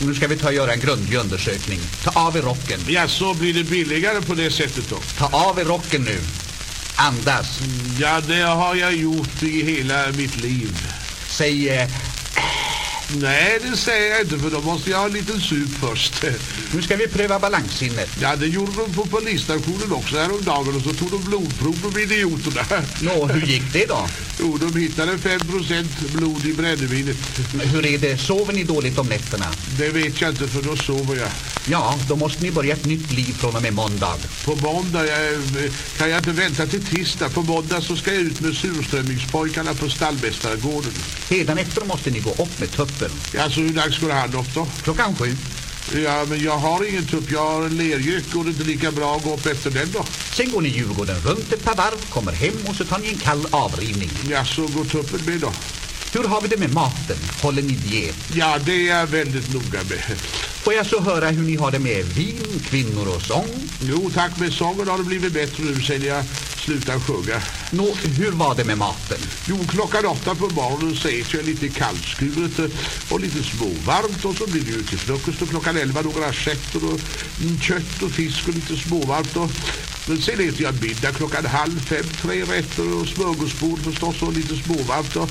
Nu ska vi ta och göra en grundlig undersökning. Ta av i rocken. Ja, så blir det billigare på det sättet då? Ta av i rocken nu. Andas. Ja, det har jag gjort i hela mitt liv. Säg... Eh, Nej, det säger jag inte för då måste jag ha en liten sup först. nu ska vi pröva balanssinnet. Ja, det gjorde de på polisstationen också häromdagen och så tog de blodprov på idioterna. Nå, hur gick det då? Jo, de hittade 5% blod i brännevinet. Men Hur är det? Sover ni dåligt om nätterna? Det vet jag inte för då sover jag. Ja, då måste ni börja ett nytt liv från och med måndag. På måndag jag, kan jag inte vänta till tisdag. På måndag så ska jag ut med surströmmingspojkarna på stallmästargården. Hädanefter måste ni gå upp med tuppen. Alltså hur dags går han upp då? Klockan sju. Ja, men jag har ingen tupp. Jag har en lergök. Går det inte lika bra att gå upp efter den då? Sen går ni Djurgården runt ett par varv, kommer hem och så tar ni en kall avrivning. Ja, så går tuppen med då? Hur har vi det med maten? Håller ni diet? Ja, det är jag väldigt noga med. Får jag så höra hur ni har det med vin, kvinnor och sång? Jo, tack med sången har det blivit bättre nu sen jag slutade sjunga. Nå, hur var det med maten? Jo, klockan åtta på morgonen så äter jag lite kallskuret och lite småvarmt och så blir det ju till frukost och klockan elva några rätter och kött och fisk och lite småvarmt och men sen äter jag middag klockan halv fem, tre rätter och smörgåsbord förstås och lite småvarmt och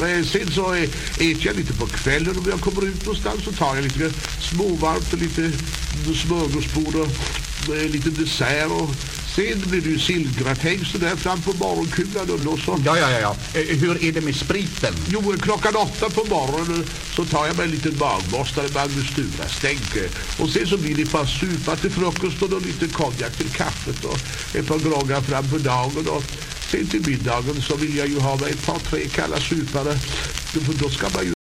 men sen så eh, äter jag lite på kvällen. Om jag kommer ut någonstans så tar jag lite småvarmt och lite smörgåsbord och eh, lite dessert och sen blir det ju sillgratäng så där fram på morgonkulan och då så Ja, ja, ja. Eh, Hur är det med spriten? Jo, klockan åtta på morgonen så tar jag mig en liten magborstare med angostura stänke. Och sen så blir det par supar till frukosten och lite konjak till kaffet och ett par groggar fram på dagen. Och sen till middagen så vill jag ju ha mig ett par tre kalla supare. Då ska man ju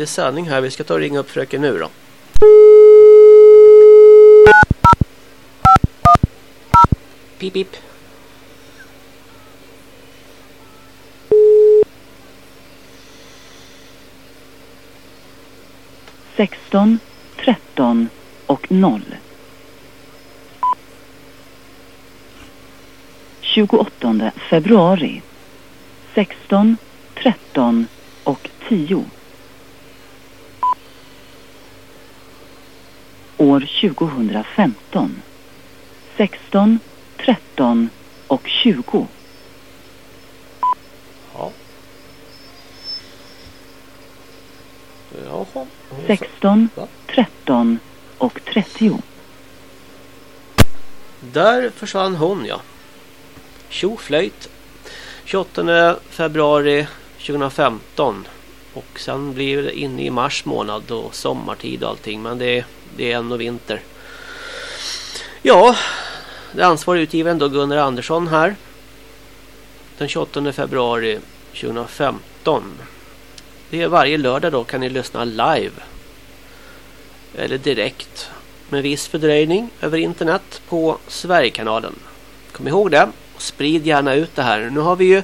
lite sändning här. Vi ska ta och ringa upp fröken nu då. Pip, pip. Sexton, tretton och noll. Tjugoåttonde februari. Sexton, tretton och tio. 2015. 16, 13 och 20. Ja. Jaha. 16, 13 och 30. Där försvann hon ja. Tjoflöjt. 28 februari 2015. Och sen blir det inne i mars månad och sommartid och allting. Men det är det är ännu vinter. Ja, det ansvariga utgivaren då Gunnar Andersson här. Den 28 februari 2015. Det är varje lördag då kan ni lyssna live. Eller direkt. Med viss fördröjning över internet på Sverigekanalen. Kom ihåg det. Sprid gärna ut det här. Nu har vi ju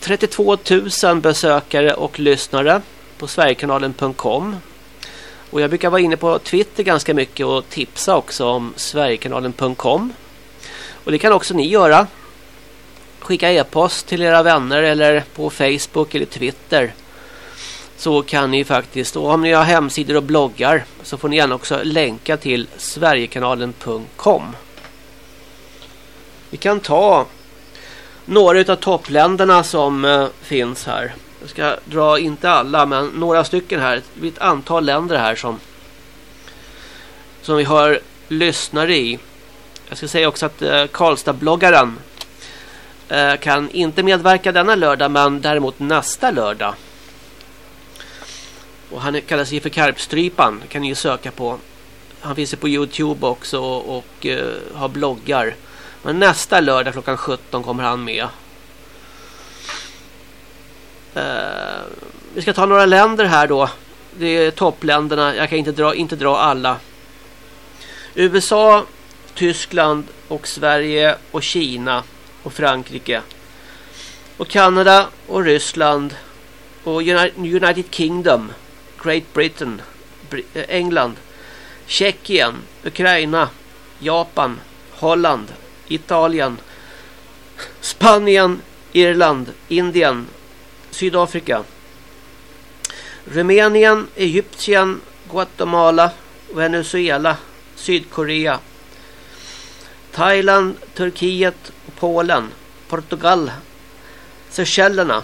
32 000 besökare och lyssnare på sverigekanalen.com och jag brukar vara inne på Twitter ganska mycket och tipsa också om sverigekanalen.com. Och det kan också ni göra. Skicka e-post till era vänner eller på Facebook eller Twitter. Så kan ni faktiskt, och om ni har hemsidor och bloggar så får ni gärna också länka till sverigekanalen.com. Vi kan ta några av toppländerna som eh, finns här. Jag ska dra inte alla men några stycken här. Det blir ett antal länder här som som vi har lyssnare i. Jag ska säga också att eh, Karlstad-bloggaren eh, kan inte medverka denna lördag men däremot nästa lördag. Och han kallar sig för Karpstrypan. kan ni ju söka på. Han finns ju på Youtube också och, och eh, har bloggar. Men nästa lördag klockan 17 kommer han med. Eh, vi ska ta några länder här då. Det är toppländerna. Jag kan inte dra, inte dra alla. USA, Tyskland och Sverige och Kina och Frankrike. Och Kanada och Ryssland och United Kingdom, Great Britain, eh, England, Tjeckien, Ukraina, Japan, Holland, Italien, Spanien, Irland, Indien, Sydafrika, Rumänien, Egypten, Guatemala, Venezuela, Sydkorea, Thailand, Turkiet och Polen, Portugal, Seychellerna,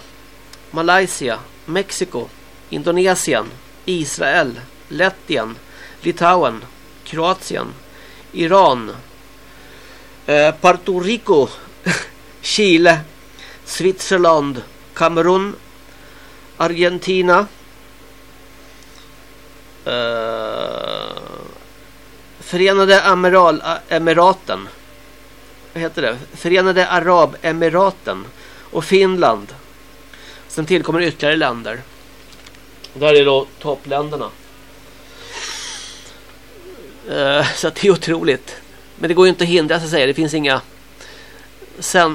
Malaysia, Mexiko, Indonesien, Israel, Lettien, Litauen, Kroatien, Iran, eh, Puerto Rico, Chile, Switzerland, Kamerun, Argentina, Uh, Förenade Amiral, Emiraten, vad heter det? Förenade Arabemiraten och Finland. Sen tillkommer ytterligare länder. Där är då toppländerna. Uh, så det är otroligt. Men det går ju inte att hindra så att säga. Det finns inga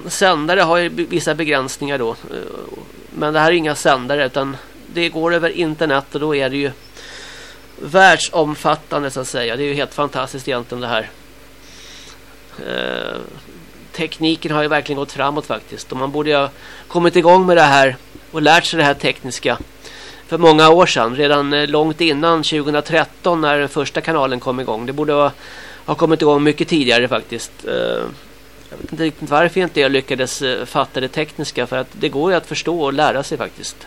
sändare har ju vissa begränsningar då. Eh, men det här är inga sändare utan det går över internet och då är det ju världsomfattande så att säga. Det är ju helt fantastiskt egentligen det här. Eh, tekniken har ju verkligen gått framåt faktiskt. Och man borde ju ha kommit igång med det här och lärt sig det här tekniska för många år sedan. Redan eh, långt innan 2013 när den första kanalen kom igång. Det borde ha, ha kommit igång mycket tidigare faktiskt. Eh, jag vet inte riktigt varför inte jag lyckades eh, fatta det tekniska. För att det går ju att förstå och lära sig faktiskt.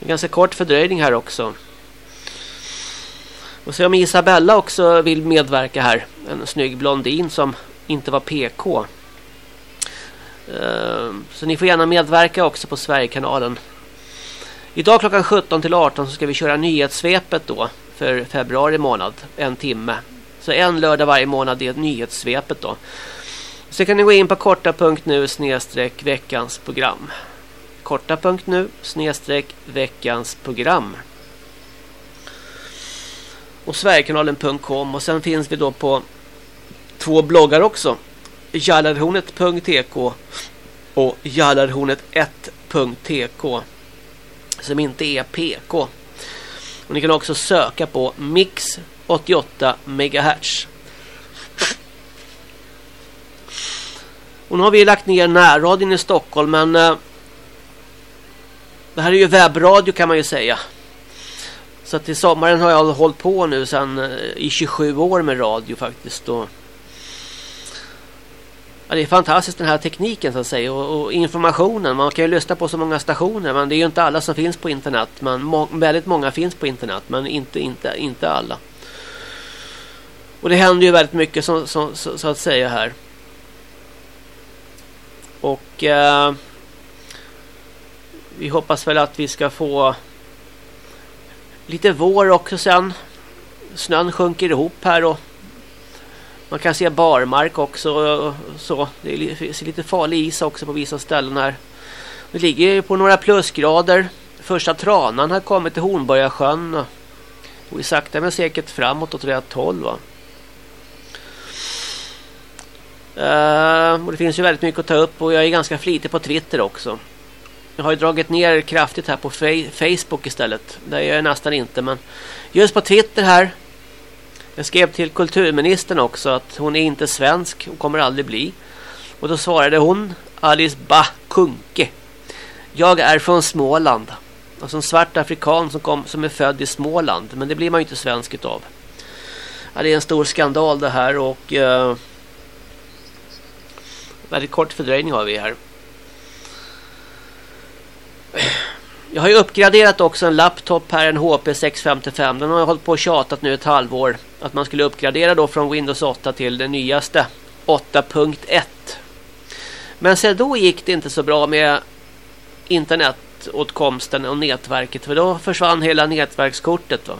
En ganska kort fördröjning här också. Och se om Isabella också vill medverka här. En snygg blondin som inte var PK. Ehm, så ni får gärna medverka också på Sverigekanalen. Idag klockan 17 till 18 så ska vi köra nyhetssvepet då för februari månad, en timme. Så en lördag varje månad det är nyhetssvepet då. Så kan ni gå in på korta.nu snedstreck veckans program. Korta.nu snedstreck veckans program. Och Sverigekanalen.com och sen finns vi då på två bloggar också. Jallarhornet.tk och Jallarhornet1.tk som inte är PK. Och ni kan också söka på Mix 88 MHz. Och nu har vi lagt ner närradion i Stockholm men eh, det här är ju webbradio kan man ju säga. Så till sommaren har jag hållit på nu sedan eh, i 27 år med radio faktiskt. Och Ja, det är fantastiskt den här tekniken så att säga och, och, informationen. Man kan ju lyssna på så många stationer men det är ju inte alla som finns på internet. Men må väldigt många finns på internet men inte, inte, inte alla. Och det händer ju väldigt mycket så, som, så, så att säga här. Och eh, vi hoppas väl att vi ska få lite vår också sen. Snön sjunker ihop här och man kan se barmark också. Så. Det finns lite farlig is också på vissa ställen här. Det ligger på några plusgrader. Första tranan har kommit till Hornborgasjön. Och går sakta men säkert framåt åt rätt håll va. Uh, och det finns ju väldigt mycket att ta upp och jag är ganska flitig på Twitter också. Jag har ju dragit ner kraftigt här på Facebook istället. Där är jag nästan inte men just på Twitter här jag skrev till kulturministern också att hon är inte svensk och kommer aldrig bli. Och då svarade hon Alice Bah Kunke. Jag är från Småland. Alltså en svart afrikan som, kom, som är född i Småland. Men det blir man ju inte svensk utav. Ja, det är en stor skandal det här och... Uh, väldigt kort fördröjning har vi här. Jag har ju uppgraderat också en laptop här, en HP 655. Den har jag hållit på och tjatat nu ett halvår. Att man skulle uppgradera då från Windows 8 till den nyaste 8.1. Men sen då gick det inte så bra med internetåtkomsten och nätverket. För då försvann hela nätverkskortet. Då.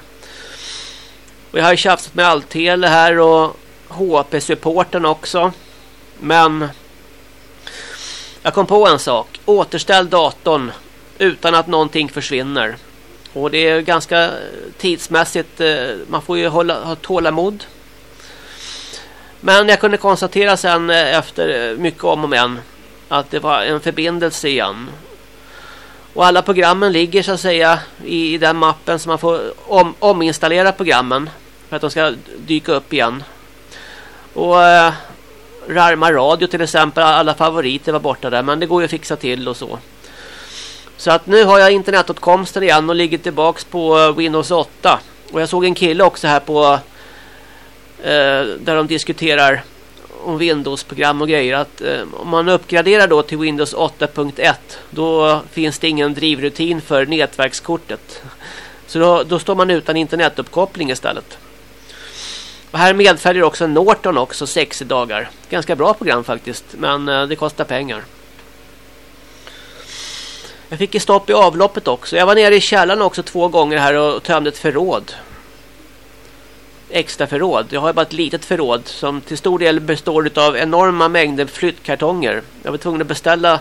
Och jag har ju tjafsat med Alltele här och HP-supporten också. Men jag kom på en sak. Återställ datorn utan att någonting försvinner. Och det är ganska eh, tidsmässigt. Eh, man får ju hålla, ha tålamod. Men jag kunde konstatera sen eh, efter mycket om och men att det var en förbindelse igen. Och alla programmen ligger så att säga i, i den mappen så man får om, ominstallera programmen för att de ska dyka upp igen. Och Rarma radio till exempel, alla favoriter var borta där men det går ju att fixa till och så. Så att nu har jag internetåtkomsten igen och ligger tillbaks på eh, Windows 8. Och jag såg en kille också här på eh, där de diskuterar om Windows-program och grejer att eh, om man uppgraderar då till Windows 8.1 då finns det ingen drivrutin för nätverkskortet. Så då, då står man utan internetuppkoppling istället. Här medföljer också Norton också 60 dagar. Ganska bra program faktiskt, men eh, det kostar pengar. Jag fick ju stopp i avloppet också. Jag var nere i källaren också två gånger här och tömde ett förråd. Extra förråd. Jag har bara ett litet förråd som till stor del består av enorma mängder flyttkartonger. Jag var tvungen att beställa.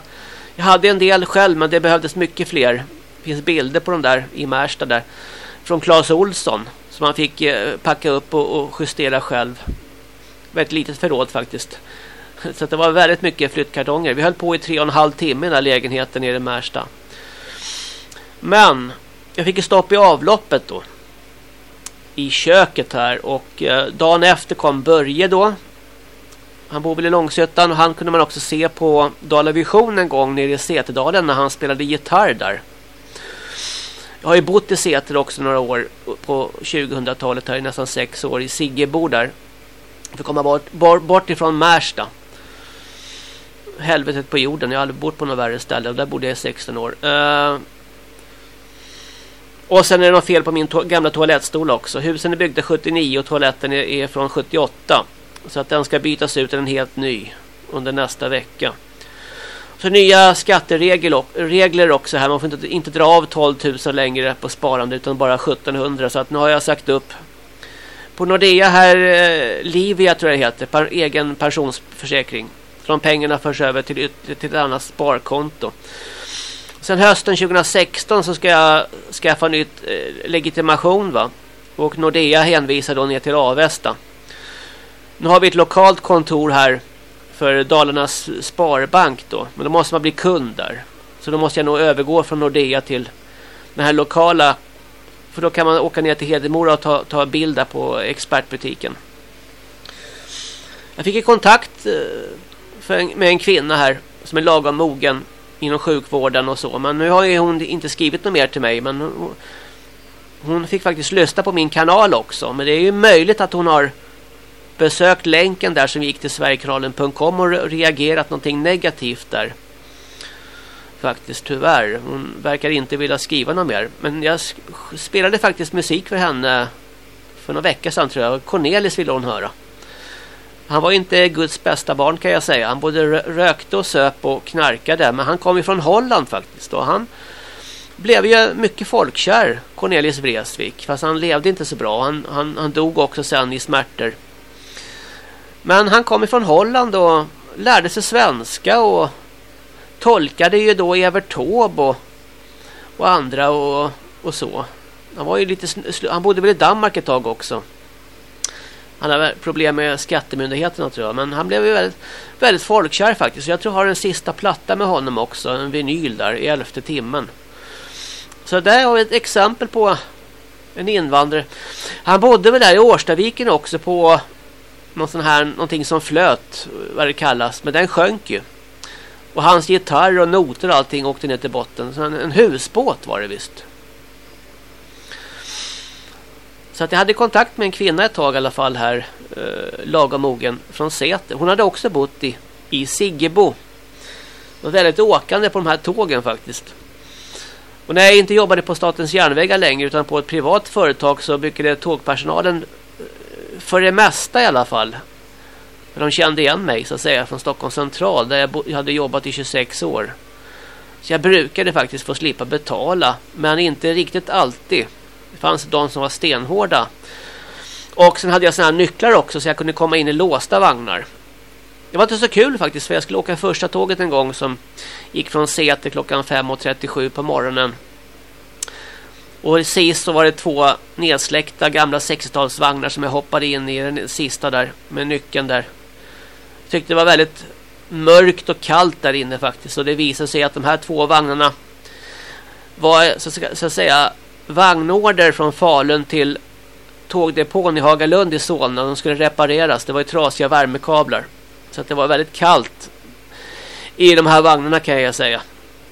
Jag hade en del själv men det behövdes mycket fler. Det finns bilder på de där i Märsta där. Från Claes Olsson. Som man fick eh, packa upp och, och justera själv. Väldigt ett litet förråd faktiskt. Så det var väldigt mycket flyttkartonger. Vi höll på i tre och en halv timme i den här lägenheten nere i Märsta. Men jag fick stopp i avloppet då. I köket här och eh, dagen efter kom Börje då. Han bor väl i Långsötan och han kunde man också se på Dalavision en gång nere i Säterdalen när han spelade gitarr där. Jag har ju bott i Säter också några år på 2000-talet här i nästan sex år i Siggebo där. För komma bort, bort, bort ifrån Märsta. Helvetet på jorden. Jag har aldrig bott på något värre ställe och där bodde jag i 16 år. Uh, och sen är det något fel på min to gamla toalettstol också. Husen är byggda 79 och toaletten är, är från 78. Så att den ska bytas ut till en helt ny under nästa vecka. Så nya skatteregler också här. Man får inte, inte dra av 12 000 längre på sparande utan bara 1700. Så att nu har jag sagt upp på Nordea här, eh, Livia tror jag det heter, per, egen pensionsförsäkring. Från de pengarna förs över till, till ett annat sparkonto. Sen hösten 2016 så ska jag skaffa nytt eh, legitimation va. Och Nordea hänvisar då ner till Avesta. Nu har vi ett lokalt kontor här för Dalarnas Sparbank då. Men då måste man bli kund där. Så då måste jag nog övergå från Nordea till den här lokala. För då kan man åka ner till Hedemora och ta, ta bilder på expertbutiken. Jag fick i kontakt eh, med en kvinna här som är lagom mogen inom sjukvården och så. Men nu har ju hon inte skrivit något mer till mig. Men hon, hon fick faktiskt lyssna på min kanal också. Men det är ju möjligt att hon har besökt länken där som gick till sverigekanalen.com och reagerat någonting negativt där. Faktiskt tyvärr. Hon verkar inte vilja skriva något mer. Men jag spelade faktiskt musik för henne för några veckor sedan tror jag. Cornelis ville hon höra. Han var inte Guds bästa barn kan jag säga. Han både rökte och söp och knarkade. Men han kom ju från Holland faktiskt. Och han blev ju mycket folkkär, Cornelis Vreeswijk. Fast han levde inte så bra. Han, han, han dog också sen i smärtor. Men han kom ifrån Holland och lärde sig svenska och tolkade ju då Evert Taube och, och andra och, och så. Han var ju lite han bodde väl i Danmark ett tag också. Han hade problem med skattemyndigheterna tror jag. Men han blev ju väldigt, väldigt folkkär faktiskt. Jag tror jag har en sista platta med honom också. En vinyl där i elfte timmen. Så där har vi ett exempel på en invandrare. Han bodde väl där i Årstaviken också på någon sån här, någonting som flöt, vad det kallas. Men den sjönk ju. Och hans gitarr och noter och allting åkte ner till botten. Så en, en husbåt var det visst. Så att jag hade kontakt med en kvinna ett tag i alla fall här. Eh, lagom mogen från Säter. Hon hade också bott i, i Siggebo. Det var väldigt åkande på de här tågen faktiskt. Och när jag inte jobbade på Statens järnvägar längre utan på ett privat företag så brukade tågpersonalen för det mesta i alla fall. För de kände igen mig så att säga från Stockholm central där jag hade jobbat i 26 år. Så jag brukade faktiskt få slippa betala men inte riktigt alltid. Det fanns de som var stenhårda. Och sen hade jag såna här nycklar också så jag kunde komma in i låsta vagnar. Det var inte så kul faktiskt för jag skulle åka första tåget en gång som gick från Säter klockan 5.37 på morgonen. Och sist så var det två nedsläckta gamla 60-talsvagnar som jag hoppade in i den sista där med nyckeln där. Jag tyckte det var väldigt mörkt och kallt där inne faktiskt och det visade sig att de här två vagnarna var så att säga vagnorder från Falun till tågdepån i Hagalund i Solna. De skulle repareras. Det var ju trasiga värmekablar. Så att det var väldigt kallt i de här vagnarna kan jag säga.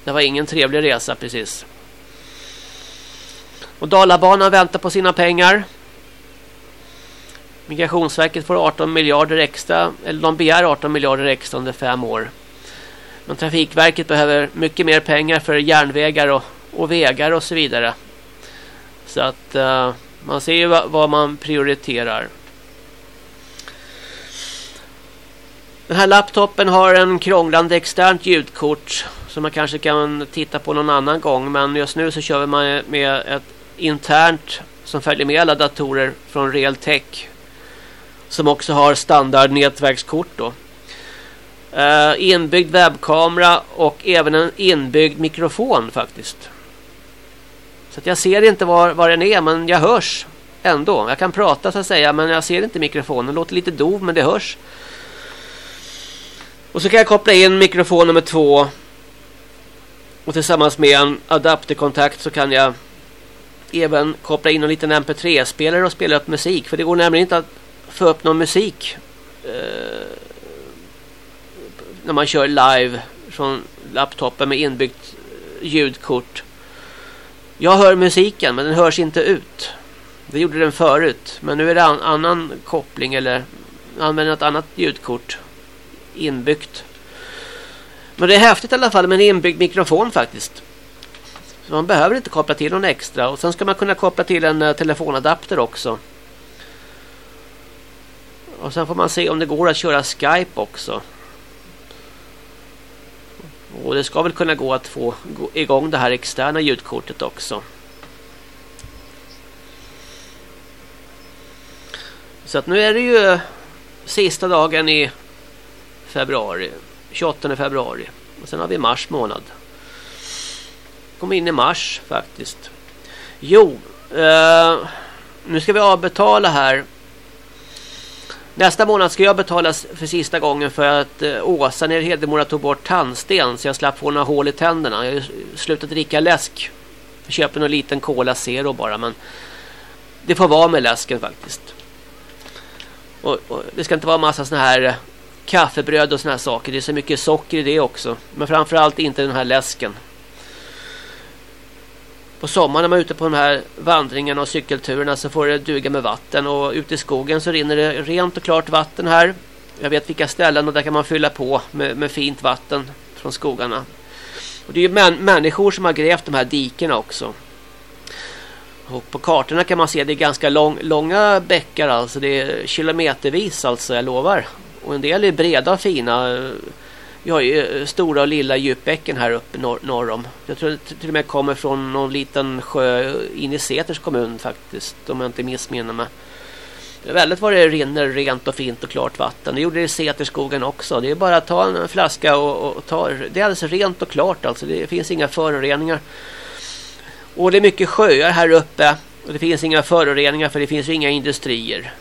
Det var ingen trevlig resa precis. Och Dalabanan väntar på sina pengar. Migrationsverket får 18 miljarder extra. Eller de begär 18 miljarder extra under fem år. Men Trafikverket behöver mycket mer pengar för järnvägar och, och vägar och så vidare. Så att uh, man ser ju vad, vad man prioriterar. Den här laptopen har en krånglande externt ljudkort som man kanske kan titta på någon annan gång. Men just nu så kör man med ett internt som följer med alla datorer från Realtek. Som också har standard nätverkskort då. Uh, inbyggd webbkamera och även en inbyggd mikrofon faktiskt. Så jag ser inte var, var den är men jag hörs ändå. Jag kan prata så att säga men jag ser inte mikrofonen. Den låter lite dov men det hörs. Och så kan jag koppla in mikrofon nummer två. Och tillsammans med en adapterkontakt så kan jag även koppla in en liten mp3-spelare och spela upp musik. För det går nämligen inte att få upp någon musik eh, när man kör live från laptopen med inbyggt eh, ljudkort. Jag hör musiken men den hörs inte ut. Det gjorde den förut. Men nu är det en annan koppling eller använder ett annat ljudkort inbyggt. Men det är häftigt i alla fall med en inbyggd mikrofon faktiskt. Så man behöver inte koppla till någon extra. Och sen ska man kunna koppla till en uh, telefonadapter också. Och sen får man se om det går att köra Skype också. Och det ska väl kunna gå att få igång det här externa ljudkortet också. Så att nu är det ju eh, sista dagen i februari. 28 februari. Och sen har vi mars månad. Kom in i mars faktiskt. Jo, eh, nu ska vi avbetala här. Nästa månad ska jag betala för sista gången för att eh, Åsa nere i Hedemora tog bort tandsten så jag slapp få några hål i tänderna. Jag har slutat dricka läsk. Jag köper någon liten Cola Zero bara men det får vara med läsken faktiskt. Och, och det ska inte vara massa såna här eh, kaffebröd och såna här saker. Det är så mycket socker i det också. Men framförallt inte den här läsken. På sommaren när man är ute på de här vandringarna och cykelturerna så får det duga med vatten. Och ute i skogen så rinner det rent och klart vatten här. Jag vet vilka ställen och där kan man fylla på med, med fint vatten från skogarna. Och det är ju män, människor som har grävt de här dikerna också. Och på kartorna kan man se att det är ganska lång, långa bäckar alltså. Det är kilometervis alltså, jag lovar. Och en del är breda och fina. Eh, vi har ju eh, stora och lilla djupbäcken här uppe norr, norr om. Jag tror att det till och med kommer från någon liten sjö in i Säters kommun faktiskt. Om jag inte missminner mig. Det är väldigt vad det rinner rent och fint och klart vatten. Det gjorde det i Säterskogen också. Det är bara att ta en flaska och, och ta. Det är alldeles rent och klart alltså. Det finns inga föroreningar. Och det är mycket sjöar här uppe. Och det finns inga föroreningar för det finns ju inga industrier.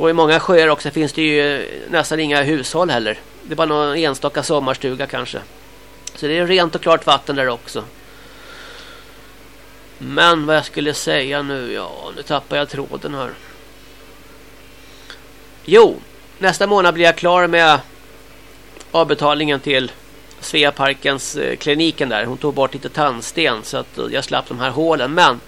Och i många sjöar också finns det ju eh, nästan inga hushåll heller. Det är bara någon enstaka sommarstuga kanske. Så det är rent och klart vatten där också. Men vad jag skulle säga nu, ja, nu tappar jag tråden här. Jo, nästa månad blir jag klar med avbetalningen till Sveaparkens eh, kliniken där. Hon tog bort lite tandsten så att eh, jag slapp de här hålen. Men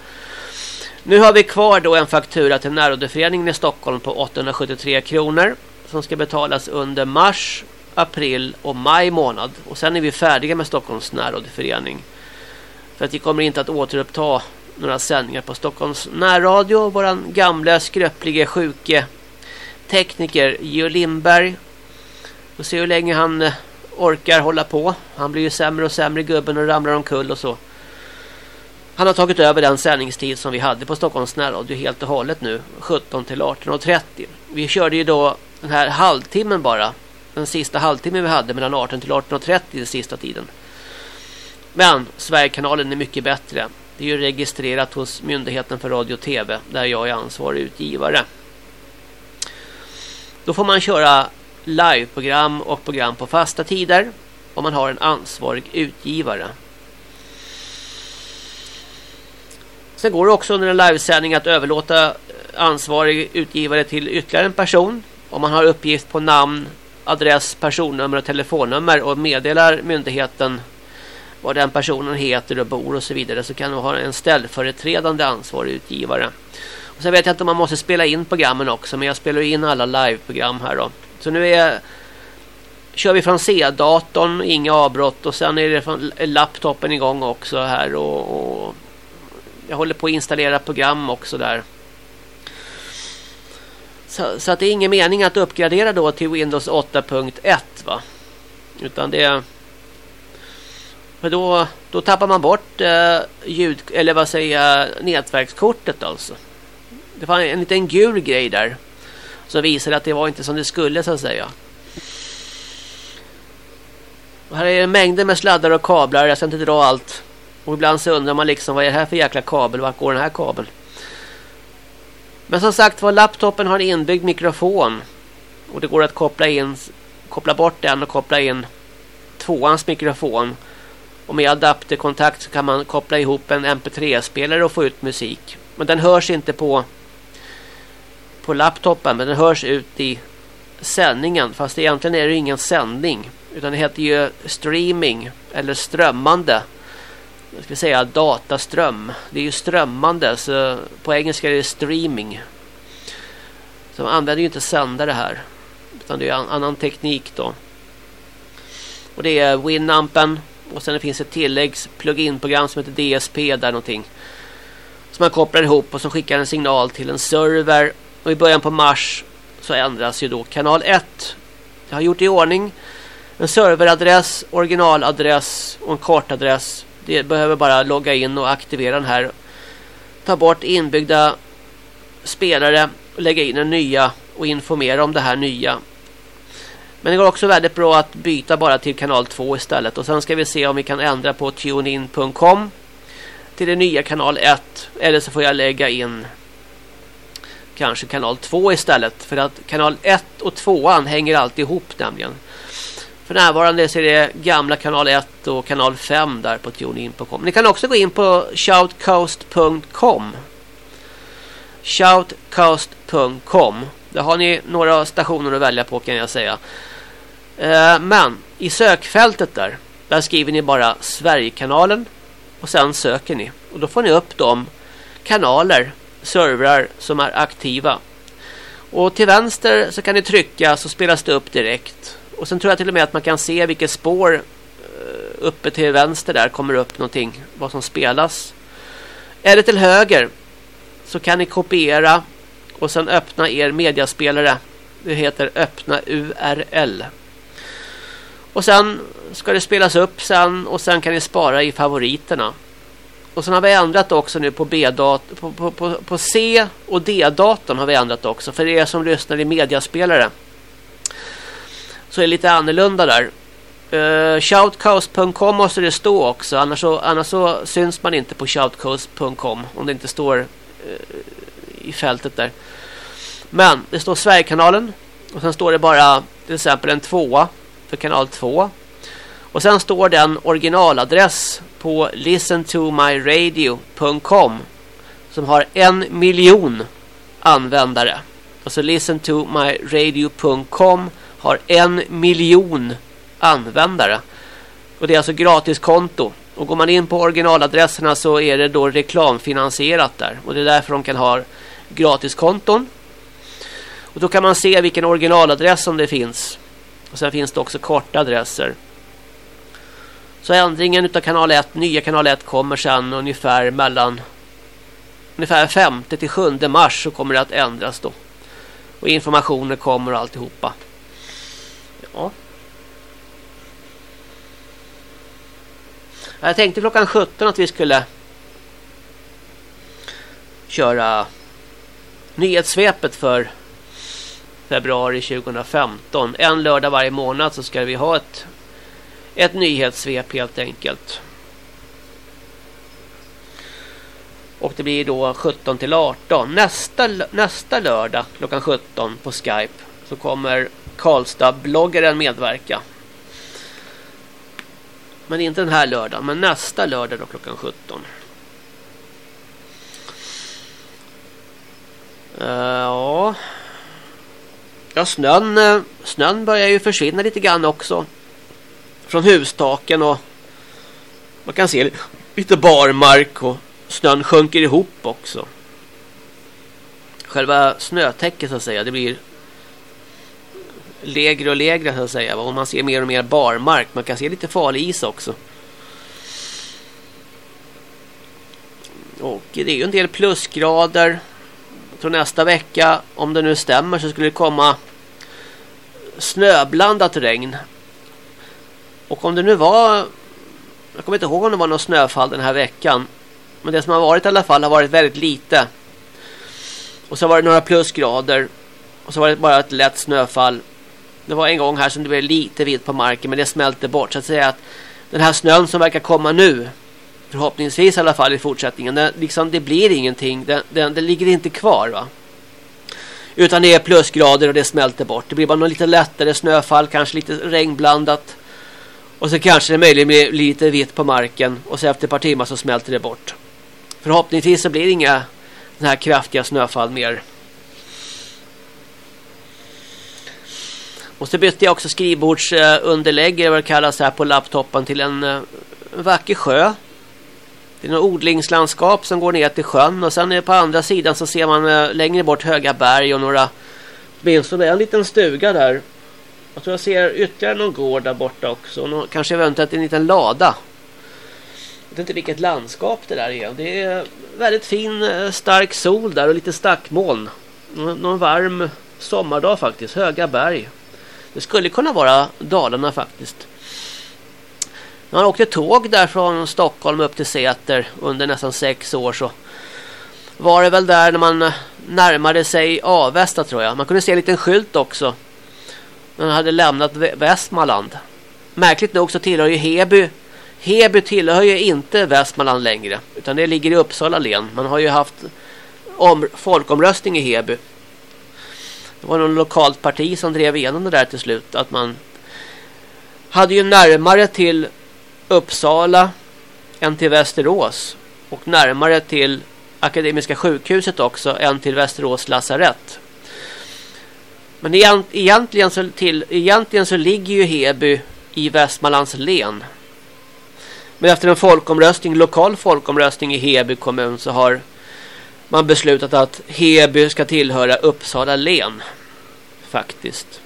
nu har vi kvar då en faktura till närrådeföreningen i Stockholm på 873 kronor som ska betalas under mars, april och maj månad. Och sen är vi färdiga med Stockholms närrådeförening. För att vi kommer inte att återuppta några sändningar på Stockholms närradio. Våran gamla skröplige sjuke tekniker Geo Lindberg. Vi se hur länge han eh, orkar hålla på. Han blir ju sämre och sämre gubben och ramlar omkull och så. Han har tagit över den sändningstid som vi hade på Stockholms närradio helt och hållet nu. 17 till 18.30. Vi körde ju då den här halvtimmen bara. Den sista halvtimmen vi hade mellan 18 till 18.30 den sista tiden. Men Sverigekanalen är mycket bättre. Det är ju registrerat hos Myndigheten för radio och tv där jag är ansvarig utgivare. Då får man köra liveprogram och program på fasta tider om man har en ansvarig utgivare. Sen går det också under en livesändning att överlåta eh, ansvarig utgivare till ytterligare en person om man har uppgift på namn, adress, personnummer och telefonnummer och meddelar myndigheten vad den personen heter och bor och så vidare så kan man ha en ställföreträdande ansvarig utgivare. Och sen vet jag inte om man måste spela in programmen också men jag spelar in alla liveprogram här då. Så nu är kör vi från C-datorn, inga avbrott och sen är det från laptopen igång också här och, och jag håller på att installera program också där. Så, så, att det är ingen mening att uppgradera då till Windows 8.1 va. Utan det för då, då tappar man bort eh, ljud eller vad säger jag nätverkskortet alltså. Det var en liten gul grej där som visade att det var inte som det skulle så att säga. Och här är mängder med sladdar och kablar. Jag ska inte dra allt. Och ibland så undrar man liksom vad är det här för jäkla kabel? Vart går den här kabeln? Men som sagt var laptopen har en inbyggd mikrofon. Och det går att koppla in koppla bort den och koppla in tvåans mikrofon. Och med adapterkontakt så kan man koppla ihop en mp3-spelare och få ut musik. Men den hörs inte på på laptopen men den hörs ut i sändningen fast egentligen är det ingen sändning utan det heter ju streaming eller strömmande. Jag ska säga dataström. Det är ju strömmande så på engelska är det streaming. Så man använder ju inte sändare här utan det är en annan teknik då. Och det är Winampen och sen det finns ett tilläggs plugin-program som heter DSP där någonting. Som man kopplar ihop och som skickar en signal till en server och i början på mars så ändras ju då kanal 1. Jag har gjort i ordning en serveradress, originaladress och en kartadress. Det behöver bara logga in och aktivera den här. Ta bort inbyggda spelare lägga in en nya och informera om det här nya. Men det går också väldigt bra att byta bara till kanal 2 istället. Och sen ska vi se om vi kan ändra på tunein.com till det nya kanal 1. Eller så får jag lägga in kanske kanal 2 istället. För att kanal 1 och 2 hänger alltid ihop nämligen. För närvarande så är det gamla kanal 1 och kanal 5 där på tunein.com. Ni kan också gå in på shoutcast.com shoutcast.com Där har ni några stationer att välja på kan jag säga. Eh, men i sökfältet där, där skriver ni bara Sverigekanalen och sen söker ni. Och då får ni upp de kanaler servrar som är aktiva. Och till vänster så kan ni trycka så spelas det upp direkt. Och sen tror jag till och med att man kan se vilket spår eh, uppe till vänster där kommer upp någonting. Vad som spelas. Eller till höger så kan ni kopiera och sen öppna er mediaspelare. Det heter öppna URL. Och sen ska det spelas upp sen och sen kan ni spara i favoriterna. Och sen har vi ändrat också nu på, B-dat på, på, på, på C och D-datorn har vi ändrat också. För er som lyssnar i mediaspelare. Så är det lite annorlunda där. Eh, uh, shoutcast.com måste det stå också. Annars så, annars så syns man inte på shoutcast.com. Om det inte står uh, i fältet där. Men det står Sverigekanalen. Och sen står det bara till exempel en tvåa för kanal 2. Och sen står den originaladress på listentomyradio.com som har en miljon användare. Alltså listentomyradio.com har en miljon användare. Och det är alltså gratiskonto. Och går man in på originaladresserna så är det då reklamfinansierat där. Och det är därför de kan ha gratiskonton. Och då kan man se vilken originaladress som det finns. Och sen finns det också korta adresser. Så ändringen av kanal 1, nya kanal 1 kommer sen ungefär mellan ungefär 5 till 7 mars så kommer det att ändras då. Och informationer kommer och alltihopa. Ja. Jag tänkte klockan 17 att vi skulle köra nyhetssvepet för februari 2015. En lördag varje månad så ska vi ha ett, ett nyhetssvep helt enkelt. Och det blir då 17 till 18. Nästa, nästa lördag klockan 17 på Skype så kommer Karlstad-bloggaren medverka. Men inte den här lördagen, men nästa lördag då klockan 17. Uh, eh, ja. Ja, snön, eh, snön börjar ju försvinna lite grann också. Från hustaken och man kan se lite barmark och snön sjunker ihop också. Själva snötäcket så att säga, det blir lägre och lägre så att säga. Och man ser mer och mer barmark. Man kan se lite farlig is också. Och det är ju en del plusgrader. Jag tror nästa vecka, om det nu stämmer, så skulle det komma snöblandat regn. Och om det nu var... Jag kommer inte ihåg om det var någon snöfall den här veckan. Men det som har varit i alla fall har varit väldigt lite. Och så var det några plusgrader. Och så var det bara ett lätt snöfall. Det var en gång här som det blev lite vitt på marken men det smälte bort. Så att säga att den här snön som verkar komma nu. Förhoppningsvis i alla fall i fortsättningen. Det, liksom, det blir ingenting. Det, den, ligger inte kvar va. Utan det är plusgrader och det smälter bort. Det blir bara något lite lättare snöfall. Kanske lite regnblandat. Och så kanske det möjligen blir lite vitt på marken. Och så efter ett par timmar så smälter det bort. Förhoppningsvis så blir det inga den här kraftiga snöfall mer. Och så bytte jag också skrivbordsunderlägg, eller vad det kallas här på laptopen, till en, en vacker sjö. Det är något odlingslandskap som går ner till sjön. Och sen på andra sidan så ser man eh, längre bort höga berg och några... Åtminstone en liten stuga där. Jag tror jag ser ytterligare någon gård där borta också. Någon, kanske eventuellt en liten lada. Jag vet inte vilket landskap det där är. Det är väldigt fin eh, stark sol där och lite stackmoln. Någon varm sommardag faktiskt. Höga berg. Det skulle kunna vara Dalarna faktiskt. När man åkte tåg där från Stockholm upp till Säter under nästan sex år så var det väl där när man eh, närmade sig Avesta tror jag. Man kunde se en liten skylt också. Man hade lämnat Västmanland. Märkligt nog så tillhör ju Heby Heby tillhör ju inte Västmanland längre utan det ligger i Uppsala län. Man har ju haft om, folkomröstning i Heby. Det var någon lokalt parti som drev igenom det där till slut att man hade ju närmare till Uppsala än till Västerås och närmare till Akademiska sjukhuset också än till Västerås lasarett. Men egentligen så, till, egentligen så ligger ju Heby i Västmanlands län. Men efter en folkomröstning, lokal folkomröstning i Heby kommun så har man beslutat att Heby ska tillhöra Uppsala län. Faktiskt.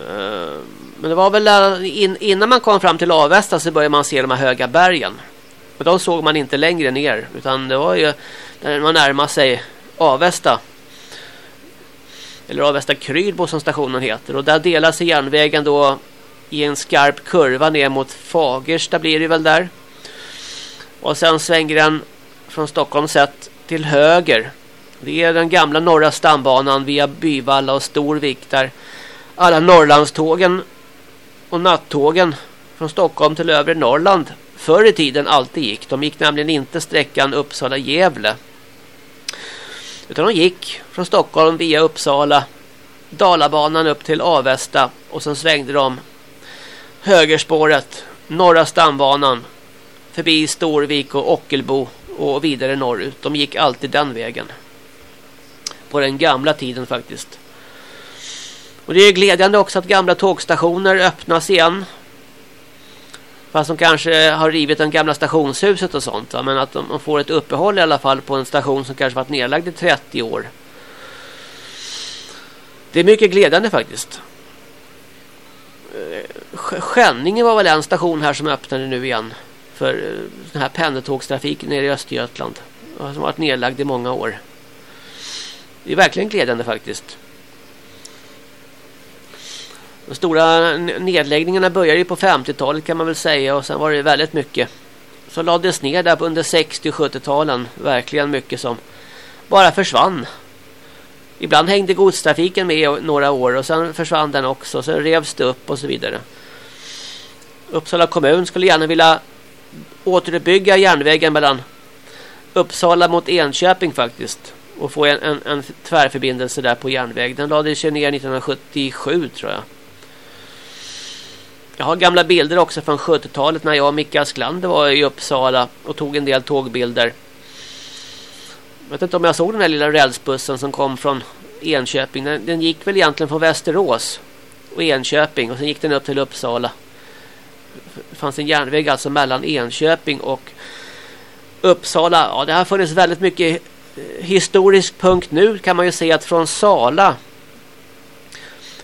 Ehm, men det var väl innan man kom fram till Avesta så började man se de här höga bergen. Men de såg man inte längre ner utan det var ju när man närmade sig Avesta eller Avesta Krylbo som stationen heter och där delar sig järnvägen då i en skarp kurva ner mot Fagersta blir det väl där. Och sen svänger den från Stockholm sett till höger. Det är den gamla norra stambanan via Byvalla och Storvik där alla Norrlandstågen och nattågen från Stockholm till övre Norrland förr i tiden alltid gick. De gick nämligen inte sträckan Uppsala-Gävle. Utan de gick från Stockholm via Uppsala, Dalabanan upp till Avesta och sen svängde de högerspåret, norra stambanan, förbi Storvik och Ockelbo och vidare norrut. De gick alltid den vägen. På den gamla tiden faktiskt. Och det är glädjande också att gamla tågstationer öppnas igen. Fast de kanske har rivit det gamla stationshuset och sånt. Va? Men att de får ett uppehåll i alla fall på en station som kanske varit nedlagd i 30 år. Det är mycket glädjande faktiskt. Eh, Skänningen Skänninge var väl en station här som öppnade nu igen. För eh, den här pendeltågstrafiken nere i Östergötland. Som har varit nedlagd i många år. Det är verkligen glädjande faktiskt. De stora nedläggningarna började ju på 50-talet kan man väl säga och sen var det väldigt mycket som lades ner där under 60- och 70-talen. Verkligen mycket som bara försvann. Ibland hängde godstrafiken med några år och sen försvann den också. Sen revs det upp och så vidare. Uppsala kommun skulle gärna vilja återuppbygga järnvägen mellan Uppsala mot Enköping faktiskt. Och få en, en, en tvärförbindelse där på järnväg. Den lades sig ner 1977 tror jag. Jag har gamla bilder också från 70-talet när jag och Micke Asklander var i Uppsala och tog en del tågbilder. Jag vet inte om jag såg den här lilla rälsbussen som kom från Enköping. Den, den, gick väl egentligen från Västerås och Enköping och sen gick den upp till Uppsala. Det fanns en järnväg alltså mellan Enköping och Uppsala. Ja, det har funnits väldigt mycket eh, historisk punkt nu kan man ju säga att från Sala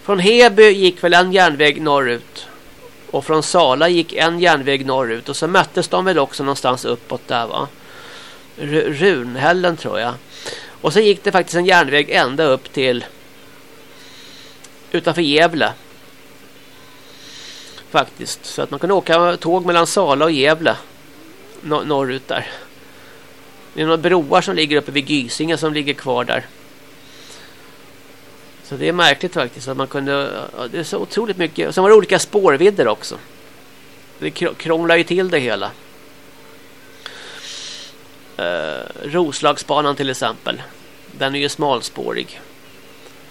från Heby gick väl en järnväg norrut och från Sala gick en järnväg norrut och så möttes de väl också någonstans uppåt där va. Runhällen tror jag. Och så gick det faktiskt en järnväg ända upp till utanför Gävle. Faktiskt. Så att man kan åka tåg mellan Sala och Gävle. Nor norrut där. Det är några broar som ligger uppe vid Gysinge som ligger kvar där. Så det är märkligt faktiskt att man kunde... Det är så otroligt mycket. Och sen var det olika spårvidder också. Det krånglar ju till det hela. Eh, Roslagsbanan till exempel. Den är ju smalspårig.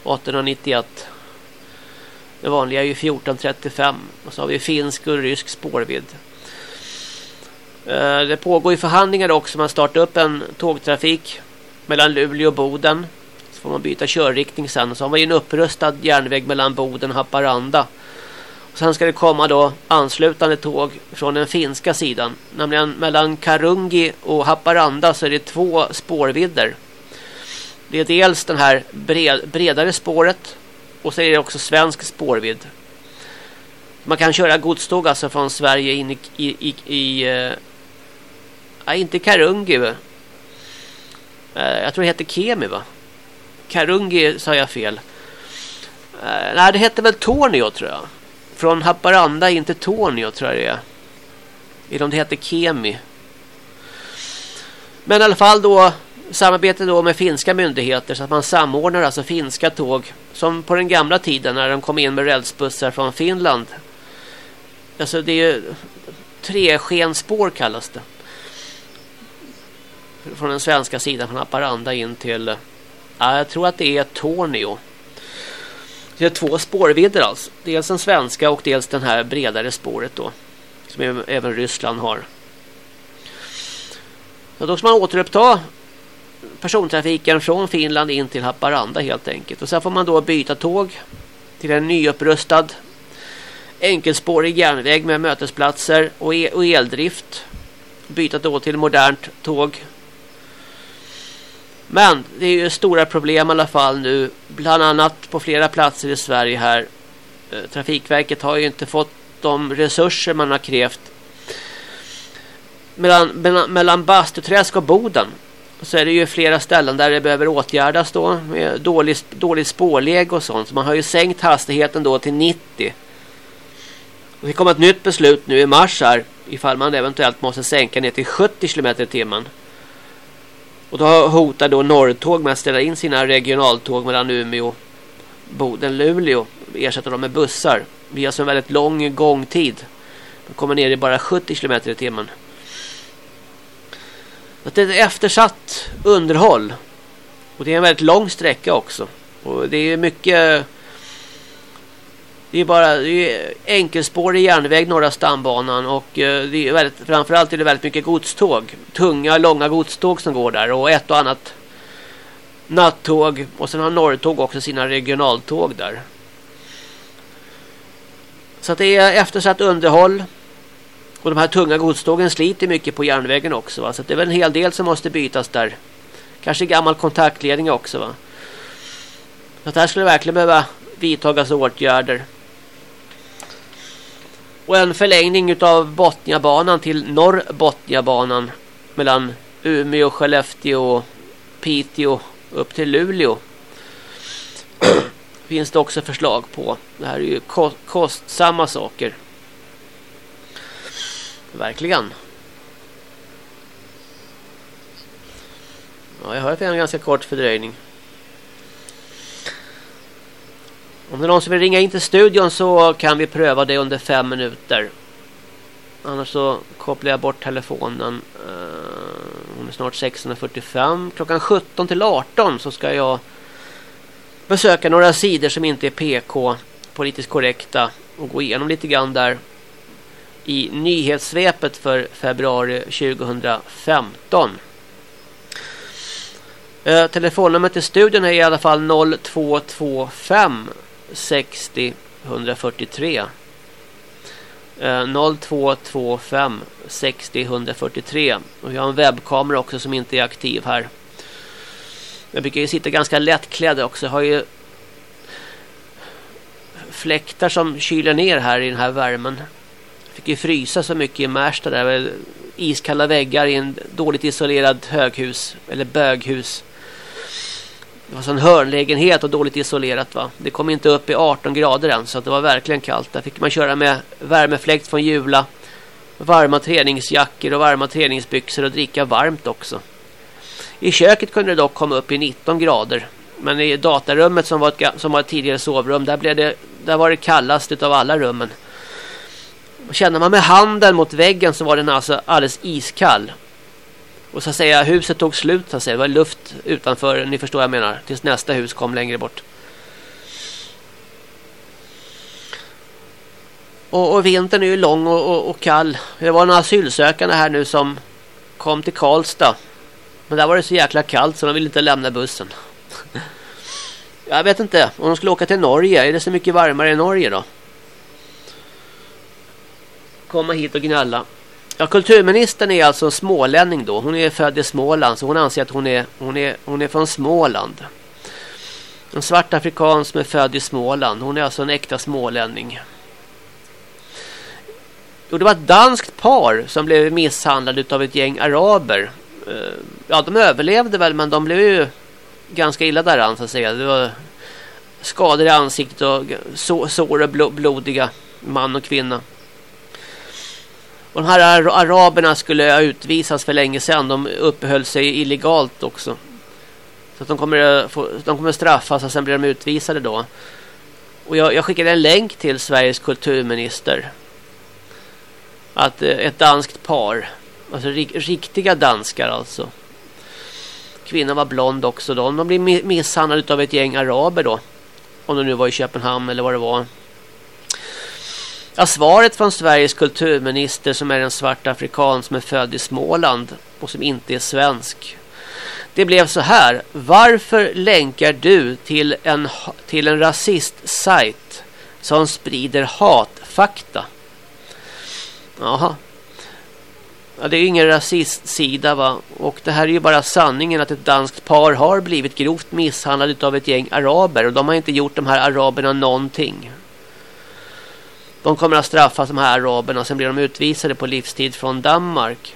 891. Det vanliga är ju 1435. Och så har vi finsk och rysk spårvidd. Eh, det pågår ju förhandlingar också. Man startar upp en tågtrafik mellan Luleå och Boden. Så får man byta körriktning sen. Så har man ju en upprustad järnväg mellan Boden och Haparanda. Och sen ska det komma då anslutande tåg från den finska sidan. Nämligen mellan Karungi och Haparanda så är det två spårvidder. Det är dels den här bred, bredare spåret och så är det också svensk spårvidd. Man kan köra godståg alltså från Sverige in i, i, i, i uh, nej, inte Karungi. Uh, jag tror det heter Kemi va? Karungi sa jag fel. Uh, nej, det heter väl Tornio tror jag. Från Haparanda in till Tornio tror jag det är. Eller om det heter Kemi. Men i alla fall då samarbete då med finska myndigheter så att man samordnar alltså finska tåg som på den gamla tiden när de kom in med rälsbussar från Finland. Alltså det är ju treskenspår kallas det. Från den svenska sidan från Haparanda in till ja, jag tror att det är Tornio. Det är två spårvidder alltså. Dels den svenska och dels den här bredare spåret då. Som även Ryssland har. Så då ska man återuppta persontrafiken från Finland in till Haparanda helt enkelt. Och sen får man då byta tåg till en nyupprustad enkelspårig järnväg med mötesplatser och, e och eldrift. Byta då till modernt tåg. Men det är ju stora problem i alla fall nu. Bland annat på flera platser i Sverige här. Eh, Trafikverket har ju inte fått de resurser man har krävt. Mellan, mellan, mellan Bastuträsk och Boden så är det ju flera ställen där det behöver åtgärdas då med dålig, dålig spårläge och sånt. Så man har ju sänkt hastigheten då till 90. Och det kommer ett nytt beslut nu i mars här ifall man eventuellt måste sänka ner till 70 km i timmen. Och då hotar då Norrtåg med att ställa in sina regionaltåg mellan Umeå, Boden, Luleå ersätta dem med bussar. Vi har så en väldigt lång gångtid. De kommer ner i bara 70 km i timmen. Att det är ett eftersatt underhåll. Och det är en väldigt lång sträcka också. Och det är mycket... Det är bara det är enkelspårig järnväg norra stambanan och eh, det är väldigt, framförallt är det väldigt mycket godståg. Tunga, långa godståg som går där och ett och annat nattåg. Och sen har Norrtåg också sina regionaltåg där. Så att det är eftersatt underhåll. Och de här tunga godstågen sliter mycket på järnvägen också. Va? Så det är väl en hel del som måste bytas där. Kanske gammal kontaktledning också va. Så att här skulle verkligen behöva vidtagas åtgärder. Och en förlängning av Botniabanan till Norrbotniabanan mellan Umeå, Skellefteå, Piteå upp till Luleå. Finns det också förslag på. Det här är ju kostsamma saker. Verkligen. Ja, jag har en ganska kort fördröjning. Om det är någon som vill ringa in till studion så kan vi pröva det under fem minuter. Annars så kopplar jag bort telefonen. Eh, hon är snart 16.45. Klockan 17 till 18 så ska jag besöka några sidor som inte är PK, politiskt korrekta och gå igenom lite grann där i nyhetssvepet för februari 2015. Eh, telefonnumret till studion är i alla fall 0225 60 143. Eh, 0225 60 143. Och vi har en webbkamera också som inte är aktiv här. Jag brukar ju sitta ganska lättklädd också. Jag har ju fläktar som kyler ner här i den här värmen. Fick ju frysa så mycket i Märsta där. Iskalla väggar i en dåligt isolerad höghus. Eller böghus. Det var en hörnlägenhet och dåligt isolerat va. Det kom inte upp i 18 grader än så det var verkligen kallt. Där fick man köra med värmefläkt från Jula. Varma träningsjackor och varma träningsbyxor och dricka varmt också. I köket kunde det dock komma upp i 19 grader. Men i datarummet som var ett, som var ett tidigare sovrum där, blev det, där var det kallast utav alla rummen. Kände känner man med handen mot väggen så var den alltså alldeles iskall. Och så att säga huset tog slut så att säga. Det var luft utanför, ni förstår vad jag menar. Tills nästa hus kom längre bort. Och, och vintern är ju lång och, och, och, kall. Det var några asylsökande här nu som kom till Karlstad. Men där var det så jäkla kallt så de ville inte lämna bussen. Jag vet inte. Om de skulle åka till Norge. Är det så mycket varmare i Norge då? Komma hit och gnälla. Ja, kulturministern är alltså en smålänning då. Hon är född i Småland så hon anser att hon är, hon är, hon är från Småland. En svart afrikan som är född i Småland. Hon är alltså en äkta smålänning. Jo, det var ett danskt par som blev misshandlade av ett gäng araber. Eh, ja, de överlevde väl men de blev ju ganska illa däran så att säga. Det var skador i ansiktet och sår och blodiga man och kvinna. Och de här araberna skulle utvisas för länge sedan. De uppehöll sig illegalt också. Så att de kommer, få, de kommer straffas och sen blir de utvisade då. Och jag, jag skickade en länk till Sveriges kulturminister. Att eh, ett danskt par. Alltså riktiga danskar alltså. Kvinnan var blond också då. De blev misshandlade av ett gäng araber då. Om de nu var i Köpenhamn eller vad det var. Ja, svaret från Sveriges kulturminister som är en svart afrikan som är född i Småland och som inte är svensk. Det blev så här. Varför länkar du till en, till en rasist-sajt som sprider hatfakta? Jaha. Ja, det är ju ingen rasistsida va. Och det här är ju bara sanningen att ett danskt par har blivit grovt misshandlat av ett gäng araber. Och de har inte gjort de här araberna någonting. De kommer att straffas de här araberna. och Sen blir de utvisade på livstid från Danmark.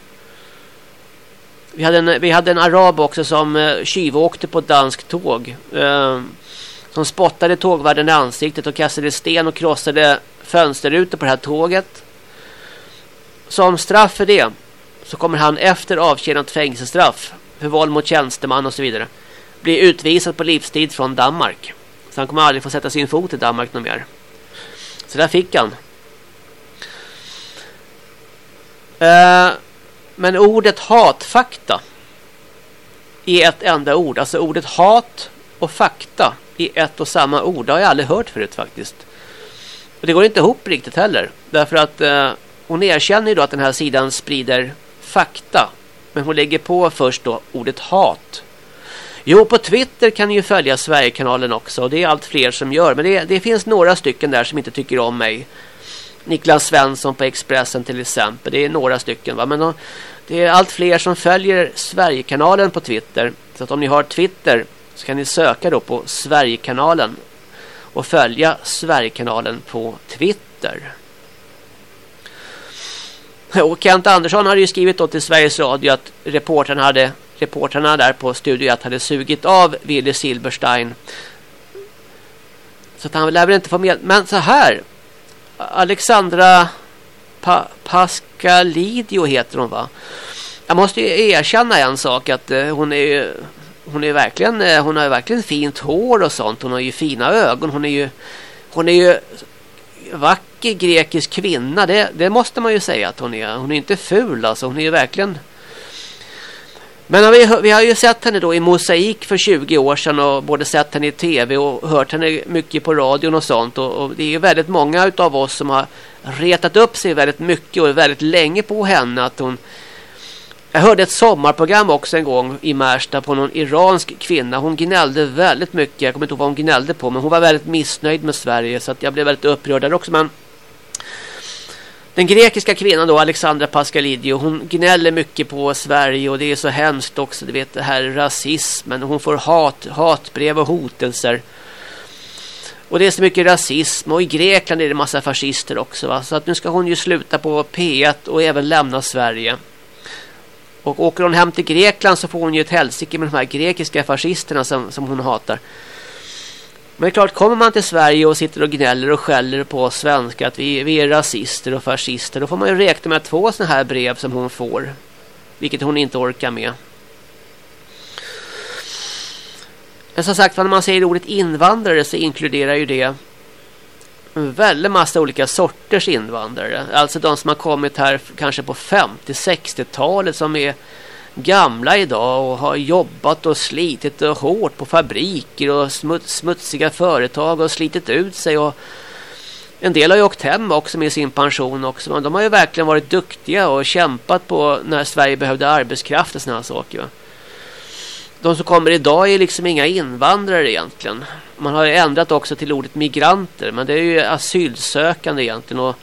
Vi hade en, vi hade en arab också som eh, tjuvåkte på ett danskt tåg. Eh, som spottade tågvärden i ansiktet och kastade sten och krossade fönsterrutor på det här tåget. Som straff för det så kommer han efter avtjänat fängelsestraff för våld mot tjänsteman och så vidare bli utvisad på livstid från Danmark. Så han kommer aldrig få sätta sin fot i Danmark någon mer. Så där fick han. Eh, men ordet hatfakta i ett enda ord. Alltså ordet hat och fakta i ett och samma ord. Det har jag aldrig hört förut faktiskt. Och det går inte ihop riktigt heller. Därför att eh, hon erkänner ju då att den här sidan sprider fakta. Men hon lägger på först då ordet hat. Jo, på Twitter kan ni ju följa Sverigekanalen också. Och det är allt fler som gör. Men det, det finns några stycken där som inte tycker om mig. Niklas Svensson på Expressen till exempel. Det är några stycken va. Men då, det är allt fler som följer Sverigekanalen på Twitter. Så att om ni har Twitter så kan ni söka då på Sverigekanalen. Och följa Sverigekanalen på Twitter. Och Kent Andersson hade ju skrivit då till Sveriges Radio att reportern hade reportrarna där på Studio 1 hade sugit av Willy Silberstein. Så att han lär väl inte få med. Men så här. Alexandra pa Pascalidio heter hon va? Jag måste ju erkänna en sak att eh, hon är ju hon är verkligen eh, hon har ju verkligen fint hår och sånt. Hon har ju fina ögon. Hon är ju hon är ju vacker grekisk kvinna. Det, det måste man ju säga att hon är. Hon är inte ful alltså. Hon är ju verkligen men vi, vi har ju sett henne då i Mosaik för 20 år sedan och både sett henne i tv och hört henne mycket på radion och sånt. Och, och det är ju väldigt många av oss som har retat upp sig väldigt mycket och väldigt länge på henne att hon... Jag hörde ett sommarprogram också en gång i Märsta på någon iransk kvinna. Hon gnällde väldigt mycket. Jag kommer inte ihåg vad hon gnällde på men hon var väldigt missnöjd med Sverige så att jag blev väldigt upprörd där också. Men den grekiska kvinnan då, Alexandra Pascalidio, hon gnäller mycket på Sverige och det är så hemskt också, du vet det här rasismen. Hon får hat, hatbrev och hotelser. Och det är så mycket rasism och i Grekland är det massa fascister också va. Så att nu ska hon ju sluta på P1 och även lämna Sverige. Och åker hon hem till Grekland så får hon ju ett helsike med de här grekiska fascisterna som, som hon hatar. Men det är klart, kommer man till Sverige och sitter och gnäller och skäller på svenska att vi, vi är rasister och fascister, då får man ju räkna med två sådana här brev som hon får. Vilket hon inte orkar med. Men som sagt, när man säger ordet invandrare så inkluderar ju det en väldigt massa olika sorters invandrare. Alltså de som har kommit här kanske på 50-60-talet som är gamla idag och har jobbat och slitit och hårt på fabriker och smuts, smutsiga företag och slitit ut sig och en del har ju åkt hem också med sin pension också. Men de har ju verkligen varit duktiga och kämpat på när Sverige behövde arbetskraft och sådana saker. Va? De som kommer idag är liksom inga invandrare egentligen. Man har ju ändrat också till ordet migranter. Men det är ju asylsökande egentligen. Och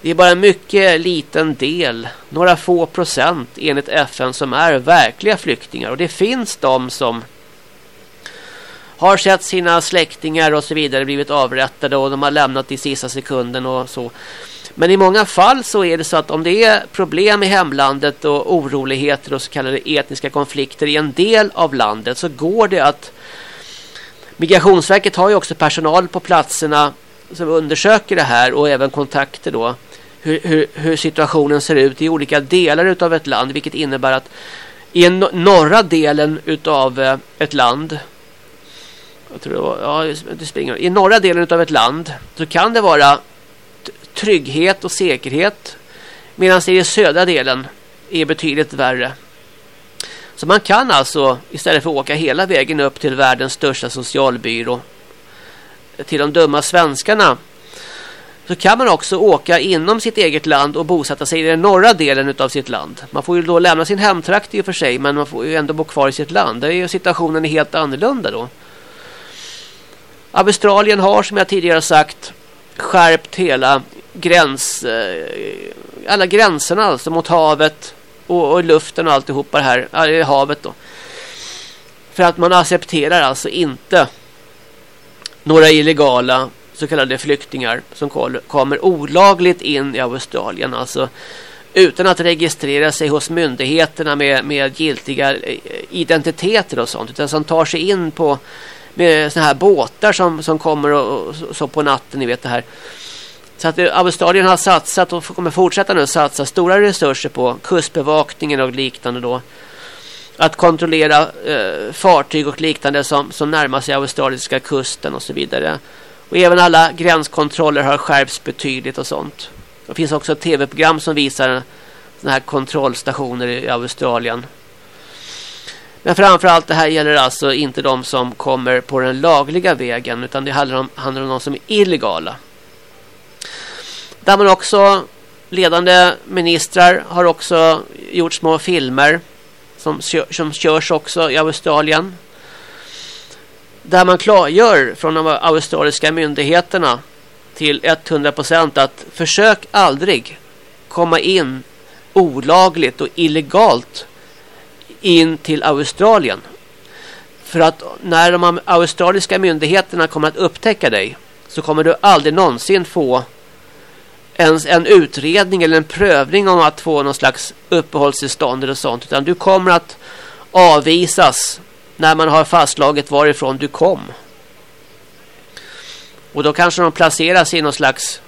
det är bara en mycket liten del, några få procent enligt FN som är verkliga flyktingar. Och det finns de som har sett sina släktingar och så vidare blivit avrättade och de har lämnat i sista sekunden och så. Men i många fall så är det så att om det är problem i hemlandet och oroligheter och så kallade etniska konflikter i en del av landet så går det att Migrationsverket har ju också personal på platserna som undersöker det här och även kontakter då hur, hur, hur situationen ser ut i olika delar av ett land. Vilket innebär att i norra delen utav eh, ett land jag tror det var, ja, det springer. I norra delen av ett land så kan det vara trygghet och säkerhet medan det i södra delen är betydligt värre. Så man kan alltså istället för att åka hela vägen upp till världens största socialbyrå till de dumma svenskarna så kan man också åka inom sitt eget land och bosätta sig i den norra delen av sitt land. Man får ju då lämna sin hemtrakt i och för sig men man får ju ändå bo kvar i sitt land. Där är ju situationen helt annorlunda då. Australien har som jag tidigare sagt skärpt hela gräns eh, alla gränserna alltså mot havet och, och luften och alltihopa det här havet då. För att man accepterar alltså inte några illegala så kallade flyktingar som kommer olagligt in i Australien. Alltså utan att registrera sig hos myndigheterna med, med giltiga eh, identiteter och sånt. Utan som tar sig in på med såna här båtar som, som kommer och, och så på natten, ni vet det här. Så att eh, Australien har satsat och kommer fortsätta nu satsa stora resurser på kustbevakningen och liknande då. Att kontrollera eh, fartyg och liknande som, som närmar sig australiska kusten och så vidare. Och även alla gränskontroller har skärpts betydligt och sånt. Det finns också tv-program som visar sådana här kontrollstationer i Australien. Men framförallt det här gäller alltså inte de som kommer på den lagliga vägen utan det handlar om, handlar om de som är illegala. Där man också ledande ministrar har också gjort små filmer som, som körs också i Australien där man klargör från de australiska myndigheterna till 100% att försök aldrig komma in olagligt och illegalt in till Australien. För att när de australiska myndigheterna kommer att upptäcka dig så kommer du aldrig någonsin få ens en utredning eller en prövning om att få någon slags uppehållstillstånd eller sånt. Utan du kommer att avvisas när man har fastslagit varifrån du kom. Och då kanske de placeras i någon slags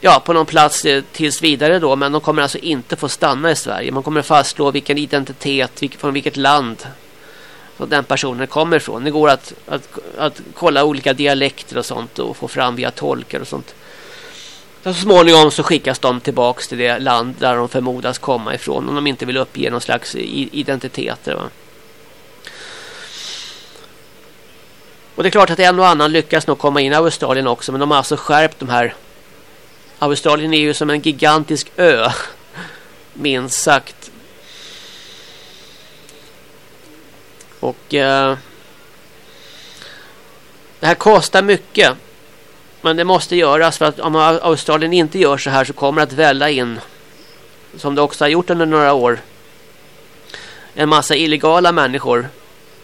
ja, på någon plats eh, tills vidare då. Men de kommer alltså inte få stanna i Sverige. Man kommer fastslå vilken identitet, från vilket land Som den personen kommer ifrån. Det går att, att, att kolla olika dialekter och sånt och få fram via tolkar och sånt. Så småningom så skickas de tillbaks till det land där de förmodas komma ifrån om de inte vill uppge någon slags identiteter. Va? Och det är klart att en och annan lyckas nog komma in i Australien också men de har alltså skärpt de här Australien är ju som en gigantisk ö minst sagt. Och eh, det här kostar mycket men det måste göras för att om Australien inte gör så här så kommer det att välla in som det också har gjort under några år en massa illegala människor.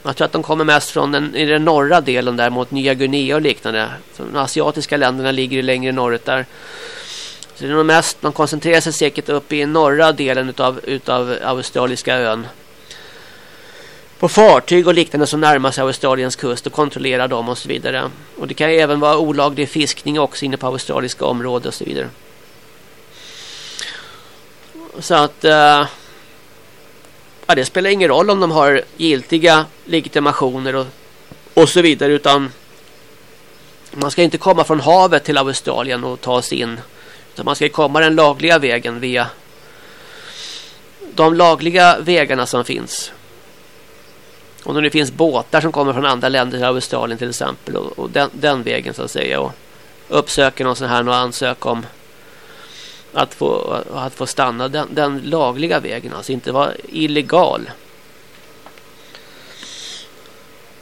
Jag tror att de kommer mest från den, i den norra delen där mot Nya Guinea och liknande. Så de asiatiska länderna ligger längre norrut där. Så det är nog mest, de koncentrerar sig säkert upp i norra delen utav, utav australiska ön på fartyg och liknande som närmar sig Australiens kust och kontrollerar dem och så vidare. Och det kan ju även vara olaglig fiskning också inne på australiska områden och så vidare. Så att uh, ja, det spelar ingen roll om de har giltiga legitimationer och, och så vidare utan man ska inte komma från havet till Australien och ta sig in. Utan man ska komma den lagliga vägen via de lagliga vägarna som finns. Om det finns båtar som kommer från andra länder till Australien till exempel och, och den, den, vägen så att säga och uppsöker någon sån här och ansöker om att få, att få stanna den, den lagliga vägen alltså inte vara illegal.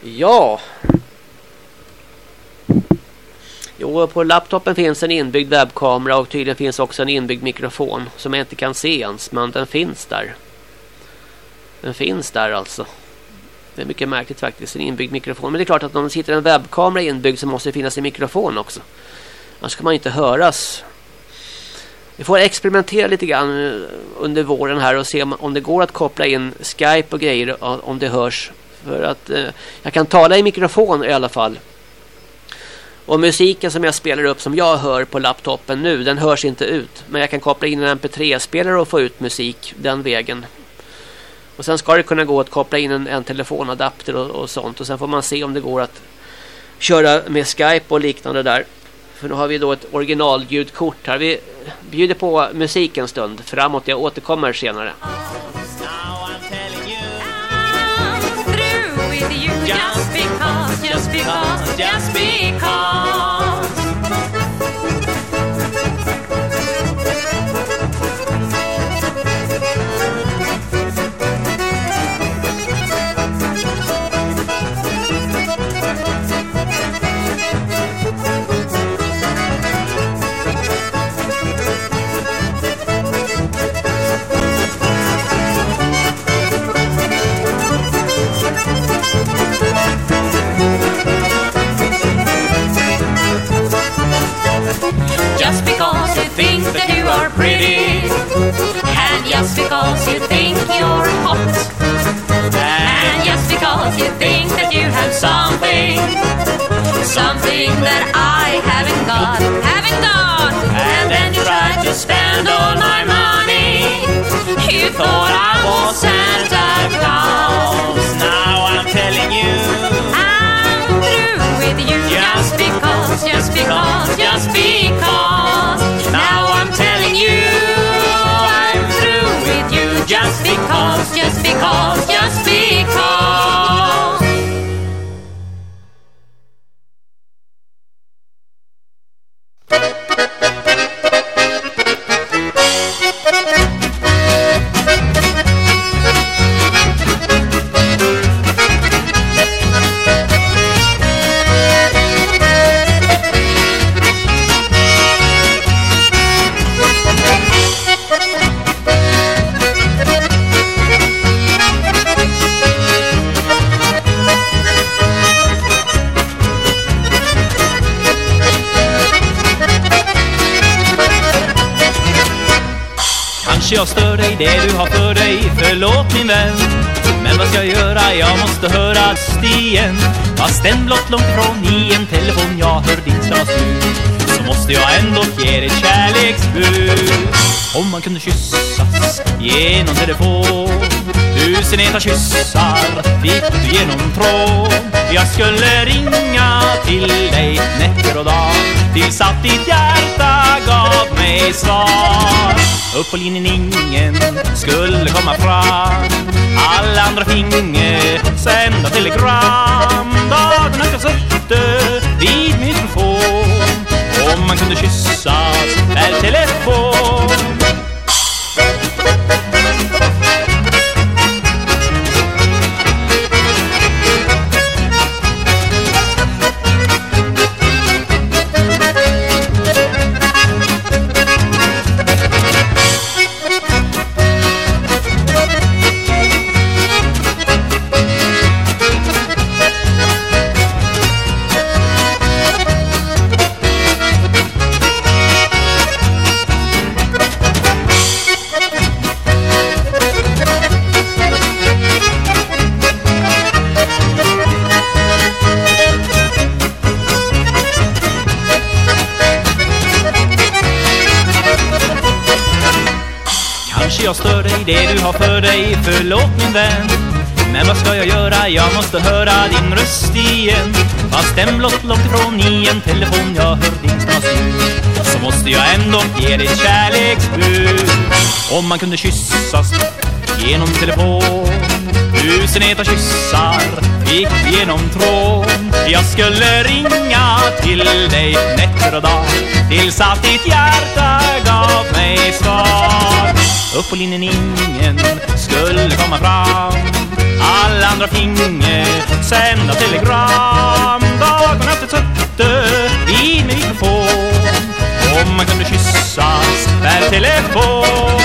Ja. Jo, på laptopen finns en inbyggd webbkamera och tydligen finns också en inbyggd mikrofon som jag inte kan se ens, men den finns där. Den finns där alltså. Det är mycket märkligt faktiskt, en inbyggd mikrofon. Men det är klart att om det sitter en webbkamera inbyggd så måste det finnas en mikrofon också. Annars kan man inte höras. Vi får experimentera lite grann eh, under våren här och se om det går att koppla in Skype och grejer eh, om det hörs. För att eh, jag kan tala i mikrofon i alla fall. Och musiken som jag spelar upp som jag hör på laptopen nu, den hörs inte ut. Men jag kan koppla in en mp3-spelare och få ut musik den vägen. Och sen ska det kunna gå att koppla in en, en telefonadapter och, och, sånt. Och sen får man se om det går att köra med Skype och liknande där. För nu har vi då ett originalljudkort här. Vi bjuder på musik en stund framåt. Jag återkommer senare. Just because, just because, just because think that you are pretty. And just because you think you're hot. And just because you think that you have something. Something that I haven't got. Haven't got. And then you try to spend all my money. You thought I was Santa Claus. Now I'm telling you. I'm because, just because, just because just because, just because, just because. Kanske jag stör dig det du har för dig. Förlåt min vän Men vad ska jag göra? Jag måste höra igen. Fast den blott långt ifrån i en telefon Jag hör din strömsbud Så måste jag ändå ge dig kärleksbud. Om man kunde kyssas genom telefon Tusen eta kyssar fick du genom tråd. Jag skulle ringa till dig nätter och dag Tills att ditt hjärta gav mig svar. Upp på linjen ingen skulle komma fram. Alla andra finge sända telegram. Dagarna ska sitta vid min telefon Om man kunde kyssas per telefon. Jag stör dig, det du har för dig. Förlåt min vän Men vad ska jag göra? Jag måste höra din röst igen. Fast den blott långt ifrån i en telefon Jag hör din stas ljud Så måste jag ändå ge dig kärleksbud. Om man kunde kyssas genom telefon. Tusen eta kyssar gick genom tråd Jag skulle ringa till dig nätter och dag. Tills att ditt hjärta gav mig svar. Upp på linjen ingen skulle komma fram. Alla andra finge sända telegram. Dagarna efter tötte vid mikrofon. Om man kunde kyssas per telefon.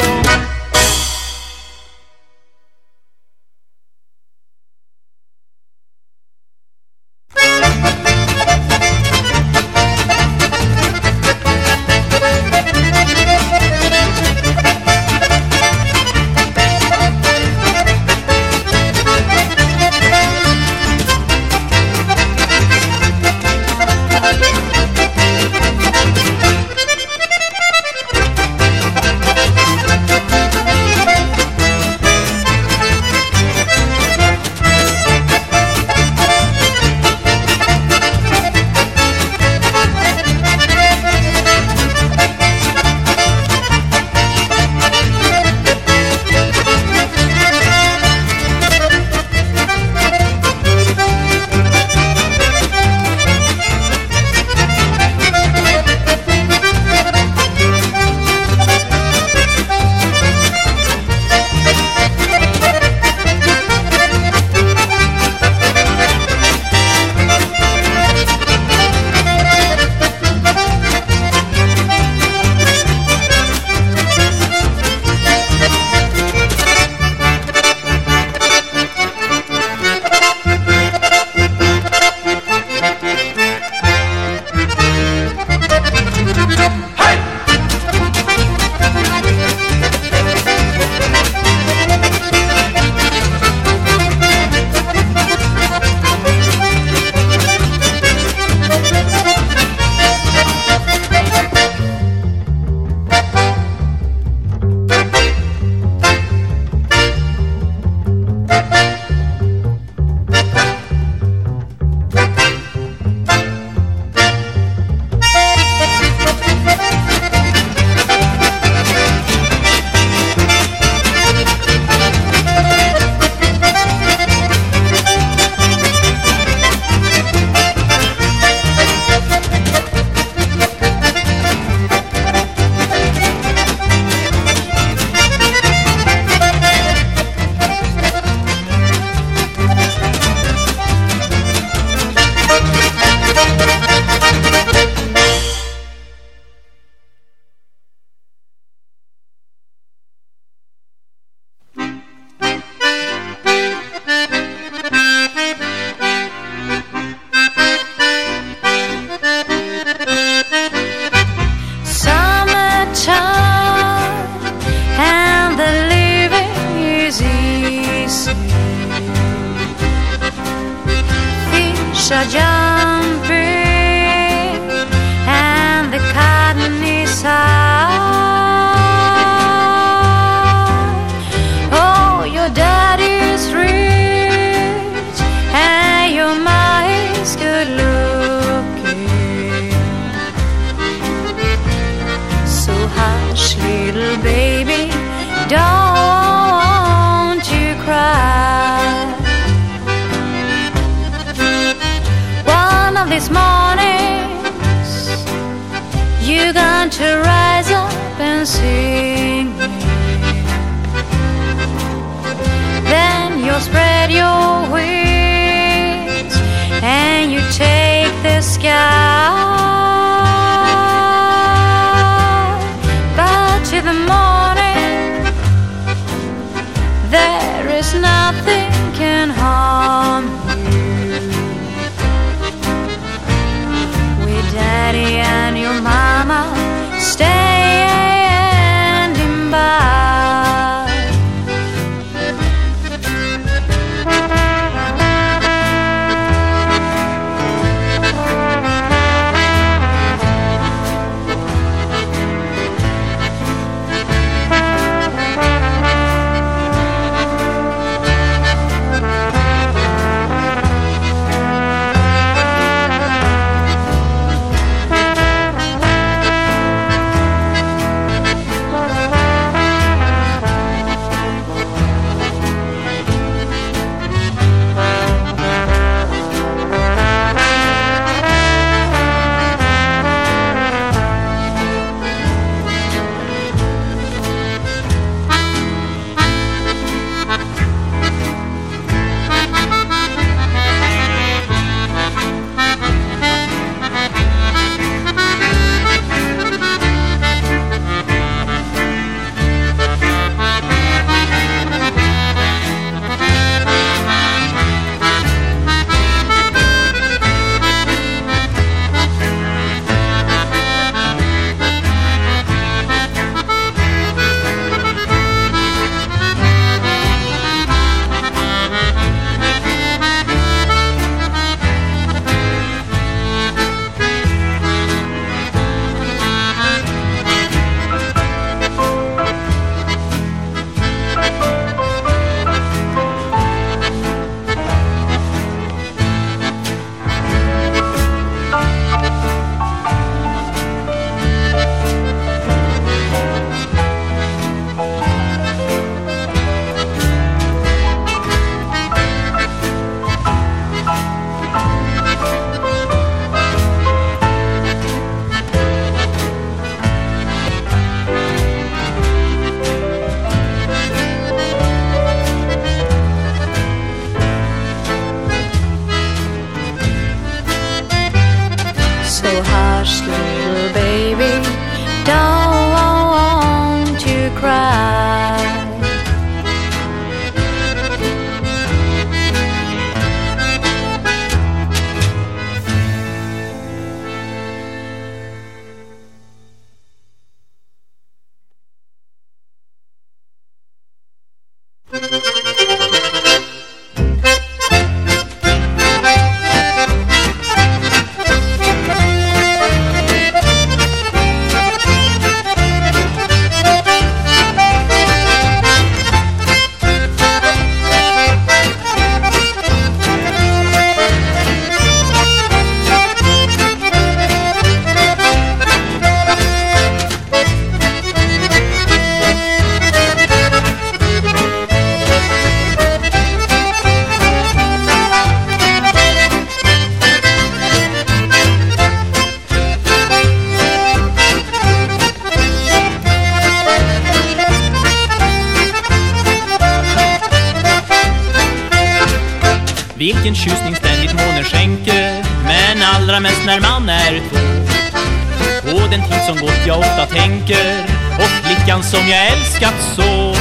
Jag ofta tänker Och flickan som jag älskat så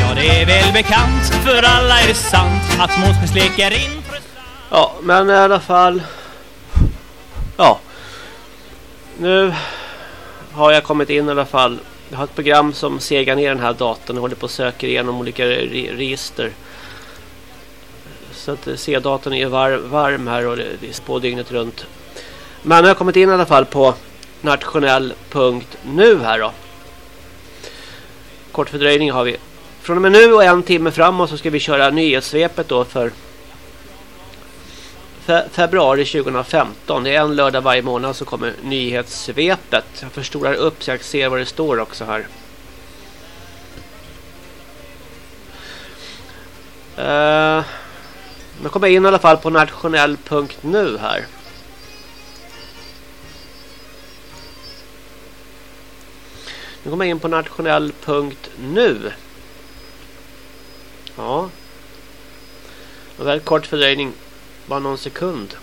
Ja, det är väl bekant För alla är det sant Att månskenslek är in Ja, men i alla fall. Ja. Nu har jag kommit in i alla fall. Jag har ett program som segar ner den här datorn och håller på och söker igenom olika re register. Så att eh, C-datorn är var varm här och det det är på dygnet runt. Men jag har kommit in i alla fall på nationell.nu här då. Kort fördröjning har vi. Från och med nu och en timme framåt så ska vi köra nyhetssvepet då för fe februari 2015. Det är en lördag varje månad så kommer nyhetssvepet. Jag förstorar upp så jag ser vad det står också här. Eh, uh, nu kommer jag in i alla fall på nationell.nu här. Nu kommer jag in på nationell.nu. Ja. En väldigt kort fördröjning. Bara någon sekund.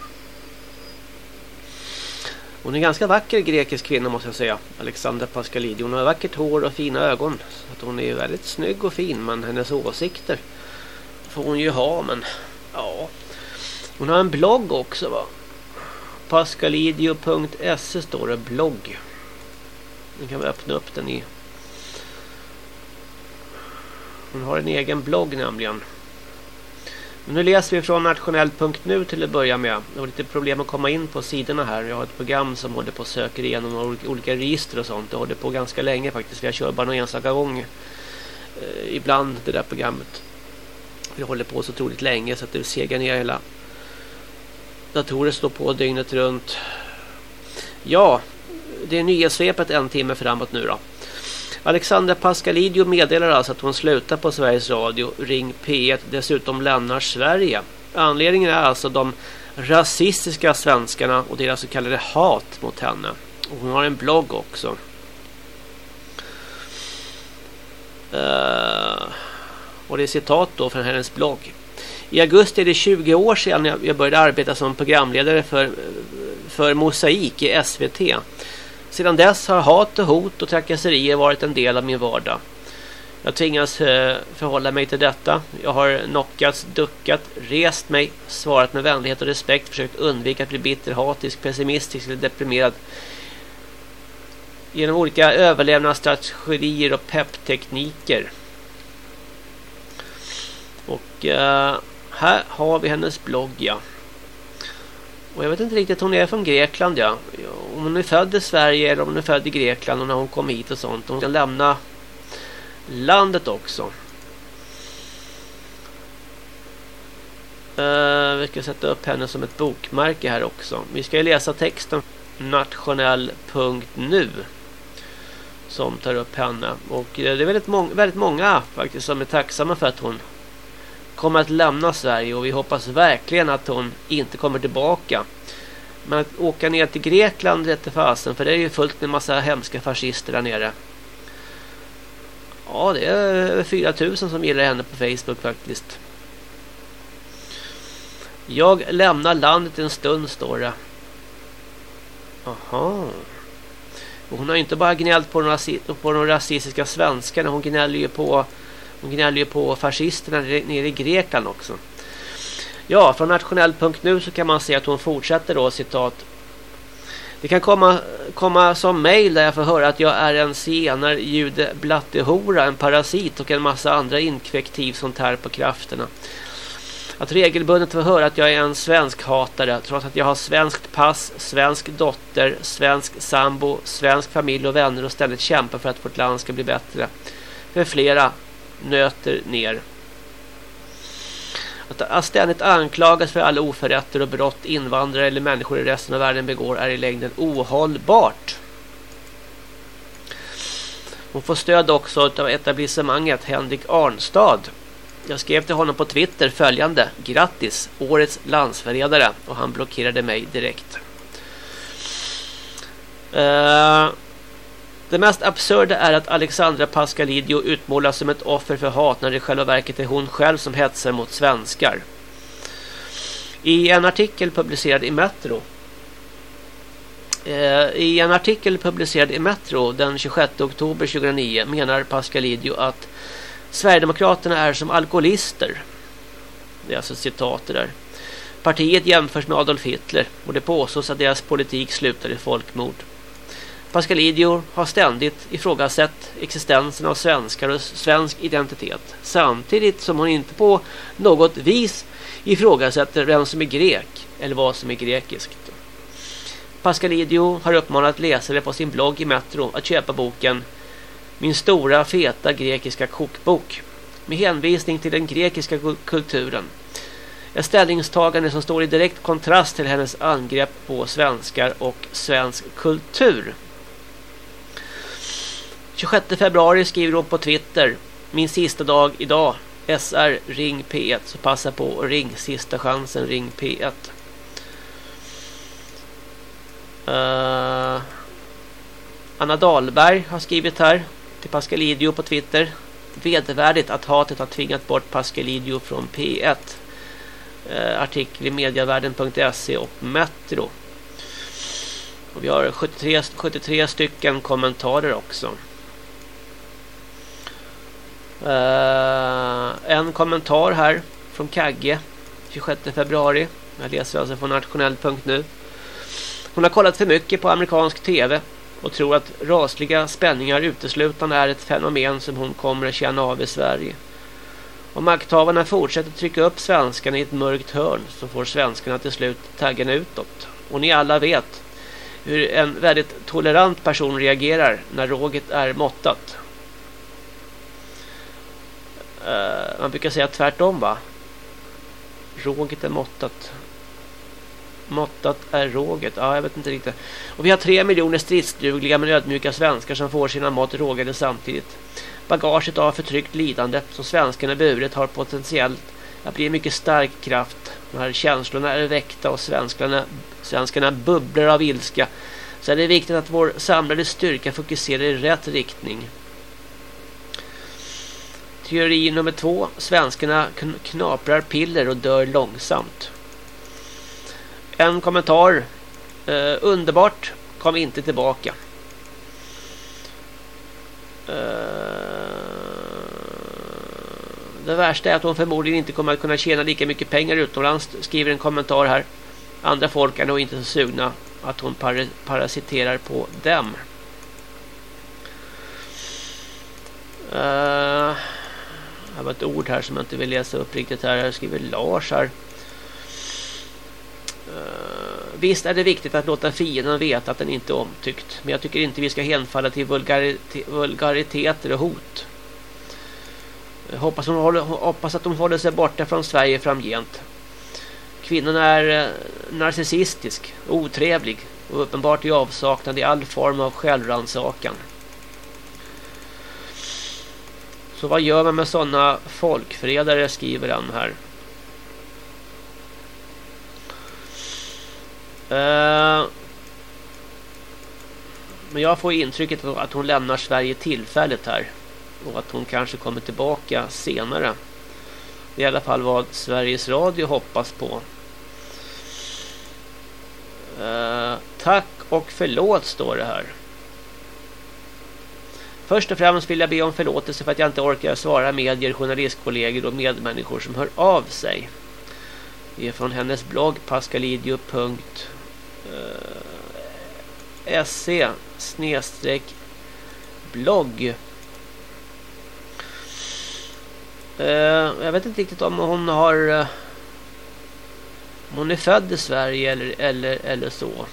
Hon är en ganska vacker grekisk kvinna måste jag säga. Alexandra Pascalidi. Hon har vackert hår och fina ögon. Så att hon är väldigt snygg och fin. Men hennes åsikter får hon ju ha. Men ja. Hon har en blogg också va. Pascalidio.se står det blogg. Nu kan vi öppna upp den i. Hon har en egen blogg nämligen. Men nu läser vi från nationell.nu till att börja med. Det var lite problem att komma in på sidorna här. Jag har ett program som håller på att söka igenom olika register och sånt. Det håller på ganska länge faktiskt. Jag kör bara någon enstaka gång. Eh, ibland det där programmet. Det håller på så otroligt länge så att det segar ner hela. Datorer står på dygnet runt. Ja, det är nyhetssvepet en timme framåt nu då. Alexandra Pascalidio meddelar alltså att hon slutar på Sveriges Radio. Ring P1 dessutom lämnar Sverige. Anledningen är alltså de rasistiska svenskarna och deras så kallade hat mot henne. Och hon har en blogg också. Uh, och det är citat då från hennes blogg. I augusti är det 20 år sedan jag började arbeta som programledare för, för Mosaik i SVT. Sedan dess har hat och hot och trakasserier varit en del av min vardag. Jag tvingas eh, förhålla mig till detta. Jag har knockats, duckat, rest mig, svarat med vänlighet och respekt, försökt undvika att bli bitter, hatisk, pessimistisk eller deprimerad. Genom olika överlevnadsstrategier och pepptekniker. Och uh, här har vi hennes blogg, ja. Och jag vet inte riktigt, hon är från Grekland ja. Om hon är född i Sverige eller om hon är född i Grekland och när hon kom hit och sånt. Hon ska lämna landet också. Uh, vi ska sätta upp henne som ett bokmärke här också. Vi ska läsa texten nationell.nu som tar upp henne. Och eh, det är väldigt, må väldigt många faktiskt som är tacksamma för att hon kommer att lämna Sverige och vi hoppas verkligen att hon inte kommer tillbaka. Men att åka ner till Grekland rätt fasen för det är ju fullt med massa hemska fascister där nere. Ja, det är över 4000 som gillar henne på Facebook faktiskt. Jag lämnar landet en stund står det. Aha. hon har inte bara gnällt på de, på de rasistiska svenskarna. Hon gnäller ju på hon gnäller ju på fascisterna nere i Grekland också. Ja, från nationell.nu så kan man se att hon fortsätter då citat. Det kan komma, komma som mail där jag får höra att jag är en senare jude, blattehora, en parasit och en massa andra inkvektiv som tär på krafterna. Att regelbundet få höra att jag är en svensk hatare trots att jag har svenskt pass, svensk dotter, svensk sambo, svensk familj och vänner och ständigt kämpar för att vårt land ska bli bättre. För flera nöter ner. Att ständigt anklagas för alla oförrätter och brott invandrare eller människor i resten av världen begår är i längden ohållbart. Hon får stöd också av etablissemanget Henrik Arnstad. Jag skrev till honom på Twitter följande. Grattis, årets landsförrädare. Och han blockerade mig direkt. Uh, det mest absurda är att Alexandra Pascalidio utmålas som ett offer för hat när det själva verket är hon själv som hetsar mot svenskar. I en artikel publicerad i Metro eh, i en artikel publicerad i Metro den 26 oktober 2009 menar Pascalidio att Sverigedemokraterna är som alkoholister. Det är alltså citat där. Partiet jämförs med Adolf Hitler och det påstås att deras politik slutar i folkmord. Pascalidio har ständigt ifrågasatt existensen av svenskar och svensk identitet samtidigt som hon inte på något vis ifrågasätter vem som är grek eller vad som är grekiskt. Pascalidio har uppmanat läsare på sin blogg i Metro att köpa boken Min stora feta grekiska kokbok med hänvisning till den grekiska kulturen. Ett ställningstagande som står i direkt kontrast till hennes angrepp på svenskar och svensk kultur. 26 februari skriver hon på Twitter. Min sista dag idag. SR ring P1. Så passa på och ring. Sista chansen ring P1. Uh, eh, Anna Dahlberg har skrivit här till Pascalidio på Twitter. Vedervärdigt att hatet har tvingat bort Pascalidio från P1. Uh, eh, artikel i mediavärlden.se och Metro. Och vi har 73, 73 stycken kommentarer också. Uh, en kommentar här från Kagge 26 februari. Jag läser alltså från nationell.nu. Hon har kollat för mycket på amerikansk tv och tror att rasliga spänningar uteslutande är ett fenomen som hon kommer att känna av i Sverige. Om makthavarna fortsätter trycka upp svenskarna i ett mörkt hörn så får svenskarna till slut taggen utåt. Och ni alla vet hur en väldigt tolerant person reagerar när råget är måttat. Uh, man brukar säga tvärtom va? Råget är måttat. Måttat är råget. Ja, jag vet inte riktigt. Och vi har tre miljoner stridsdugliga men ödmjuka svenskar som får sina mått rågade samtidigt. Bagaget av förtryckt lidande som svenskarna burit har potentiellt att bli en mycket stark kraft. När känslorna är väckta och svenskarna, svenskarna bubblar av ilska så är det viktigt att vår samlade styrka fokuserar i rätt riktning. Teori nummer två. Svenskarna knaprar piller och dör långsamt. En kommentar. Eh, underbart. Kom inte tillbaka. Eh, det värsta är att hon förmodligen inte kommer att kunna tjäna lika mycket pengar utomlands. Skriver en kommentar här. Andra folk är nog inte så sugna att hon par parasiterar på dem. Uh, det var ett ord här som jag inte vill läsa upp riktigt här. Jag skriver Lars här. Uh, visst är det viktigt att låta fienden veta att den inte är omtyckt. Men jag tycker inte vi ska hänfalla till vulgariteter och hot. Jag hoppas, hon håller, hoppas att de håller sig borta från Sverige framgent. Kvinnan är eh, narcissistisk, otrevlig och uppenbart i avsaknad i all form av självrannsakan. Så vad gör man med sådana folkfredare skriver han här. Uh, men jag får intrycket att hon lämnar Sverige tillfälligt här. Och att hon kanske kommer tillbaka senare. Det är i alla fall vad Sveriges Radio hoppas på. Uh, tack och förlåt står det här. Först och främst vill jag be om förlåtelse för att jag inte orkar svara medier, journalistkollegor och medmänniskor som hör av sig. Det är från hennes blogg pascalidio.se eh, snedstreck blogg. Eh, jag vet inte riktigt om hon har eh, om hon är född i Sverige eller, eller, eller så.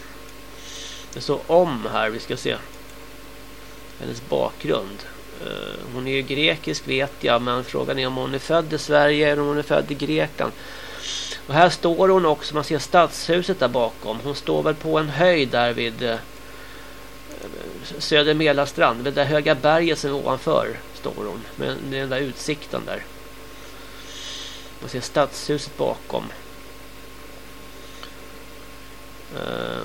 Det står om här, vi ska se hennes bakgrund. Eh, hon är ju grekisk vet jag men frågan är om hon är född i Sverige eller om hon är född i Grekland. Och här står hon också, man ser stadshuset där bakom. Hon står väl på en höjd där vid eh, Söder Mälarstrand. Vid det höga berget som är ovanför står hon. Med den där utsikten där. Man ser stadshuset bakom. Eh,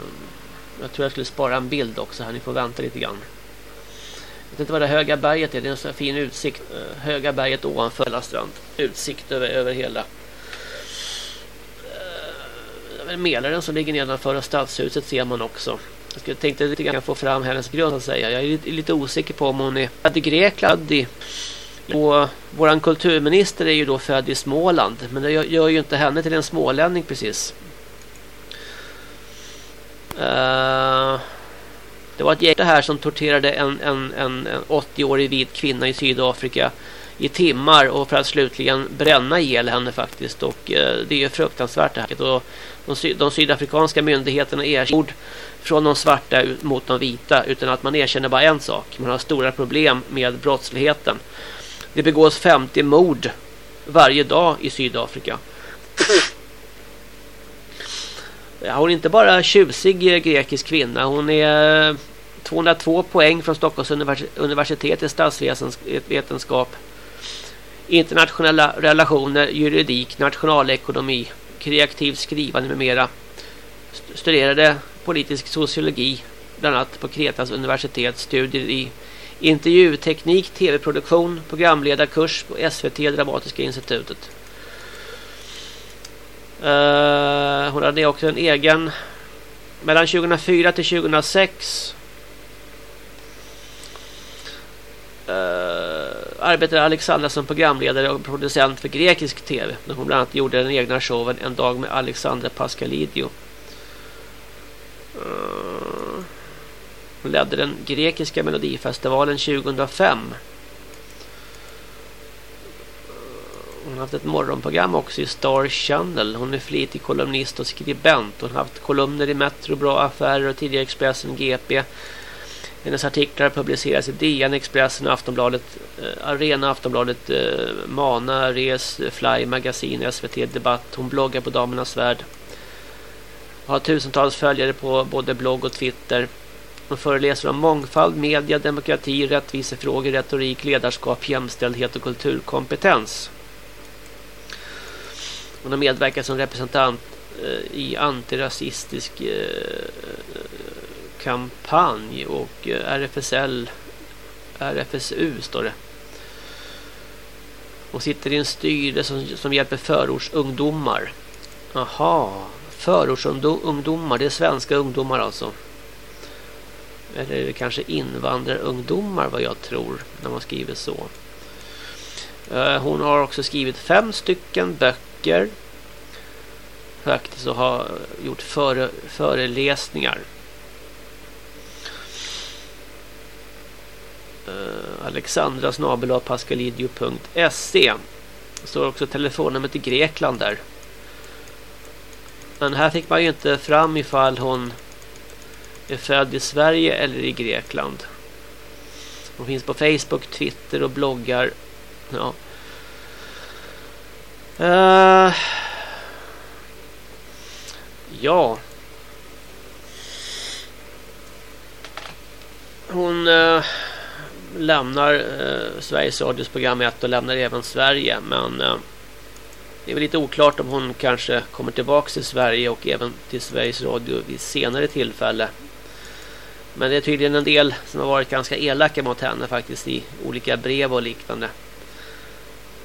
jag tror jag skulle spara en bild också här. Ni får vänta lite grann. Jag vet inte vad det höga berget är. Det är en sån fin utsikt. Eh, höga berget ovanför hela strand. Utsikt över, över hela. Eh, Mälaren som ligger nedanför stadshuset ser man också. Jag tänkte lite grann få fram hennes grund att säga. Jag är lite, lite osäker på om hon är född i Grekland. I, och våran kulturminister är ju då född i Småland. Men det gör ju inte henne till en smålänning precis. Uh, det var ett gäng här som torterade en, en, en, 80-årig vit kvinna i Sydafrika i timmar och för att slutligen bränna ihjäl henne faktiskt. Och eh, det är fruktansvärt det här. Och de, sy de sydafrikanska myndigheterna erkänner från de svarta mot de vita utan att man erkänner bara en sak. Man har stora problem med brottsligheten. Det begås 50 mord varje dag i Sydafrika. Hon är inte bara tjusig grekisk kvinna. Hon är 202 poäng från Stockholms universitet i statsvetenskap. Internationella relationer, juridik, nationalekonomi, kreativt skrivande med mera. Studerade politisk sociologi bland annat på Kretas universitet, studier i intervjuteknik, tv-produktion, programledarkurs på SVT Dramatiska institutet. Uh, hon hade också en egen mellan 2004 till 2006 uh, eh, arbetade Alexandra som programledare och producent för grekisk tv. När hon bland annat gjorde den egna showen En dag med Alexandra Pascalidio. Uh, hon ledde den grekiska melodifestivalen 2005. Eh, hon har haft ett morgonprogram också i Star Channel. Hon är flitig kolumnist och skribent. Hon har haft kolumner i Metro, Bra Affärer och tidigare Expressen GP. Hennes artiklar publiceras i DN, Expressen, Aftonbladet, eh, Arena, Aftonbladet, eh, Mana, Res, Fly, Magasin, SVT, Debatt. Hon bloggar på Damernas Värld. Har tusentals följare på både blogg och Twitter. Hon föreläser om mångfald, media, demokrati, rättvisefrågor, retorik, ledarskap, jämställdhet och kulturkompetens. Hon har medverkat som representant eh, i antirasistisk eh, kampanj och eh, RFSL RFSU står det. Hon sitter i en styrelse som, som hjälper förortsungdomar. Aha, förortsungdomar, det är svenska ungdomar alltså. Eller är det kanske invandrarungdomar vad jag tror när man skriver så. Eh, hon har också skrivit fem stycken böcker böcker. Faktiskt och har gjort före, föreläsningar. Eh, alexandra snabel pascalidio.se Det står också telefonnumret till Grekland där. Men här fick man ju inte fram ifall hon är född i Sverige eller i Grekland. Hon finns på Facebook, Twitter och bloggar. Ja. Uh, ja. Hon uh, lämnar eh, Sveriges Radios program 1 och lämnar även Sverige. Men eh, det är väl lite oklart om hon kanske kommer tillbaka till Sverige och även till Sveriges Radio vid senare tillfälle. Men det är tydligen en del som har varit ganska elaka mot henne faktiskt i olika brev och liknande.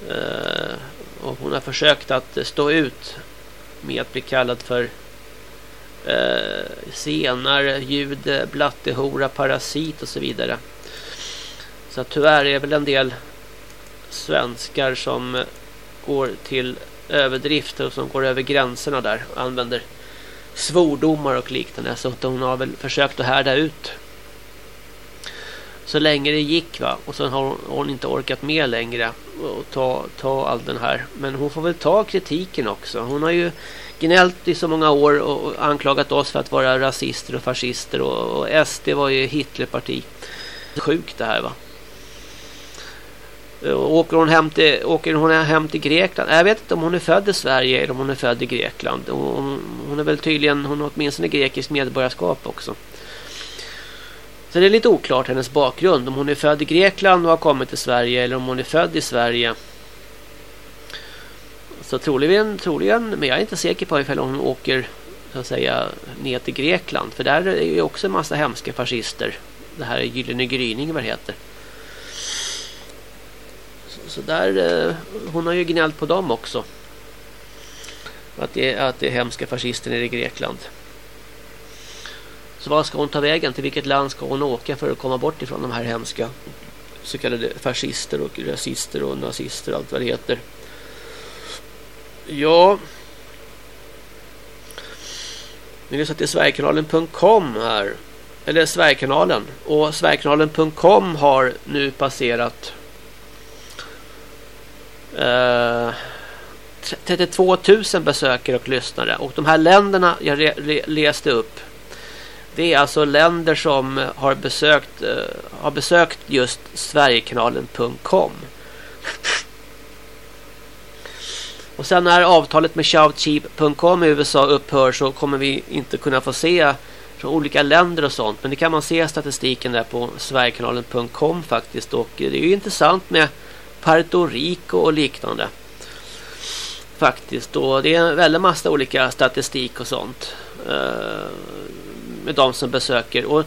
Eh, och hon har försökt att stå ut med att bli kallad för eh, senare, ljud, blattehora, parasit och så vidare. Så tyvärr är väl en del svenskar som eh, går till överdrifter och som går över gränserna där och använder svordomar och liknande. Så att hon har väl försökt att härda ut så länge det gick va. Och sen har hon inte orkat med längre och ta, ta all den här. Men hon får väl ta kritiken också. Hon har ju gnällt i så många år och anklagat oss för att vara rasister och fascister. Och, och SD var ju Hitlerparti. Sjukt det här va. Eh, åker hon hem till, åker hon hem till Grekland? Jag vet inte om hon är född i Sverige eller om hon är född i Grekland. Hon, hon är väl tydligen, hon har åtminstone grekiskt medborgarskap också. Så det är lite oklart hennes bakgrund. Om hon är född i Grekland och har kommit till Sverige eller om hon är född i Sverige. Så troligen, troligen men jag är inte säker på ifall hon åker så att säga ner till Grekland. För där är ju också en massa hemska fascister. Det här är Gyllene gryning vad det heter. Så, där, eh, hon har ju gnällt på dem också. Att det, att det är hemska fascister nere i Grekland. Så vad ska hon ta vägen? Till vilket land ska hon åka för att komma bort ifrån de här hemska så kallade fascister och rasister och nazister och allt vad det heter. Ja. Nu är det så att det är Sverigekanalen.com här. Eller Sverigekanalen. Och Sverigekanalen.com har nu passerat eh, 32 000 besökare och lyssnare. Och de här länderna jag läste upp det är alltså länder som har besökt, uh, har besökt just Sverigekanalen.com. Och sen när avtalet med shoutcheap.com i USA upphör så kommer vi inte kunna få se från olika länder och sånt. Men det kan man se statistiken där på sverigekanalen.com faktiskt. Och det är ju intressant med Puerto Rico och liknande. Faktiskt. Och det är en väldigt massa olika statistik och sånt. Eh, med de som besöker. Och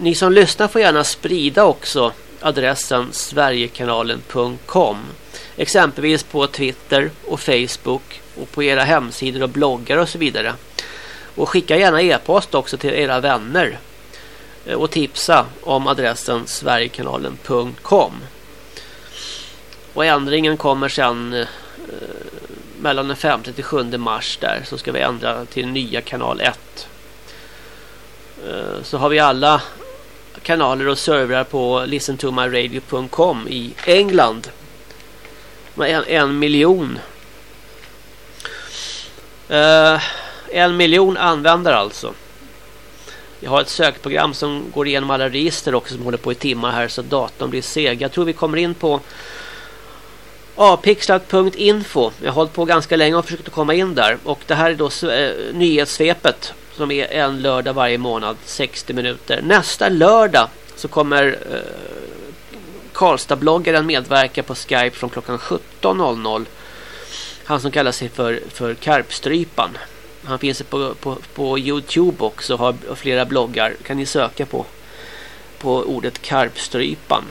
ni som lyssnar får gärna sprida också adressen sverigekanalen.com. Exempelvis på Twitter och Facebook och på era hemsidor och bloggar och så vidare. Och skicka gärna e-post också till era vänner eh, och tipsa om adressen sverigekanalen.com. Och ändringen kommer sen eh, mellan den 5 till 7 mars där så ska vi ändra till nya kanal 1. Eh, så har vi alla kanaler och servrar på listentomyradio.com i England. Med en, en miljon. Eh, en miljon användare alltså. Jag har ett sökprogram som går igenom alla register också som håller på i timmar här så datorn blir seg. Jag tror vi kommer in på apixlat.info. Jag har hållit på ganska länge och försökt komma in där. Och det här är då eh, nyhetssvepet som är en lördag varje månad, 60 minuter. Nästa lördag så kommer eh, Karlstad-bloggaren medverka på Skype från klockan 17.00. Han som kallar sig för, för Karpstrypan. Han finns på, på, på Youtube också och har flera bloggar. kan ni söka på på ordet Karpstrypan.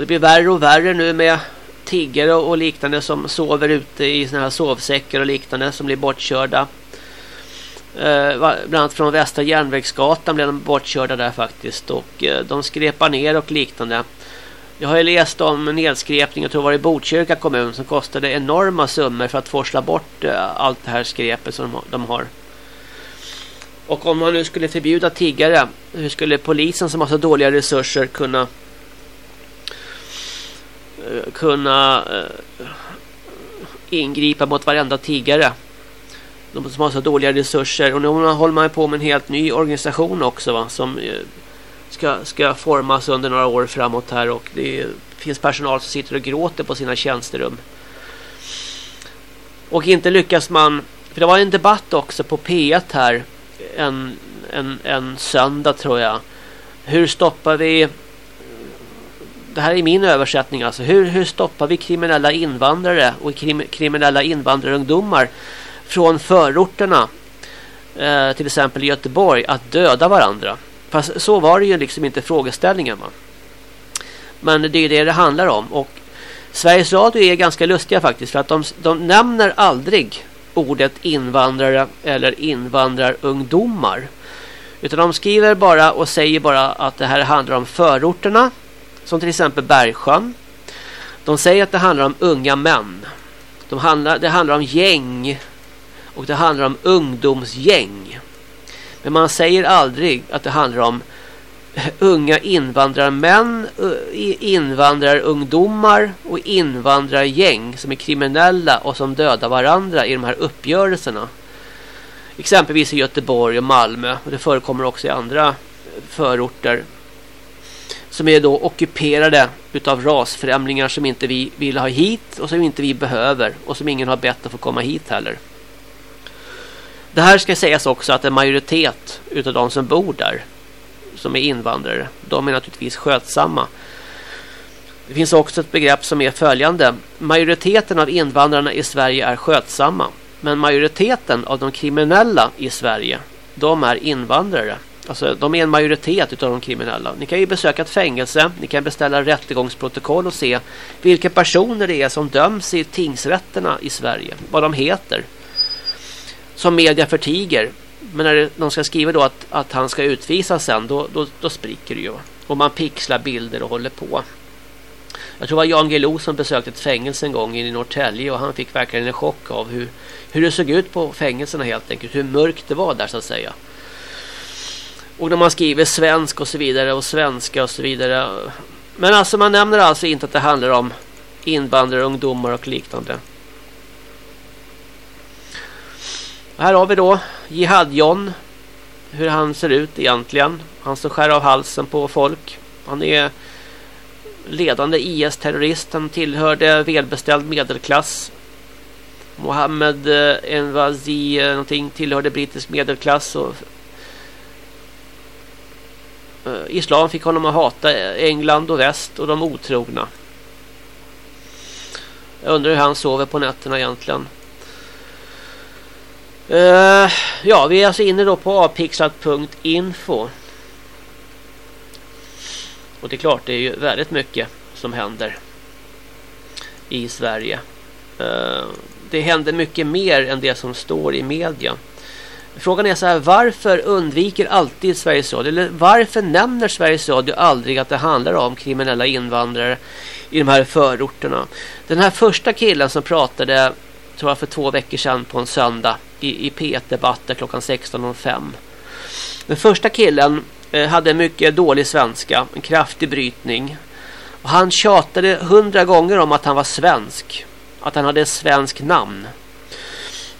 Och det blir värre och värre nu med tiggare och liknande som sover ute i såna här sovsäckar och liknande som blir bortkörda. Eh, bland annat från Västra Järnvägsgatan blev de bortkörda där faktiskt. Och eh, de skrepar ner och liknande. Jag har ju läst om nedskräpning, och tror var i Botkyrka kommun som kostade enorma summor för att forsla bort eh, allt det här skräpet som de, de har. Och om man nu skulle förbjuda tiggare, hur skulle polisen som har så dåliga resurser kunna Eh, kunna eh, ingripa mot varenda tiggare? de som har så dåliga resurser och nu håller man på med en helt ny organisation också va, som eh, ska, ska formas under några år framåt här och det finns personal som sitter och gråter på sina tjänsterum. Och inte lyckas man, för det var en debatt också på P1 här en, en, en söndag tror jag. Hur stoppar vi det här är min översättning alltså. Hur, hur stoppar vi kriminella invandrare och krim, kriminella invandrarungdomar från förorterna eh, till exempel i Göteborg att döda varandra. Fast så var det ju liksom inte frågeställningen. Va? Men det är det det handlar om. Och Sveriges Radio är ganska lustiga faktiskt. För att de, de nämner aldrig ordet invandrare eller invandrarungdomar. Utan de skriver bara och säger bara att det här handlar om förorterna. Som till exempel Bergsjön. De säger att det handlar om unga män. De handlar, det handlar om gäng och det handlar om ungdomsgäng. Men man säger aldrig att det handlar om unga invandrarmän, invandrarungdomar och invandrargäng som är kriminella och som dödar varandra i de här uppgörelserna. Exempelvis i Göteborg och Malmö och det förekommer också i andra förorter som är då ockuperade utav rasfrämlingar som inte vi vill ha hit och som inte vi behöver och som ingen har bett att få komma hit heller. Det här ska sägas också att en majoritet utav de som bor där som är invandrare, de är naturligtvis skötsamma. Det finns också ett begrepp som är följande. Majoriteten av invandrarna i Sverige är skötsamma. Men majoriteten av de kriminella i Sverige, de är invandrare. Alltså de är en majoritet av de kriminella. Ni kan ju besöka ett fängelse, ni kan beställa rättegångsprotokoll och se vilka personer det är som döms i tingsrätterna i Sverige. Vad de heter som media förtiger. Men när de ska skriva då att, att han ska utvisas sen, då, då, då spricker det ju. Och man pixlar bilder och håller på. Jag tror det var Jan Gelo som besökte ett fängelse en gång i Norrtälje och han fick verkligen en chock av hur, hur det såg ut på fängelserna helt enkelt. Hur mörkt det var där så att säga. Och när man skriver svensk och så vidare och svenska och så vidare. Men alltså man nämner alltså inte att det handlar om invandrare, ungdomar och liknande. Här har vi då Jihad John. Hur han ser ut egentligen. Han som skär av halsen på folk. Han är ledande IS-terrorist. Han tillhörde välbeställd medelklass. Mohammed eh, Envazi eh, någonting tillhörde brittisk medelklass och Eh, islam fick honom att hata England och väst och de otrogna. Jag undrar hur han sover på nätterna egentligen. Uh, ja, vi är alltså inne då på avpixlat.info. Och det är klart, det är ju väldigt mycket som händer i Sverige. Uh, det händer mycket mer än det som står i media. Frågan är så här, varför undviker alltid Sveriges Radio, eller varför nämner Sveriges Radio aldrig att det handlar om kriminella invandrare i de här förorterna? Den här första killen som pratade, tror jag för två veckor sedan på en söndag i, i P1-debatter klockan 16.05. Den första killen eh, hade mycket dålig svenska, en kraftig brytning. Och han tjatade hundra gånger om att han var svensk. Att han hade ett svensk namn.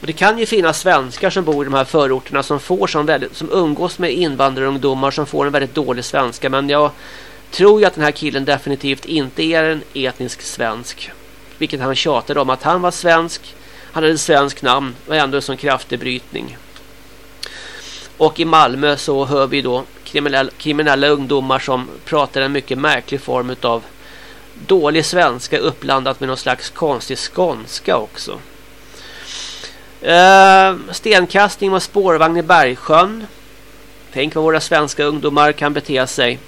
Och det kan ju finnas svenskar som bor i de här förorterna som får som, väldigt, som umgås med invandrarungdomar som får en väldigt dålig svenska. Men jag tror ju att den här killen definitivt inte är en etnisk svensk. Vilket han tjatade om att han var svensk. Han hade ett svenskt namn och ändå en sån kraftig brytning. Och i Malmö så hör vi då kriminella, kriminella ungdomar som pratar en mycket märklig form av dålig svenska uppblandat med någon slags konstig skånska också. Uh, stenkastning mot spårvagn i Bergsjön. Tänk vad våra svenska ungdomar kan bete sig.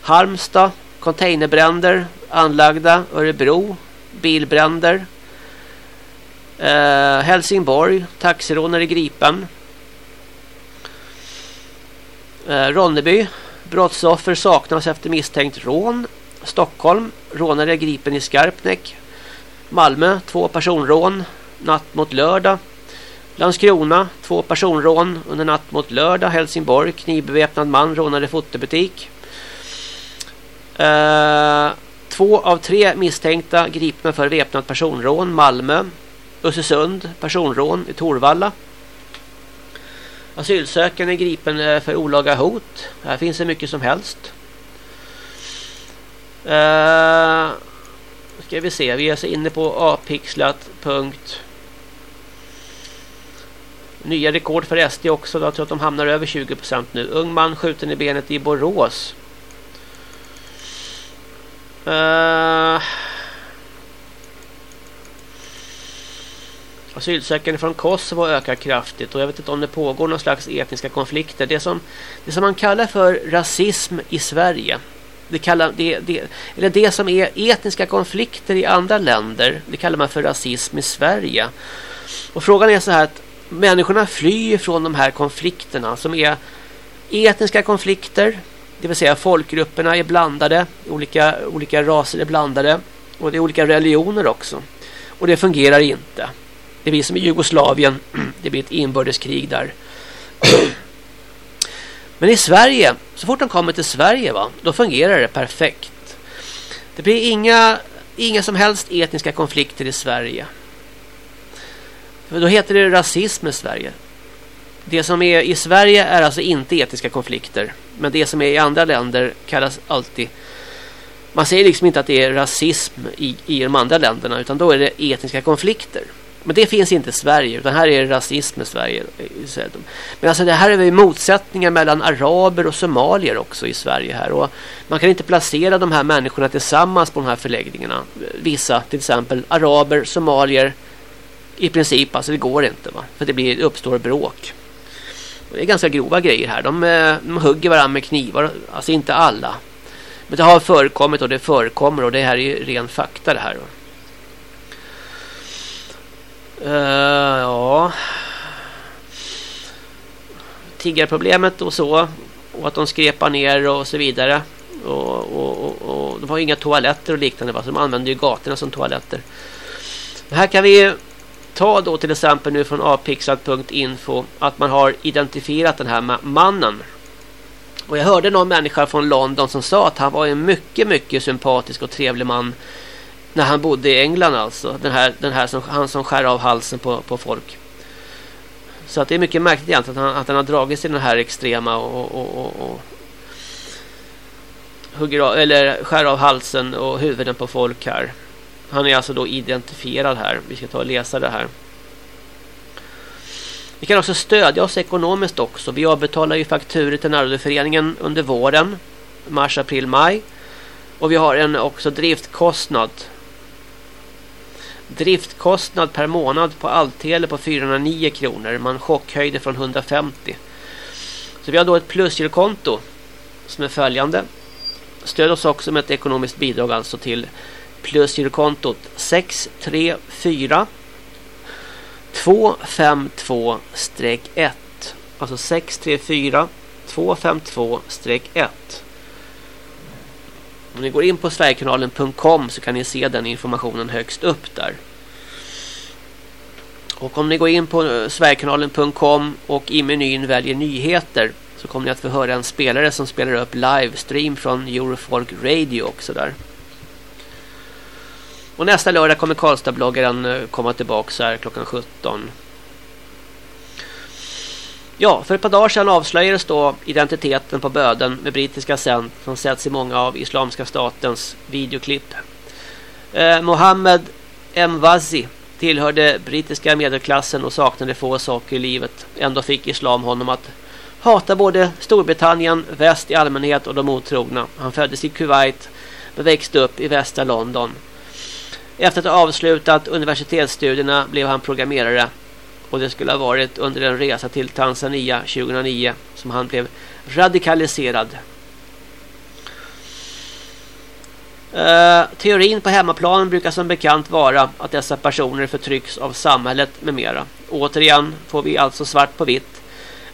Halmstad, containerbränder anlagda, Örebro, bilbränder. Uh, Helsingborg, taxirånare gripen. Uh, Ronneby, brottsoffer saknas efter misstänkt rån. Stockholm, rånare gripen i Skarpnäck. Malmö, två personrån natt mot lördag. Landskrona, två personrån under natt mot lördag. Helsingborg, knivbeväpnad man rånade fotobutik. Uh, två av tre misstänkta gripna för väpnat personrån. Malmö, Östersund, personrån i Torvalla. Asylsökande gripen eh, för olaga hot. Här finns det mycket som helst. Uh, ska vi se, vi är alltså inne på apixlat.com Nya rekord för SD också. Jag tror att de hamnar över 20% nu. Ung man skjuten i benet i Borås. Uh, asylsökande från Kosovo ökar kraftigt och jag vet inte om det pågår någon slags etniska konflikter. Det som, det som man kallar för rasism i Sverige. Det, kallar, det, det, eller det som är etniska konflikter i andra länder. Det kallar man för rasism i Sverige. Och frågan är så här att människorna flyr från de här konflikterna som är etniska konflikter. Det vill säga folkgrupperna är blandade, olika, olika raser är blandade och det är olika religioner också. Och det fungerar inte. Det blir som i Jugoslavien, det blir ett inbördeskrig där. Men i Sverige, så fort de kommer till Sverige va, då fungerar det perfekt. Det blir inga, inga som helst etniska konflikter i Sverige. Då heter det rasism i Sverige. Det som är i Sverige är alltså inte etiska konflikter. Men det som är i andra länder kallas alltid... Man säger liksom inte att det är rasism i, i de andra länderna. Utan då är det etniska konflikter. Men det finns inte i Sverige. Utan här är det rasism i Sverige. Men alltså det här är ju motsättningar mellan araber och somalier också i Sverige här. Och man kan inte placera de här människorna tillsammans på de här förläggningarna. Vissa, till exempel araber, somalier i princip, alltså det går inte va. För det blir, uppstår bråk. Och det är ganska grova grejer här. De, eh, de hugger varandra med knivar. Alltså inte alla. Men det har förekommit och det förekommer. Och det här är ju ren fakta det här. Uh, ja. Tiggarproblemet och så. Och att de skrepar ner och så vidare. Och, och, och, och de har inga toaletter och liknande. Va? Så de använder ju gatorna som toaletter. Här kan vi ta då till exempel nu från apixlat.info att man har identifierat den här mannen. Och jag hörde någon människa från London som sa att han var en mycket, mycket sympatisk och trevlig man när han bodde i England alltså. Den här, den här som, han som skär av halsen på, på folk. Så att det är mycket märkligt egentligen att han, att han har dragits till den här extrema och, och, och, hugger av, eller skär av halsen och huvuden på folk här. Han är alltså då identifierad här. Vi ska ta och läsa det här. Vi kan också stödja oss ekonomiskt också. Vi avbetalar ju fakturer till Närrådeföreningen under våren. Mars, april, maj. Och vi har en också driftkostnad. Driftkostnad per månad på Alltele på 409 kronor. Man chockhöjde från 150. Så vi har då ett plusgirokonto som är följande. Stöd oss också med ett ekonomiskt bidrag alltså till plusgirokontot 634 252-1 alltså 634 252-1 om ni går in på sverigekanalen.com så kan ni se den informationen högst upp där. Och om ni går in på eh, sverigekanalen.com och i menyn väljer nyheter så kommer ni att få höra en spelare som spelar upp livestream från Eurofolk Radio också där. Och nästa lördag kommer Karlstad-bloggaren eh, komma tillbaka här klockan 17. Ja, för ett par dagar sedan avslöjades då identiteten på böden med brittiska cent som sätts i många av Islamiska statens videoklipp. Eh, Mohammed Mwazi tillhörde brittiska medelklassen och saknade få saker i livet. Ändå fick islam honom att hata både Storbritannien, väst i allmänhet och de otrogna. Han föddes i Kuwait men växte upp i västra London. Efter att ha avslutat universitetsstudierna blev han programmerare och det skulle ha varit under en resa till Tanzania 2009 som han blev radikaliserad. Uh, teorin på hemmaplan brukar som bekant vara att dessa personer förtrycks av samhället med mera. Återigen får vi alltså svart på vitt.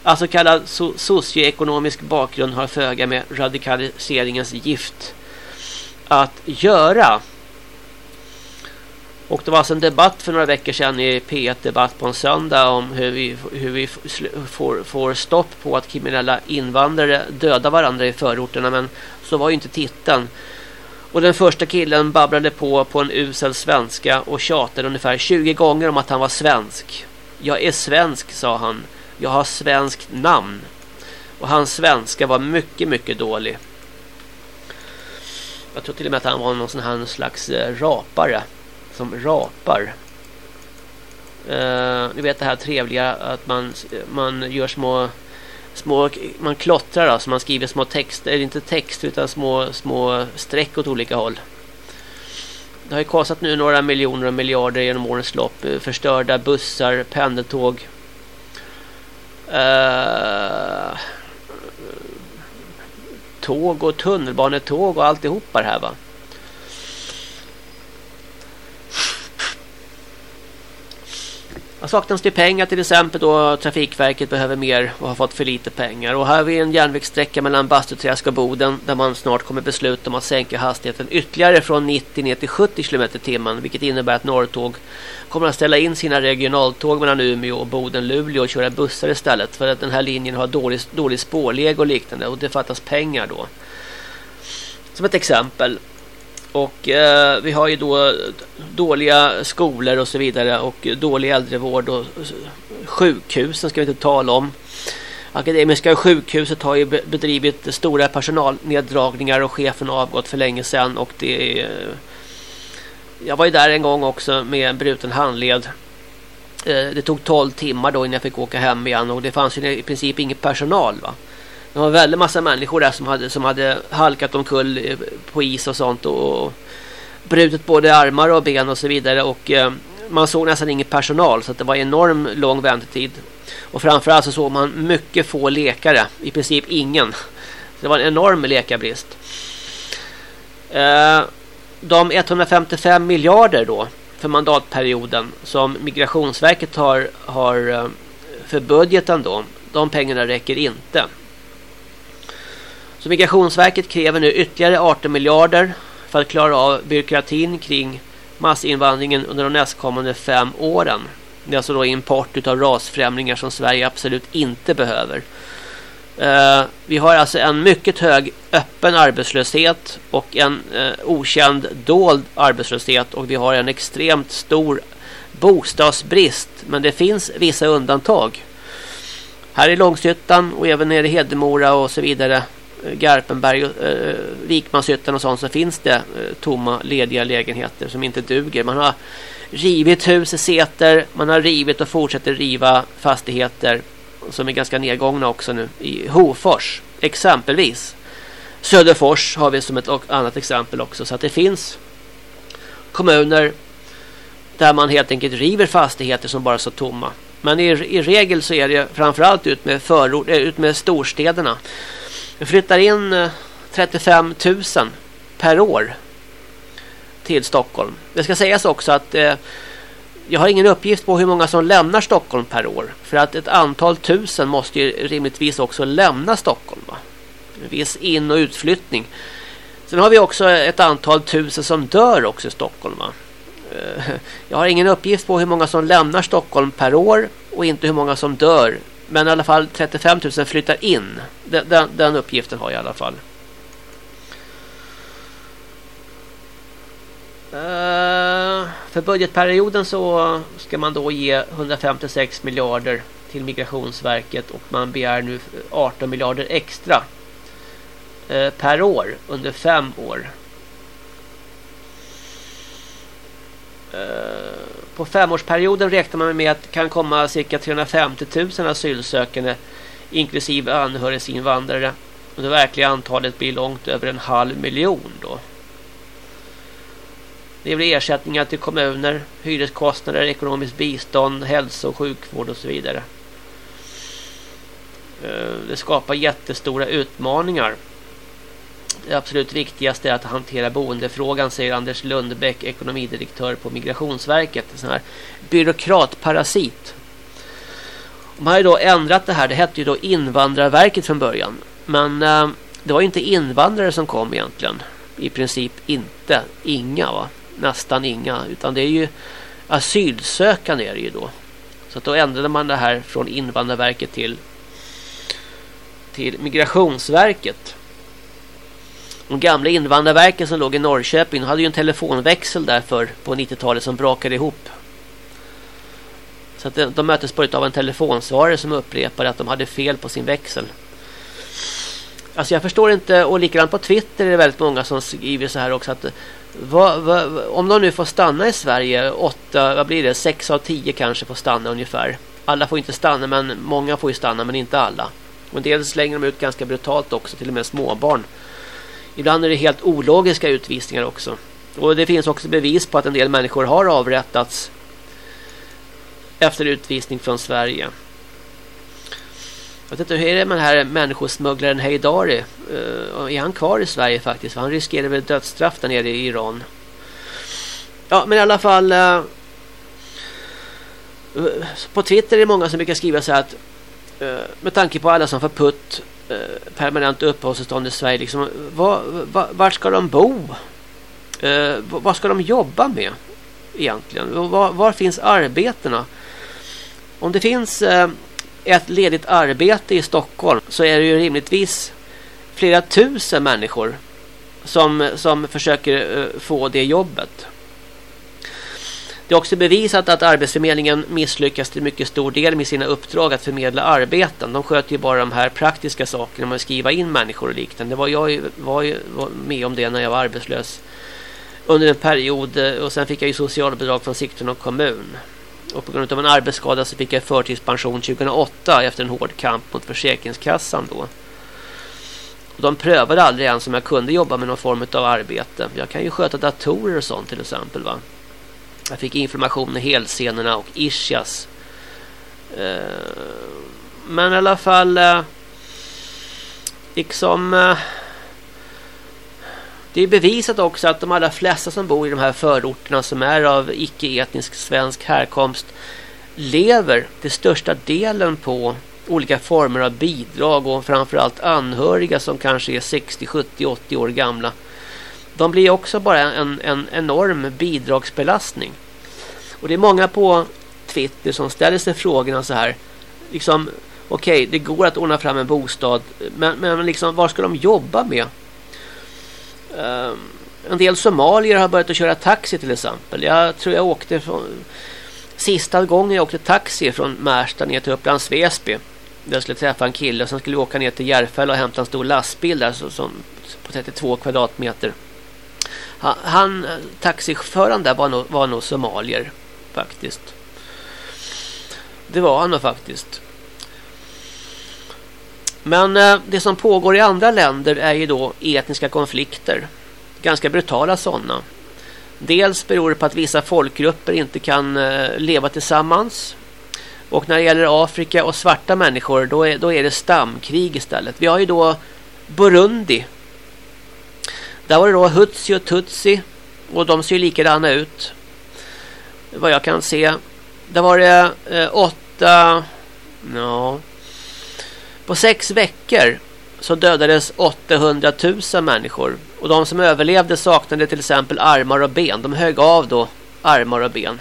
Att så kallad so socioekonomisk bakgrund har föga med radikaliseringens gift att göra. Och det var alltså en debatt för några veckor sedan i P1-debatt på en söndag om hur vi, hur vi får, får stopp på att kriminella invandrare dödar varandra i förorterna. Men så var ju inte titeln. Och den första killen babblade på på en usel svenska och tjatade ungefär 20 gånger om att han var svensk. Jag är svensk, sa han. Jag har svenskt namn. Och hans svenska var mycket, mycket dålig. Jag tror till och med att han var någon sån här slags eh, rapare som rapar. Uh, ni vet det här trevliga att man, man gör små små man klottrar alltså man skriver små texter eller inte text utan små små streck åt olika håll. Det har ju kostat nu några miljoner och miljarder genom årens lopp. Eh, förstörda bussar, pendeltåg. Uh, tåg och tunnelbanetåg och alltihopa det här va. Det saknas det pengar till exempel då Trafikverket behöver mer och har fått för lite pengar. Och här har vi en järnvägssträcka mellan Bastuträsk och Boden där man snart kommer besluta om att sänka hastigheten ytterligare från 90 ner till 70 km timmen. Vilket innebär att Norrtåg kommer att ställa in sina regionaltåg mellan Umeå och Boden-Luleå och köra bussar istället. För att den här linjen har dålig, dålig spårläge och liknande och det fattas pengar då. Som ett exempel. Och eh, vi har ju då dåliga skolor och så vidare och dålig äldrevård och sjukhusen ska vi inte tala om. Akademiska sjukhuset har ju bedrivit stora personalneddragningar och chefen har avgått för länge sedan och det är, Jag var ju där en gång också med en bruten handled. Eh, det tog 12 timmar då innan jag fick åka hem igen och det fanns ju i princip ingen personal va. Det var en väldigt massa människor där som hade, som hade halkat omkull eh, på is och sånt och, och brutit både armar och ben och så vidare och eh, man såg nästan ingen personal så det var enorm lång väntetid. Och framförallt så såg man mycket få läkare, i princip ingen. det var en enorm läkarbrist. Eh, de 155 miljarder då för mandatperioden som Migrationsverket har, har eh, för budgeten då, de pengarna räcker inte. Så Migrationsverket kräver nu ytterligare 18 miljarder för att klara av byråkratin kring massinvandringen under de nästkommande fem åren. Det är alltså då import av rasfrämlingar som Sverige absolut inte behöver. Eh, vi har alltså en mycket hög öppen arbetslöshet och en eh, okänd dold arbetslöshet och vi har en extremt stor bostadsbrist. Men det finns vissa undantag. Här i Långshyttan och även nere i Hedemora och så vidare Garpenberg Garpenberg, eh, Vikmanshyttan och sånt så finns det eh, tomma lediga lägenheter som inte duger. Man har rivit hus i Säter, man har rivit och fortsätter riva fastigheter som är ganska nedgångna också nu i Hofors exempelvis. Söderfors har vi som ett annat exempel också så att det finns kommuner där man helt enkelt river fastigheter som bara står tomma. Men i, i regel så är det framförallt ut med, förord, eh, ut med storstäderna. Vi flyttar in eh, 35 000 per år till Stockholm. Det ska sägas också att eh, jag har ingen uppgift på hur många som lämnar Stockholm per år. För att ett antal tusen måste ju rimligtvis också lämna Stockholm. Va? En viss in- och utflyttning. Sen har vi också ett antal tusen som dör också i Stockholm. Va? Eh, jag har ingen uppgift på hur många som lämnar Stockholm per år och inte hur många som dör. Men i alla fall 35 000 flyttar in. Den, den, den uppgiften har jag i alla fall. Uh, för budgetperioden så ska man då ge 156 miljarder till Migrationsverket och man begär nu 18 miljarder extra uh, per år under fem år. Uh, på femårsperioden räknar man med att det kan komma cirka 350 000 asylsökande inklusive anhöriginvandrare. Och det verkliga antalet blir långt över en halv miljon då. Det blir ersättningar till kommuner, hyreskostnader, ekonomiskt bistånd, hälso- och sjukvård och så vidare. Eh, det skapar jättestora utmaningar. Det absolut viktigaste är att hantera boendefrågan, säger Anders Lundbäck, ekonomidirektör på Migrationsverket. En sån här byråkratparasit. De har ju då ändrat det här. Det hette ju då Invandrarverket från början. Men eh, det var ju inte invandrare som kom egentligen. I princip inte. Inga va nästan inga utan det är ju asylsökande är det ju då. Så att då ändrade man det här från Invandrarverket till till Migrationsverket. De gamla invandrarverken som låg i Norrköping hade ju en telefonväxel därför på 90-talet som brakade ihop. Så att de, möttes på av en telefonsvarare som upprepade att de hade fel på sin växel. Alltså jag förstår inte, och likadant på Twitter är det väldigt många som skriver så här också att vad, vad, om de nu får stanna i Sverige, åtta, vad blir det, sex av tio kanske får stanna ungefär. Alla får inte stanna, men många får ju stanna, men inte alla. Och dels slänger de ut ganska brutalt också, till och med småbarn. Ibland är det helt ologiska utvisningar också. Och det finns också bevis på att en del människor har avrättats efter utvisning från Sverige. Jag vet inte, hur är det med den här människosmugglaren Heidari? Uh, är han kvar i Sverige faktiskt? Han riskerar väl dödsstraff där nere i Iran. Ja, men i alla fall... Uh, på Twitter är det många som brukar skriva så här att uh, med tanke på alla som får putt Eh, permanent uppehållstillstånd i Sverige liksom, var, var, var ska de bo? Eh, vad ska de jobba med egentligen? Var, var finns arbetena? Om det finns eh, ett ledigt arbete i Stockholm så är det ju rimligtvis flera tusen människor som, som försöker få det jobbet. Det är också bevisat att Arbetsförmedlingen misslyckas till mycket stor del med sina uppdrag att förmedla arbeten. De sköter ju bara de här praktiska sakerna med att skriva in människor och liknande. Det var jag var, var med om det när jag var arbetslös under en period eh, och sen fick jag ju socialbidrag från Sigtuna kommun. Och på grund av en arbetsskada så fick jag förtidspension 2008 efter en hård kamp mot Försäkringskassan då. Och de prövade aldrig ens om jag kunde jobba med någon form av arbete. Jag kan ju sköta datorer och sånt till exempel va. Jag fick inflammation i hälsenorna och ischias. Eh, men i alla fall eh, liksom eh, det är bevisat också att de allra flesta som bor i de här förorterna som är av icke-etnisk svensk härkomst lever till största delen på olika former av bidrag och framförallt anhöriga som kanske är 60, 70, 80 år gamla. De blir också bara en, en enorm bidragsbelastning. Och det är många på Twitter som ställer sig frågorna så här. Liksom, okej, okay, det går att ordna fram en bostad. Men, men liksom, vad ska de jobba med? Um, en del somalier har börjat att köra taxi till exempel. Jag tror jag åkte från... Sista gången jag åkte taxi från Märsta ner till Upplands Väsby. Där jag skulle träffa en kille och sen skulle vi åka ner till Järfälla och hämta en stor lastbil där så, som, på 32 kvadratmeter. Han, han taxichauffören där var nog, var nog somalier faktiskt. Det var han nog faktiskt. Men eh, det som pågår i andra länder är ju då etniska konflikter. Ganska brutala sådana. Dels beror det på att vissa folkgrupper inte kan eh, leva tillsammans. Och när det gäller Afrika och svarta människor då är, då är det stamkrig istället. Vi har ju då Burundi. Där var det då Hutsi och Tutsi. Och de ser ju likadana ut. Vad jag kan se. Där var det eh, åtta... Ja, på sex veckor så dödades 800 000 människor. Och de som överlevde saknade till exempel armar och ben. De högg av då armar och ben.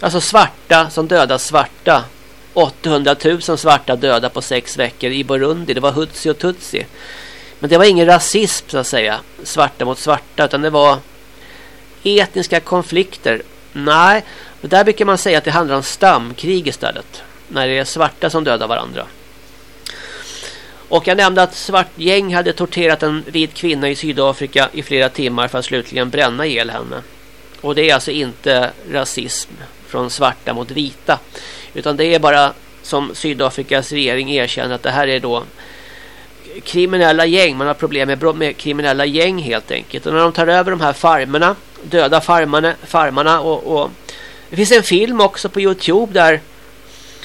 Alltså svarta som dödar svarta. 800 000 svarta döda på sex veckor i Burundi. Det var Hutsi och Tutsi. Men det var ingen rasism så att säga. Svarta mot svarta. Utan det var etniska konflikter. Nej, där brukar man säga att det handlar om stamkrig istället. När det är svarta som dödar varandra. Och jag nämnde att svart gäng hade torterat en vit kvinna i Sydafrika i flera timmar för att slutligen bränna ihjäl henne. Och det är alltså inte rasism från svarta mot vita. Utan det är bara som Sydafrikas regering erkänner att det här är då kriminella gäng. Man har problem med, med kriminella gäng helt enkelt. Och när de tar över de här farmerna, döda farmarna, farmarna och, och det finns en film också på Youtube där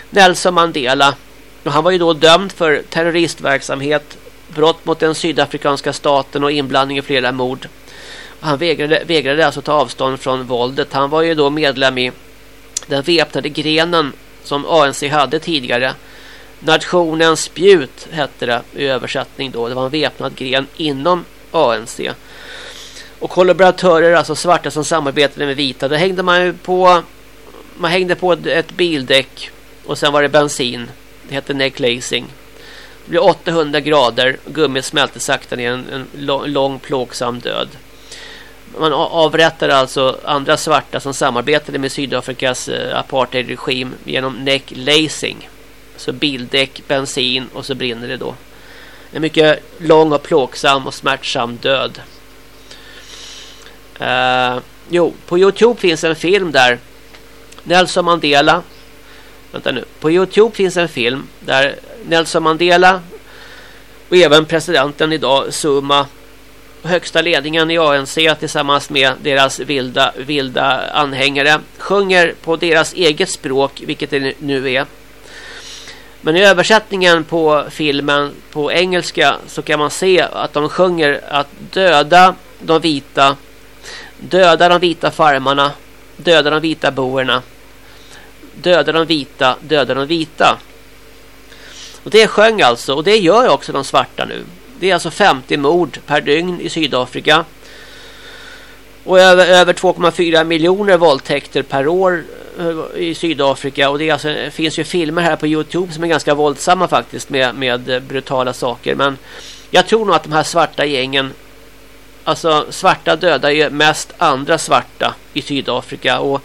Nelson Mandela och han var ju då dömd för terroristverksamhet, brott mot den sydafrikanska staten och inblandning i flera mord. Han vägrade, vägrade alltså ta avstånd från våldet. Han var ju då medlem i den väpnade grenen som ANC hade tidigare. Nationens spjut hette det i översättning då. Det var en väpnad gren inom ANC. Och kollaboratörer, alltså svarta som samarbetade med vita. Då hängde man ju på man hängde på ett bildäck och sen var det bensin. Det heter necklacing. Det blev 800 grader. Gummit smälte sakta ner en, en lång plågsam död. Man avrättade alltså andra svarta som samarbetade med Sydafrikas eh, apartheidregim genom necklacing. Så bildäck, bensin och så brinner det då. En mycket lång och plågsam och smärtsam död. Uh, jo, på Youtube finns en film där Nelson Mandela Vänta nu. På Youtube finns en film där Nelson Mandela och även presidenten idag Suma. högsta ledningen i ANC tillsammans med deras vilda, vilda anhängare sjunger på deras eget språk, vilket det nu är. Men i översättningen på filmen på engelska så kan man se att de sjunger att döda de vita, döda de vita farmarna, döda de vita boerna Döda de vita, döda de vita. Och det sjöng alltså, och det gör också de svarta nu. Det är alltså 50 mord per dygn i Sydafrika. Och över, över 2,4 miljoner våldtäkter per år i Sydafrika. Och det, alltså, det finns ju filmer här på Youtube som är ganska våldsamma faktiskt med, med brutala saker. Men jag tror nog att de här svarta gängen Alltså svarta dödar ju mest andra svarta i Sydafrika och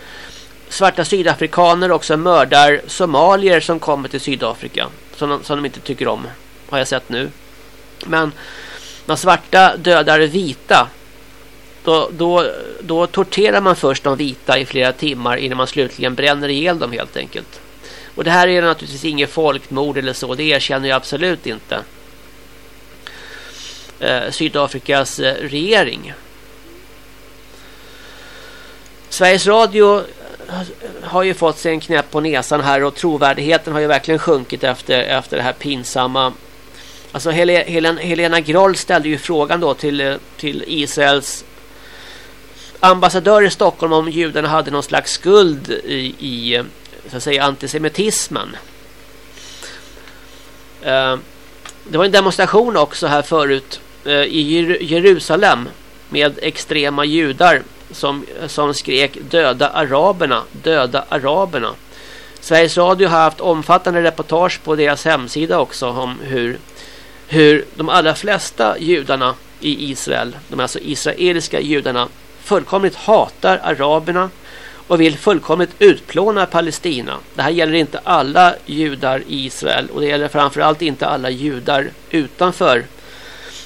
svarta sydafrikaner också mördar somalier som kommer till Sydafrika. Som de, som de inte tycker om. Har jag sett nu. Men när svarta dödar vita. Då, då, då torterar man först de vita i flera timmar innan man slutligen bränner ihjäl dem helt enkelt. Och det här är naturligtvis inget folkmord eller så. Det erkänner jag absolut inte. Eh, Sydafrikas eh, regering. Sveriges Radio har ju fått sig en knäpp på näsan här och trovärdigheten har ju verkligen sjunkit efter, efter det här pinsamma. Alltså Helena, Helena Groll ställde ju frågan då till, eh, till Israels ambassadör i Stockholm om judarna hade någon slags skuld i, i så att säga antisemitismen. Eh, det var en demonstration också här förut eh, i Jerusalem med extrema judar som, som skrek döda araberna, döda araberna. Sveriges Radio har haft omfattande reportage på deras hemsida också om hur, hur de allra flesta judarna i Israel, de alltså israeliska judarna, fullkomligt hatar araberna och vill fullkomligt utplåna Palestina. Det här gäller inte alla judar i Israel och det gäller framförallt inte alla judar utanför.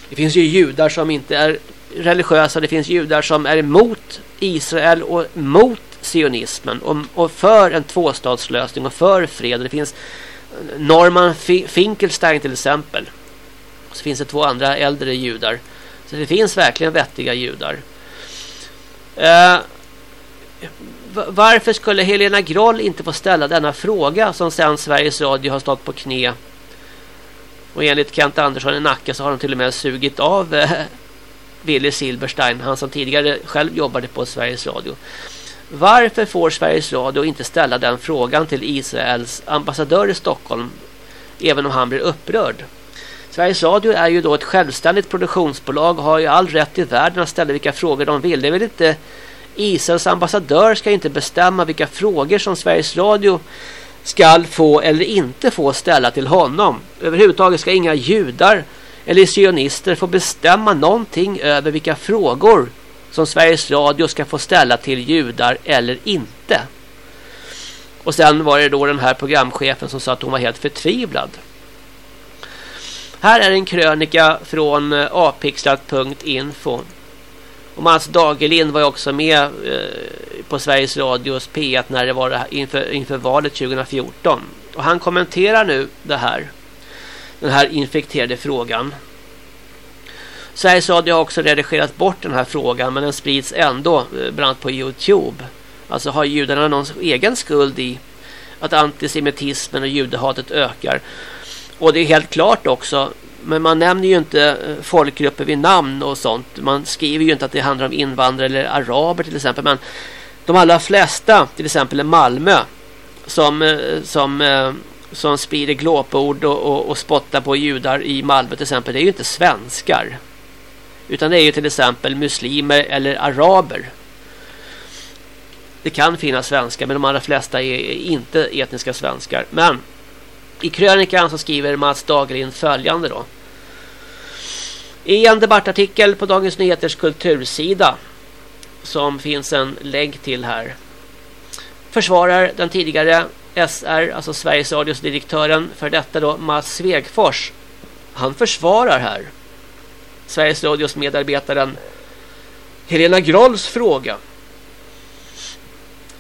Det finns ju judar som inte är religiösa, det finns judar som är emot Israel och mot sionismen och, och för en tvåstatslösning och för fred. Det finns eh, Norman Finkelstein till exempel. Så finns det två andra äldre judar. Så det finns verkligen vettiga judar. Eh, varför skulle Helena Groll inte få ställa denna fråga som sen Sveriges Radio har stått på knä? Och enligt Kent Andersson i Nacka så har de till och med sugit av eh, Willy Silberstein, han som tidigare själv jobbade på Sveriges Radio. Varför får Sveriges Radio inte ställa den frågan till Israels ambassadör i Stockholm även om han blir upprörd? Sveriges Radio är ju då ett självständigt produktionsbolag och har ju all rätt i världen att ställa vilka frågor de vill. Det är väl inte Israels ambassadör ska inte bestämma vilka frågor som Sveriges Radio ska få eller inte få ställa till honom. Överhuvudtaget ska inga judar eller sionister få bestämma någonting över vilka frågor som Sveriges Radio ska få ställa till judar eller inte. Och sen var det då den här programchefen som sa att hon var helt förtvivlad. Här är en krönika från eh, apixlat.info. Och Mats Dagerlind var ju också med eh, på Sveriges Radios P1 när det var inför, inför valet 2014. Och han kommenterar nu det här. Den här infekterade frågan. Sveriges Radio har också redigerat bort den här frågan men den sprids ändå eh, bland annat på Youtube. Alltså har judarna någon egen skuld i att antisemitismen och judehatet ökar. Och det är helt klart också men man nämner ju inte eh, folkgrupper vid namn och sånt. Man skriver ju inte att det handlar om invandrare eller araber till exempel. Men de allra flesta, till exempel i Malmö, som, eh, som, eh, som sprider glåpord och, och, och spottar på judar i Malmö till exempel, det är ju inte svenskar. Utan det är ju till exempel muslimer eller araber. Det kan finnas svenskar men de allra flesta är inte etniska svenskar. Men i krönikan så skriver Mats Dagelin följande då. I en debattartikel på Dagens Nyheters kultursida som finns en länk till här försvarar den tidigare SR, alltså Sveriges Radios direktören för detta då, Mats Svegfors. Han försvarar här Sveriges Radios medarbetaren Helena Grolls fråga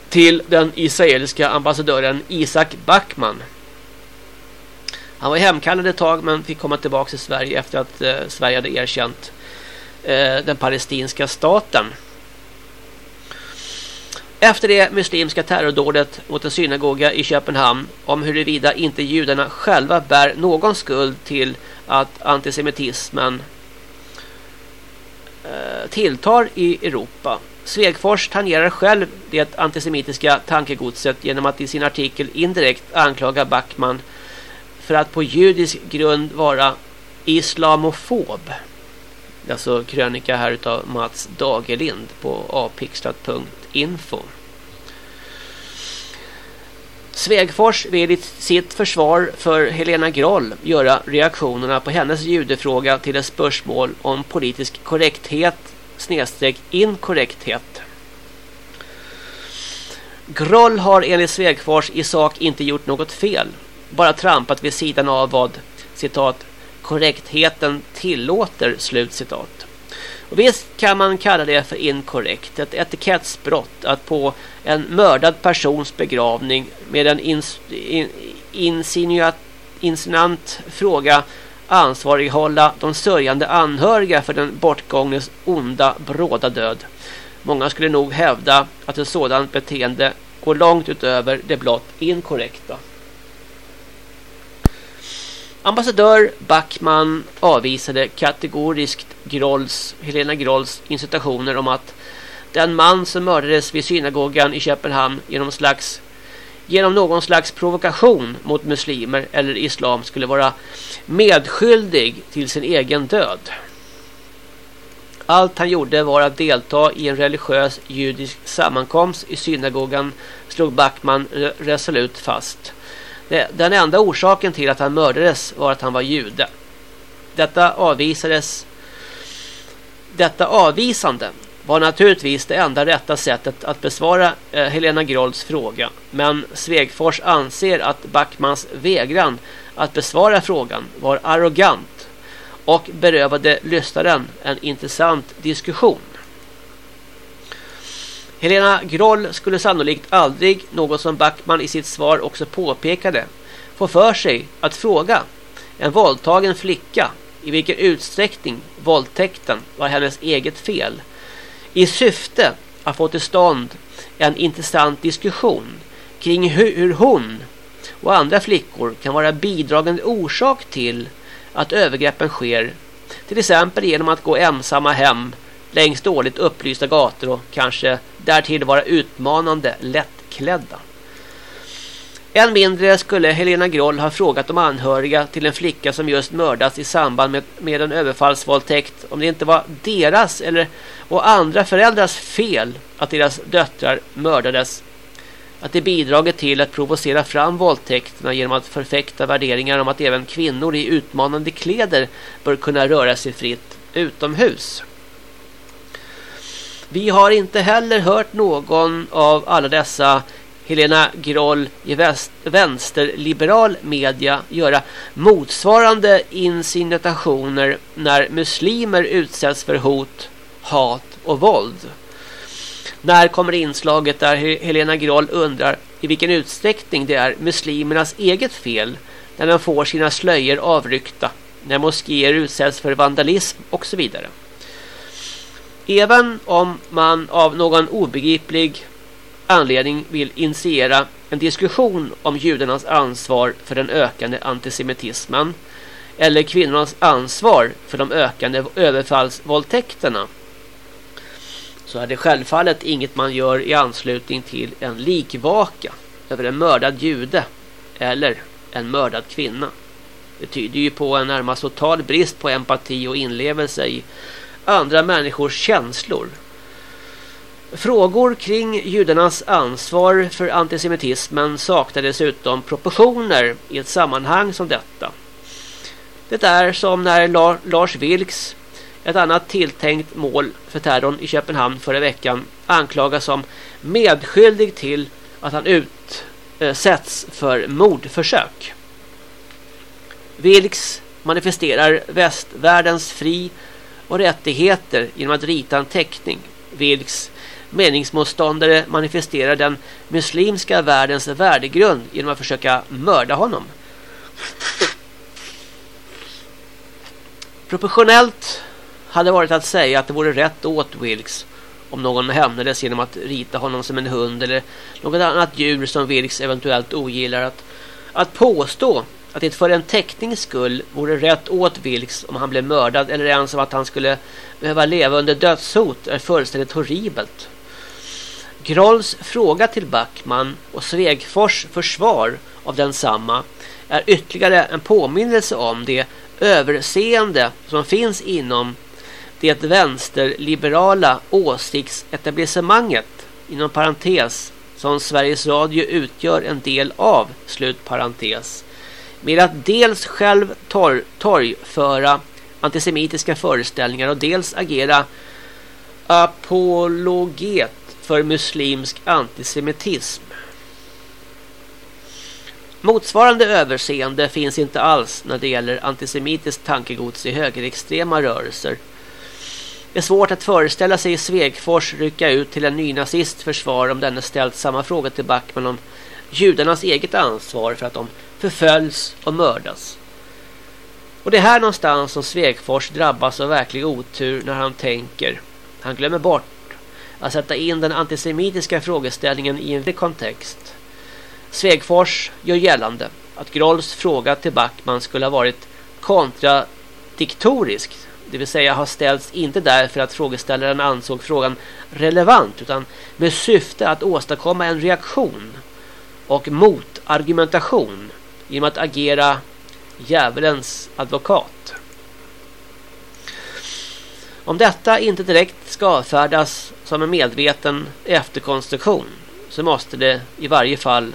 till den israeliska ambassadören Isak Backman han var hemkallad ett tag men fick komma tillbaka till Sverige efter att eh, Sverige hade erkänt eh, den palestinska staten. Efter det muslimska terrordådet mot en synagoga i Köpenhamn om huruvida inte judarna själva bär någon skuld till att antisemitismen eh, tilltar i Europa. Svegfors tangerar själv det antisemitiska tankegodset genom att i sin artikel indirekt anklaga Backman för att på judisk grund vara islamofob. Alltså krönika här utav Mats Dagerlind på apixlat.info. Svegfors vill i sitt försvar för Helena Groll göra reaktionerna på hennes judefråga till ett spörsmål om politisk korrekthet snedstreck inkorrekthet. Groll har enligt Svegfors i sak inte gjort något fel bara trampat vid sidan av vad citat korrektheten tillåter slut citat. Och visst kan man kalla det för inkorrekt, ett etikettsbrott att på en mördad persons begravning med en ins, in, insinuat, insinuant fråga ansvarighålla de sörjande anhöriga för den bortgångnes onda bråda död. Många skulle nog hävda att ett sådant beteende går långt utöver det blott inkorrekta. Ambassadör Backman avvisade kategoriskt Grolls, Helena Grolls incitationer om att den man som mördades vid synagogan i Köpenhamn genom, slags, genom någon slags provokation mot muslimer eller islam skulle vara medskyldig till sin egen död. Allt han gjorde var att delta i en religiös judisk sammankomst i synagogan slog Backman resolut fast. Den enda orsaken till att han mördades var att han var jude. Detta avvisades Detta avvisande var naturligtvis det enda rätta sättet att besvara eh, Helena Grolls fråga. Men Svegfors anser att Backmans vägran att besvara frågan var arrogant och berövade lyssnaren en intressant diskussion. Helena Groll skulle sannolikt aldrig, något som Backman i sitt svar också påpekade, få för sig att fråga en våldtagen flicka i vilken utsträckning våldtäkten var hennes eget fel i syfte att få till stånd en intressant diskussion kring hur hon och andra flickor kan vara bidragande orsak till att övergreppen sker till exempel genom att gå ensamma hem längs dåligt upplysta gator och kanske därtill vara utmanande lättklädda. Än mindre skulle Helena Groll ha frågat de anhöriga till en flicka som just mördats i samband med, med en överfallsvåldtäkt om det inte var deras eller och andra föräldrars fel att deras döttrar mördades. Att det bidragit till att provocera fram våldtäkterna genom att förfäkta värderingar om att även kvinnor i utmanande kläder bör kunna röra sig fritt utomhus. Vi har inte heller hört någon av alla dessa Helena Groll i väst, vänsterliberal media göra motsvarande insinuationer när muslimer utsätts för hot, hat och våld. När kommer inslaget där Helena Groll undrar i vilken utsträckning det är muslimernas eget fel när de får sina slöjor avryckta, när moskéer utsätts för vandalism och så vidare. Även om man av någon obegriplig anledning vill initiera en diskussion om judarnas ansvar för den ökande antisemitismen eller kvinnornas ansvar för de ökande överfallsvåldtäkterna så är det självfallet inget man gör i anslutning till en likvaka över en mördad jude eller en mördad kvinna. Det tyder ju på en närmast total brist på empati och inlevelse i andra människors känslor Frågor kring judarnas ansvar för antisemitismen saknar dessutom proportioner i ett sammanhang som detta. Det är som när Lars Vilks, ett annat tilltänkt mål för terrorn i Köpenhamn förra veckan, anklagas som medskyldig till att han utsätts för mordförsök. Vilks manifesterar västvärldens fri och rättigheter genom att rita en teckning. Vilks meningsmotståndare manifesterar den muslimska världens värdegrund genom att försöka mörda honom. Proportionellt hade varit att säga att det vore rätt åt Wilkes om någon hämnades genom att rita honom som en hund eller något annat djur som Wilkes eventuellt ogillar. Att, att påstå att det för en tecknings skull vore rätt åt Vilks om han blev mördad eller ens om att han skulle behöva leva under dödshot är fullständigt horribelt. Grolls fråga till Backman och Svegfors försvar av densamma är ytterligare en påminnelse om det överseende som finns inom det vänsterliberala åsiktsetablissemanget inom parentes som Sveriges Radio utgör en del av slut parentes med att dels själv tor torgföra antisemitiska föreställningar och dels agera apologet för muslimsk antisemitism. Motsvarande överseende finns inte alls när det gäller antisemitiskt tankegods i högerextrema rörelser. Det är svårt att föreställa sig Svegfors rycka ut till en nynazist försvar om denne ställt samma fråga till Backman om judarnas eget ansvar för att de förföljs och mördas. Och det är här någonstans som Svegfors drabbas av verklig otur när han tänker. Han glömmer bort att sätta in den antisemitiska frågeställningen i en kontext. Svegfors gör gällande att Grolls fråga till Backman skulle ha varit kontradiktorisk, det vill säga har ställts inte därför att frågeställaren ansåg frågan relevant utan med syfte att åstadkomma en reaktion och motargumentation genom att agera djävulens advokat. Om detta inte direkt ska avfärdas som en medveten efterkonstruktion så måste det i varje fall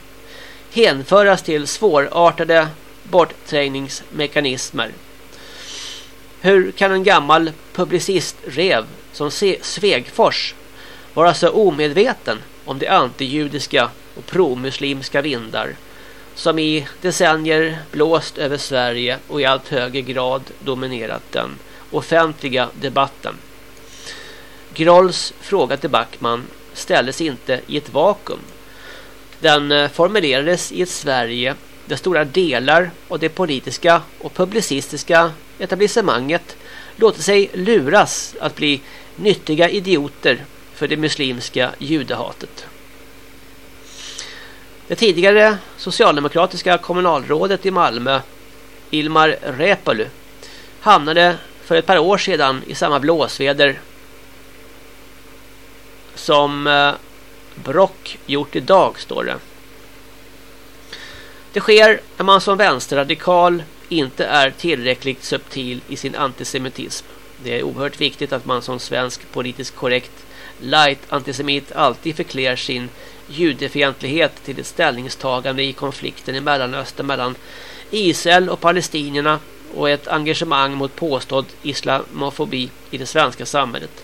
hänföras till svårartade bortträngningsmekanismer. Hur kan en gammal publicistrev som Svegfors vara så omedveten om de antijudiska och promuslimska vindar som i decennier blåst över Sverige och i allt högre grad dominerat den offentliga debatten. Grolls fråga till Backman ställdes inte i ett vakuum. Den eh, formulerades i ett Sverige där stora delar av det politiska och publicistiska etablissemanget låter sig luras att bli nyttiga idioter för det muslimska judehatet. Det tidigare socialdemokratiska kommunalrådet i Malmö, Ilmar Reepalu, hamnade för ett par år sedan i samma blåsväder som eh, Brock gjort idag, står det. Det sker när man som vänsterradikal inte är tillräckligt subtil i sin antisemitism. Det är oerhört viktigt att man som svensk politiskt korrekt light antisemit alltid förklär sin judefientlighet till ett ställningstagande i konflikten i Mellanöstern mellan Israel och palestinierna och ett engagemang mot påstådd islamofobi i det svenska samhället.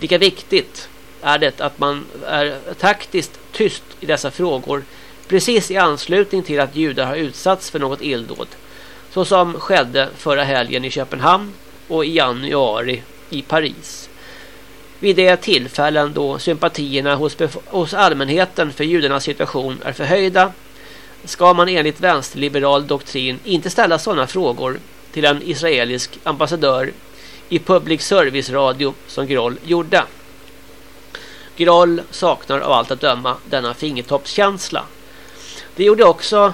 Lika viktigt är det att man är taktiskt tyst i dessa frågor precis i anslutning till att judar har utsatts för något illdåd. Så som skedde förra helgen i Köpenhamn och i januari i Paris. Vid det tillfällen då sympatierna hos, hos allmänheten för judarnas situation är förhöjda ska man enligt vänsterliberal doktrin inte ställa sådana frågor till en israelisk ambassadör i public service radio som Groll gjorde. Groll saknar av allt att döma denna fingertoppskänsla. Det gjorde också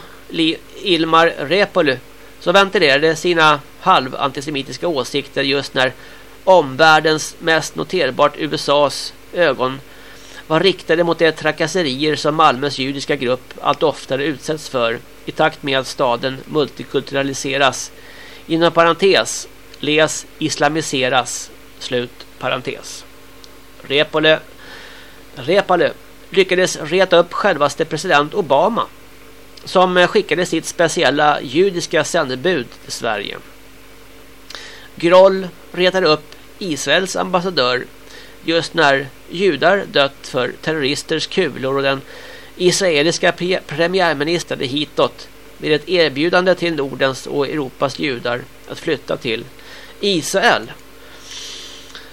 Ilmar Reepalu som ventilerade sina halvantisemitiska åsikter just när omvärldens mest noterbart USAs ögon var riktade mot de trakasserier som Malmös judiska grupp allt oftare utsätts för i takt med att staden multikulturaliseras. Inom parentes, läs islamiseras, slut parentes. Repole, Repale lyckades reta upp självaste president Obama som skickade sitt speciella judiska sändebud till Sverige. Groll retade upp Israels ambassadör just när judar dött för terroristers kulor och den israeliska premiärministern hade hitåt med ett erbjudande till Nordens och Europas judar att flytta till Israel.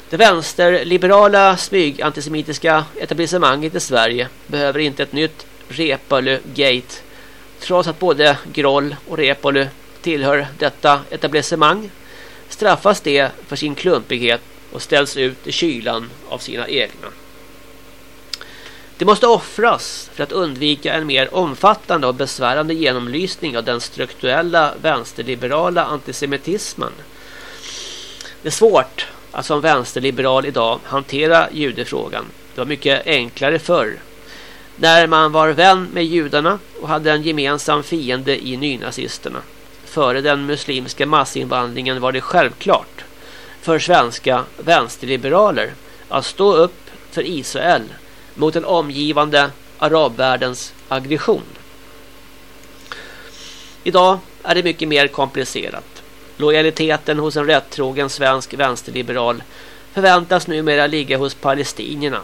Det vänsterliberala smygantisemitiska etablissemanget i Sverige behöver inte ett nytt Reepalu-gate trots att både Groll och Reepalu tillhör detta etablissemang straffas det för sin klumpighet och ställs ut i kylan av sina egna. Det måste offras för att undvika en mer omfattande och besvärande genomlysning av den strukturella vänsterliberala antisemitismen. Det är svårt att som vänsterliberal idag hantera judefrågan. Det var mycket enklare förr. När man var vän med judarna och hade en gemensam fiende i nynazisterna. Före den muslimska massinvandringen var det självklart för svenska vänsterliberaler att stå upp för Israel mot den omgivande arabvärldens aggression. Idag är det mycket mer komplicerat. Lojaliteten hos en rättrogen svensk vänsterliberal förväntas numera ligga hos palestinierna.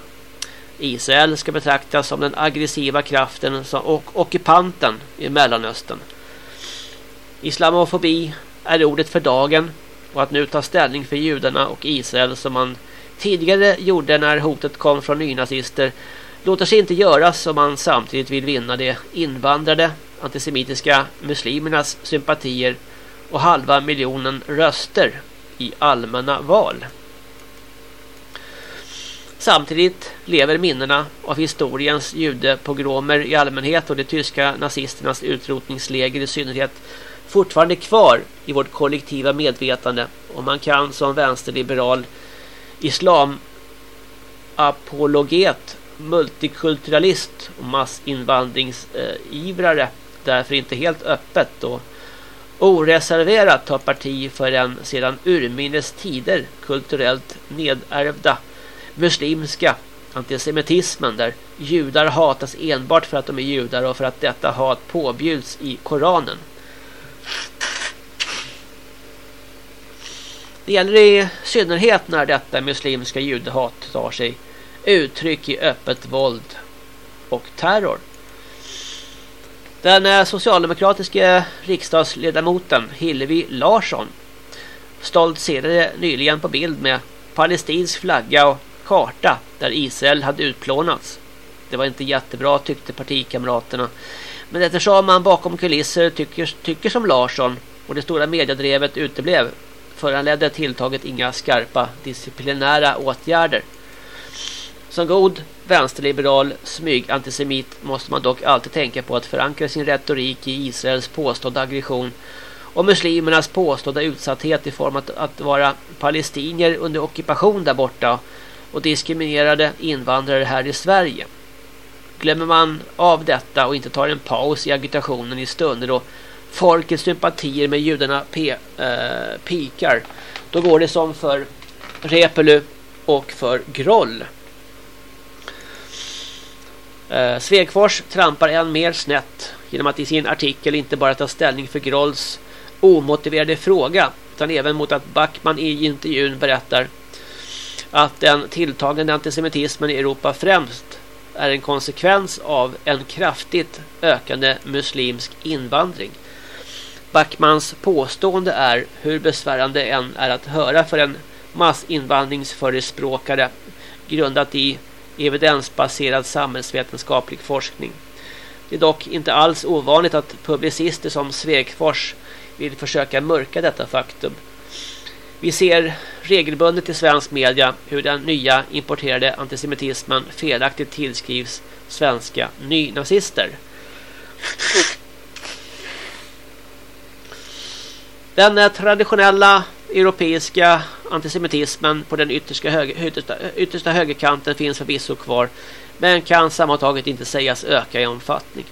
Israel ska betraktas som den aggressiva kraften och ockupanten i Mellanöstern. Islamofobi är ordet för dagen och att nu ta ställning för judarna och Israel som man tidigare gjorde när hotet kom från nynazister låter sig inte göras om man samtidigt vill vinna de invandrade antisemitiska muslimernas sympatier och halva miljonen röster i allmänna val. Samtidigt lever minnena av historiens judepogromer i allmänhet och de tyska nazisternas utrotningsläger i synnerhet fortfarande kvar i vårt kollektiva medvetande och man kan som vänsterliberal islam apologet, multikulturalist och massinvandringsivrare därför inte helt öppet och oreserverat ta parti för den sedan urminnes tider kulturellt nedärvda muslimska antisemitismen där judar hatas enbart för att de är judar och för att detta hat påbjuds i Koranen. Det gäller i synnerhet när detta muslimska judehat tar sig uttryck i öppet våld och terror. Den eh, socialdemokratiska riksdagsledamoten Hillevi Larsson stoltserade nyligen på bild med palestinsk flagga och karta där Israel hade utplånats. Det var inte jättebra tyckte partikamraterna. Men eftersom man bakom kulisser tycker, tycker som Larsson och det stora mediedrevet uteblev föranledde tilltaget inga skarpa disciplinära åtgärder. Som god vänsterliberal smygantisemit måste man dock alltid tänka på att förankra sin retorik i Israels påstådda aggression och muslimernas påstådda utsatthet i form av att vara palestinier under ockupation där borta och diskriminerade invandrare här i Sverige. Glömmer man av detta och inte tar en paus i agitationen i stunder då folkets sympatier med judarna pe, eh, pikar då går det som för Repelu och för Groll. Eh, Svegfors trampar än mer snett genom att i sin artikel inte bara ta ställning för Grolls omotiverade fråga utan även mot att Backman i intervjun berättar att den tilltagande antisemitismen i Europa främst är en konsekvens av en kraftigt ökande muslimsk invandring. Backmans påstående är hur besvärande än är att höra för en massinvandringsförespråkare grundat i evidensbaserad samhällsvetenskaplig forskning. Det är dock inte alls ovanligt att publicister som Svegfors vill försöka mörka detta faktum. Vi ser regelbundet i svensk media hur den nya importerade antisemitismen felaktigt tillskrivs svenska nynazister. Den eh, traditionella europeiska antisemitismen på den yttersta, höger, yttersta, yttersta högerkanten finns förvisso kvar men kan sammantaget inte sägas öka i omfattning.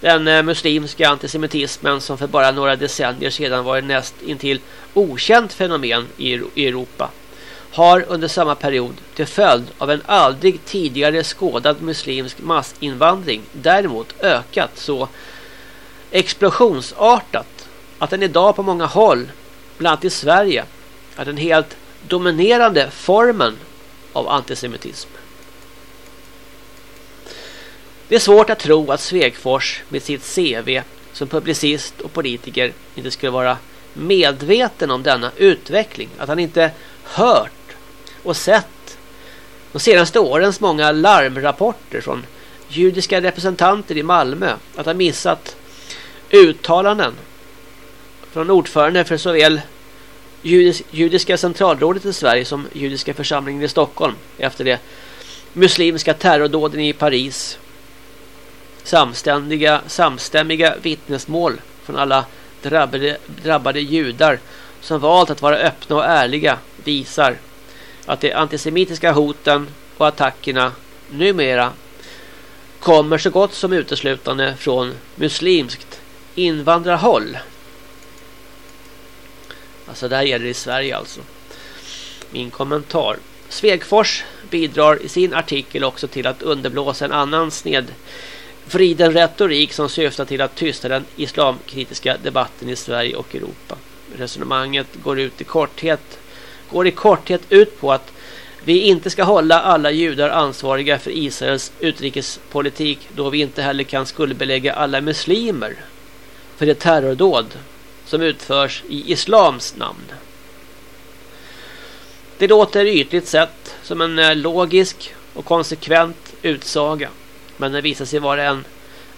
Den eh, muslimska antisemitismen som för bara några decennier sedan var ett näst intill okänt fenomen i Europa har under samma period till följd av en aldrig tidigare skådad muslimsk massinvandring däremot ökat så explosionsartat att den idag på många håll, bland annat i Sverige, är den helt dominerande formen av antisemitism. Det är svårt att tro att Svegfors med sitt CV som publicist och politiker inte skulle vara medveten om denna utveckling. Att han inte hört och sett de senaste årens många larmrapporter från judiska representanter i Malmö. Att han missat uttalanden från ordförande för såväl judis judiska centralrådet i Sverige som judiska församlingen i Stockholm efter det muslimska terrordåden i Paris samständiga, samstämmiga vittnesmål från alla drabbade, drabbade judar som valt att vara öppna och ärliga visar att de antisemitiska hoten och attackerna numera kommer så gott som uteslutande från muslimskt invandrarhåll. Alltså där gäller det i Sverige alltså. Min kommentar. Svegfors bidrar i sin artikel också till att underblåsa en annan snedvriden retorik som syftar till att tysta den islamkritiska debatten i Sverige och Europa. Resonemanget går ut i korthet går i korthet ut på att vi inte ska hålla alla judar ansvariga för Israels utrikespolitik då vi inte heller kan skuldbelägga alla muslimer för det terrordåd som utförs i islams namn. Det låter ytligt sett som en eh, logisk och konsekvent utsaga men den visar sig vara en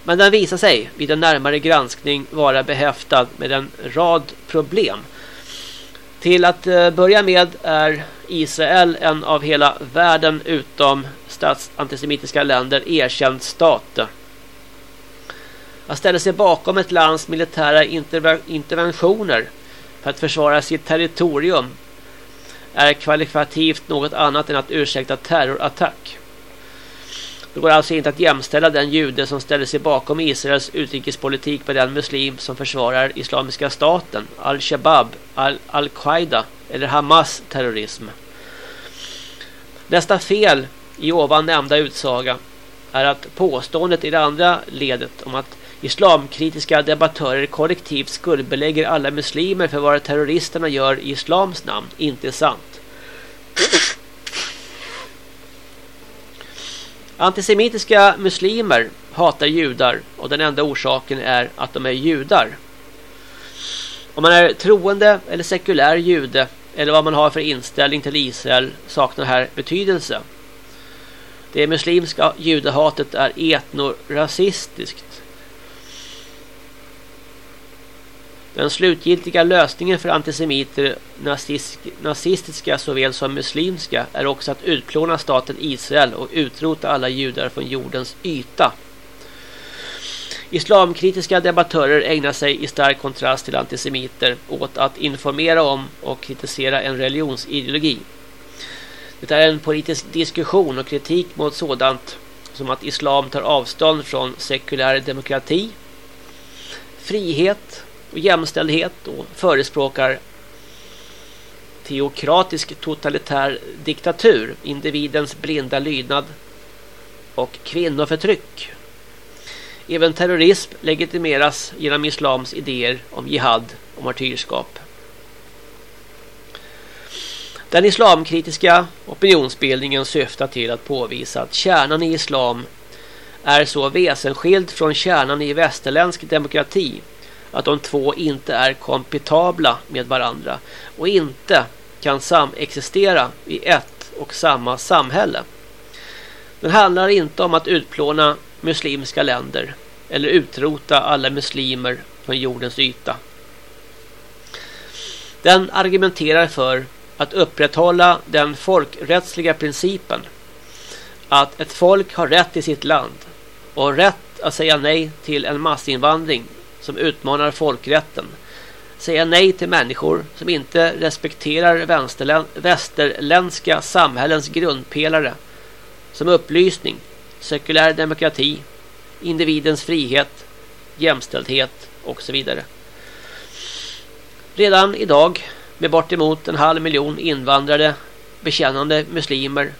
men den visar sig vid en närmare granskning vara behäftad med en rad problem. Till att eh, börja med är Israel en av hela världen utom statsantisemitiska länder erkänd stat. Att ställa sig bakom ett lands militära interventioner för att försvara sitt territorium är kvalitativt något annat än att ursäkta terrorattack. Det går alltså inte att jämställa den jude som ställer sig bakom Israels utrikespolitik med den muslim som försvarar Islamiska staten, Al-Shabaab, Al-Qaida eller Hamas terrorism. Nästa fel i ovan nämnda utsaga är att påståendet i det andra ledet om att Islamkritiska debattörer kollektivt skuldbelägger alla muslimer för vad terroristerna gör i islams namn. Inte sant. Antisemitiska muslimer hatar judar och den enda orsaken är att de är judar. Om man är troende eller sekulär jude eller vad man har för inställning till Israel saknar här betydelse. Det muslimska judehatet är etnorasistiskt. Den slutgiltiga lösningen för antisemiter, nazistiska såväl som muslimska, är också att utplåna staten Israel och utrota alla judar från jordens yta. Islamkritiska debattörer ägnar sig i stark kontrast till antisemiter åt att informera om och kritisera en religionsideologi. Det är en politisk diskussion och kritik mot sådant som att islam tar avstånd från sekulär demokrati, frihet och jämställdhet och förespråkar teokratisk totalitär diktatur, individens blinda lydnad och kvinnoförtryck. Även terrorism legitimeras genom islams idéer om jihad och martyrskap. Den islamkritiska opinionsbildningen syftar till att påvisa att kärnan i islam är så väsensskild från kärnan i västerländsk demokrati att de två inte är kompitabla med varandra och inte kan samexistera i ett och samma samhälle. Den handlar inte om att utplåna muslimska länder eller utrota alla muslimer från jordens yta. Den argumenterar för att upprätthålla den folkrättsliga principen att ett folk har rätt till sitt land och rätt att säga nej till en massinvandring som utmanar folkrätten. Säga nej till människor som inte respekterar västerländska samhällens grundpelare som upplysning, sekulär demokrati, individens frihet, jämställdhet och så vidare. Redan idag med bortemot en halv miljon invandrare bekännande muslimer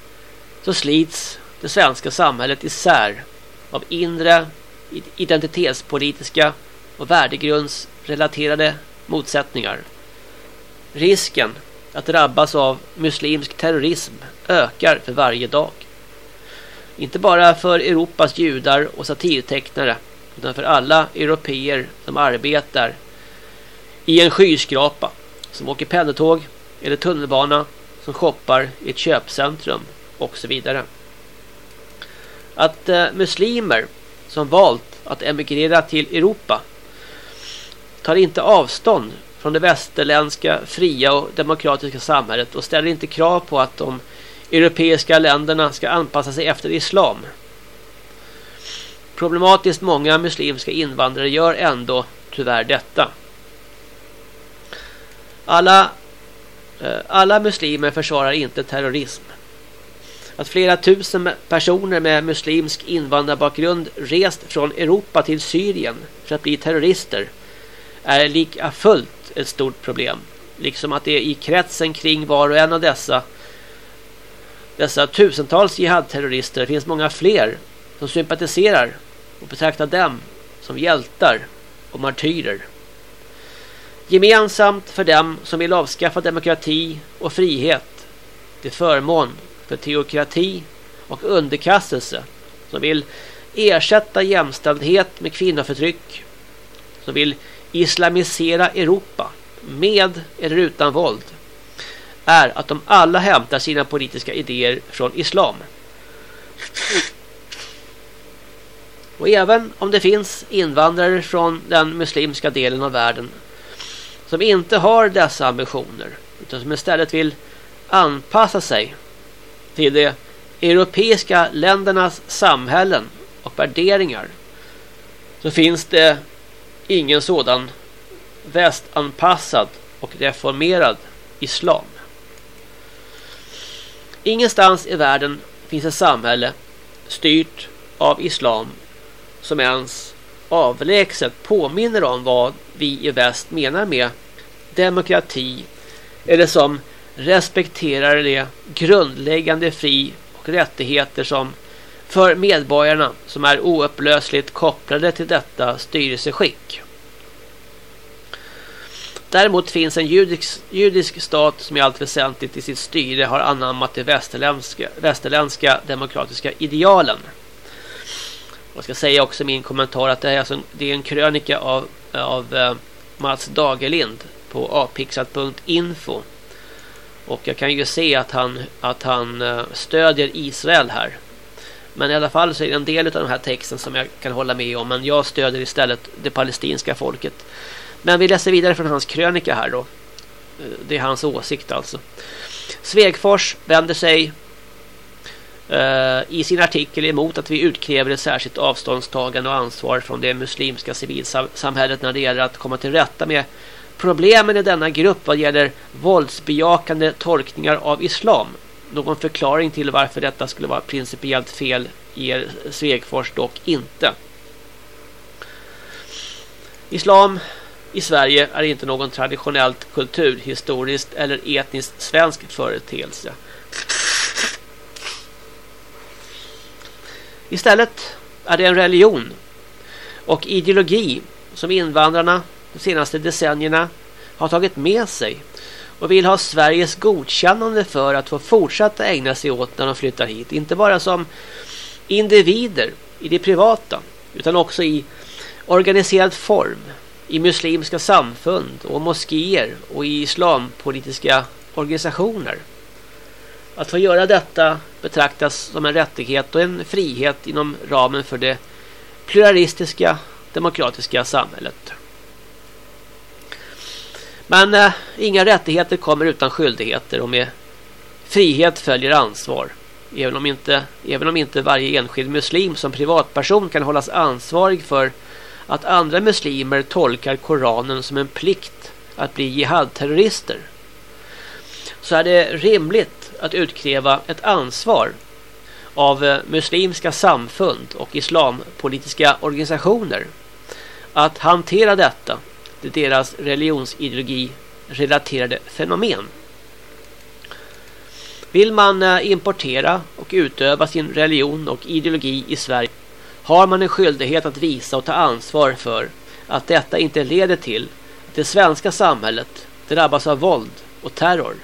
så slits det svenska samhället isär av inre identitetspolitiska och värdegrundsrelaterade motsättningar. Risken att drabbas av muslimsk terrorism ökar för varje dag. Inte bara för Europas judar och satirtecknare utan för alla europeer som arbetar i en skyskrapa, som åker pendeltåg eller tunnelbana, som shoppar i ett köpcentrum och så vidare. Att eh, muslimer som valt att emigrera till Europa tar inte avstånd från det västerländska fria och demokratiska samhället och ställer inte krav på att de europeiska länderna ska anpassa sig efter islam. Problematiskt många muslimska invandrare gör ändå tyvärr detta. Alla, eh, alla muslimer försvarar inte terrorism. Att flera tusen personer med muslimsk invandrarbakgrund rest från Europa till Syrien för att bli terrorister är lika fullt ett stort problem. Liksom att det i kretsen kring var och en av dessa dessa tusentals jihadterrorister finns många fler som sympatiserar och betraktar dem som hjältar och martyrer. Gemensamt för dem som vill avskaffa demokrati och frihet till förmån för teokrati och underkastelse som vill ersätta jämställdhet med kvinnoförtryck som vill islamisera Europa med eller utan våld är att de alla hämtar sina politiska idéer från islam. Och även om det finns invandrare från den muslimska delen av världen som inte har dessa ambitioner utan som istället vill anpassa sig till de europeiska ländernas samhällen och värderingar så finns det ingen sådan västanpassad och reformerad islam. Ingenstans i världen finns ett samhälle styrt av islam som ens avlägset påminner om vad vi i väst menar med demokrati eller som respekterar de grundläggande fri- och rättigheter som för medborgarna som är oupplösligt kopplade till detta styrelseskick. Däremot finns en judisk, judisk stat som i allt väsentligt i sitt styre har anammat de västerländska, västerländska demokratiska idealen. Jag ska säga också i min kommentar att det är, alltså, det är en krönika av, av eh, Mats Dagerlind på apixat.info. Och jag kan ju se att han, att han eh, stödjer Israel här. Men i alla fall så är det en del av den här texten som jag kan hålla med om. Men jag stöder istället det palestinska folket. Men vi läser vidare från hans krönika här då. Eh, det är hans åsikt alltså. Svegfors vänder sig eh, i sin artikel emot att vi utkräver ett särskilt avståndstagande och ansvar från det muslimska civilsamhället när det gäller att komma till rätta med problemen i denna grupp vad gäller våldsbejakande tolkningar av islam. Någon förklaring till varför detta skulle vara principiellt fel ger Svegfors dock inte. Islam i Sverige är inte någon traditionellt kulturhistoriskt eller etniskt svensk företeelse. Istället är det en religion och ideologi som invandrarna de senaste decennierna har tagit med sig och vill ha Sveriges godkännande för att få fortsätta ägna sig åt när de flyttar hit. Inte bara som individer i det privata utan också i organiserad form i muslimska samfund och moskéer och i islampolitiska organisationer. Att få göra detta betraktas som en rättighet och en frihet inom ramen för det pluralistiska demokratiska samhället. Men eh, inga rättigheter kommer utan skyldigheter och med frihet följer ansvar. Även om, inte, även om inte varje enskild muslim som privatperson kan hållas ansvarig för att andra muslimer tolkar Koranen som en plikt att bli jihadterrorister så är det rimligt att utkräva ett ansvar av eh, muslimska samfund och islampolitiska organisationer att hantera detta till deras religionsideologi relaterade fenomen. Vill man eh, importera och utöva sin religion och ideologi i Sverige har man en skyldighet att visa och ta ansvar för att detta inte leder till att det svenska samhället drabbas av våld och terror.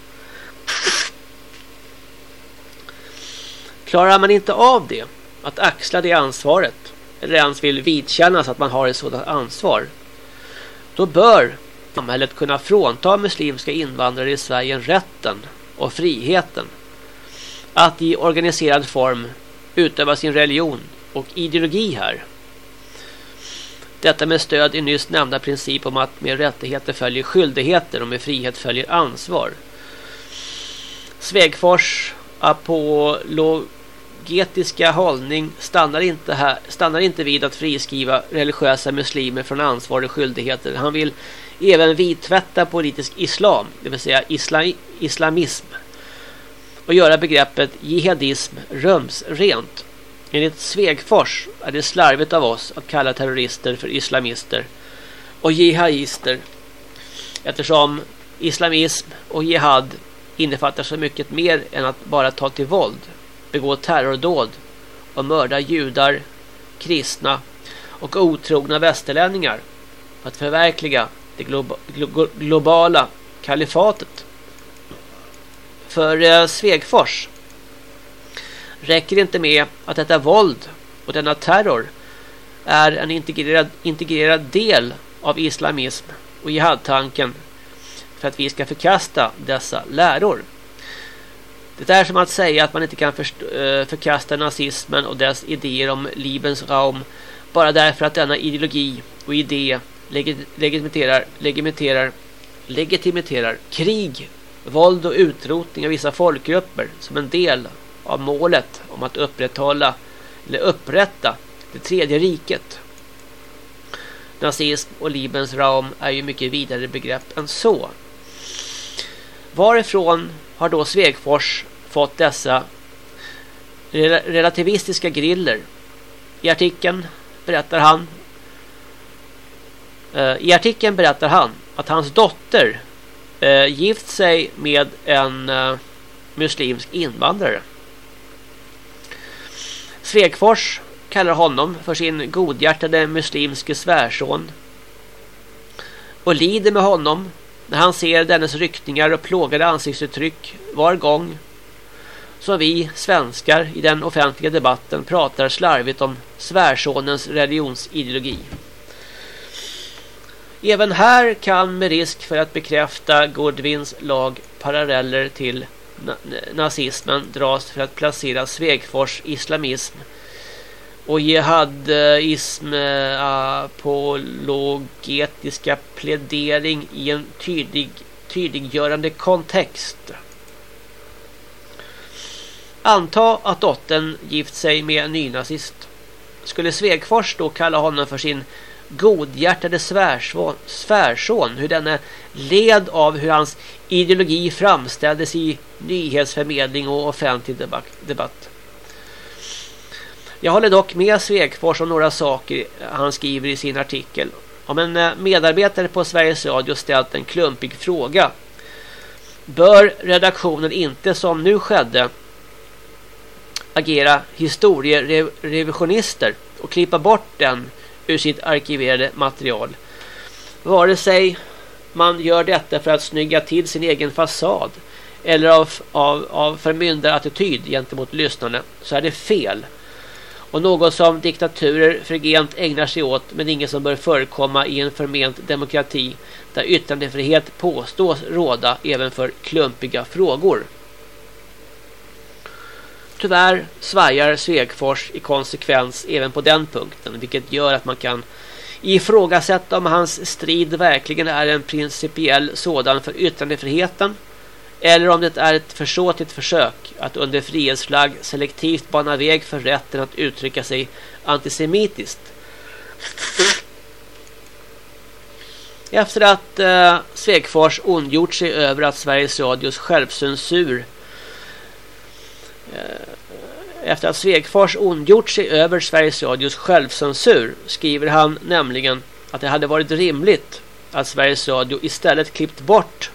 Klarar man inte av det, att axla det ansvaret, eller ens vill vidkännas att man har ett sådant ansvar, då bör samhället kunna frånta muslimska invandrare i Sverige rätten och friheten att i organiserad form utöva sin religion och ideologi här. Detta med stöd i nyss nämnda princip om att med rättigheter följer skyldigheter och med frihet följer ansvar. Svegfors apologetiska hållning stannar inte, här, stannar inte vid att friskriva religiösa muslimer från ansvar och skyldigheter. Han vill även vidtvätta politisk islam, det vill säga islam, islamism och göra begreppet jihadism rumsrent. Enligt Svegfors är det slarvigt av oss att kalla terrorister för islamister och jihadister eftersom islamism och jihad innefattar så mycket mer än att bara ta till våld, begå terrordåd och mörda judar, kristna och otrogna västerlänningar för att förverkliga det globa glo globala kalifatet. För eh, Svegfors räcker det inte med att detta våld och denna terror är en integrerad, integrerad del av islamism och jihadtanken för att vi ska förkasta dessa läror. Det är som att säga att man inte kan eh, förkasta nazismen och dess idéer om livens raum bara därför att denna ideologi och idé legitimerar, legitimerar, legitimerar krig, våld och utrotning av vissa folkgrupper som en del av målet om att upprätthålla eller upprätta det tredje riket. Nazism och Libens Raum är ju mycket vidare begrepp än så. Varifrån har då Svegfors fått dessa relativistiska griller? I artikeln berättar han eh, i artikeln berättar han att hans dotter eh, gift sig med en eh, muslimsk invandrare. Svegfors kallar honom för sin godhjärtade muslimske svärson och lider med honom när han ser dennes ryckningar och plågade ansiktsuttryck var gång så vi svenskar i den offentliga debatten pratar slarvigt om svärsonens religionsideologi. Även här kan med risk för att bekräfta Goodwins lag paralleller till nazismen dras för att placera Svegfors islamism och jihadism eh, apologetiska plädering i en tydlig, tydliggörande kontext. Anta att dottern gift sig med en nynazist. Skulle Svegfors då kalla honom för sin godhjärtade svärson, svärson hur denne led av hur hans ideologi framställdes i nyhetsförmedling och offentlig debatt. Jag håller dock med Svegfors om några saker han skriver i sin artikel. Om en eh, medarbetare på Sveriges Radio ställt en klumpig fråga bör redaktionen inte som nu skedde agera historierevisionister och klippa bort den ur sitt arkiverade material. Vare sig man gör detta för att snygga till sin egen fasad eller av, av, av förmyndarattityd gentemot lyssnarna så är det fel. Och något som diktaturer frigent ägnar sig åt men inget som bör förekomma i en förment demokrati där yttrandefrihet påstås råda även för klumpiga frågor. Tyvärr svajar Svegfors i konsekvens även på den punkten vilket gör att man kan ifrågasätta om hans strid verkligen är en principiell sådan för yttrandefriheten eller om det är ett försåtligt försök att under frihetsflagg selektivt bana väg för rätten att uttrycka sig antisemitiskt. Efter att eh, Svegfors ondgjort sig över att Sveriges Radios självcensur Eh, efter att Svegfors ondgjort sig över Sveriges Radios självcensur skriver han nämligen att det hade varit rimligt att Sveriges Radio istället klippt bort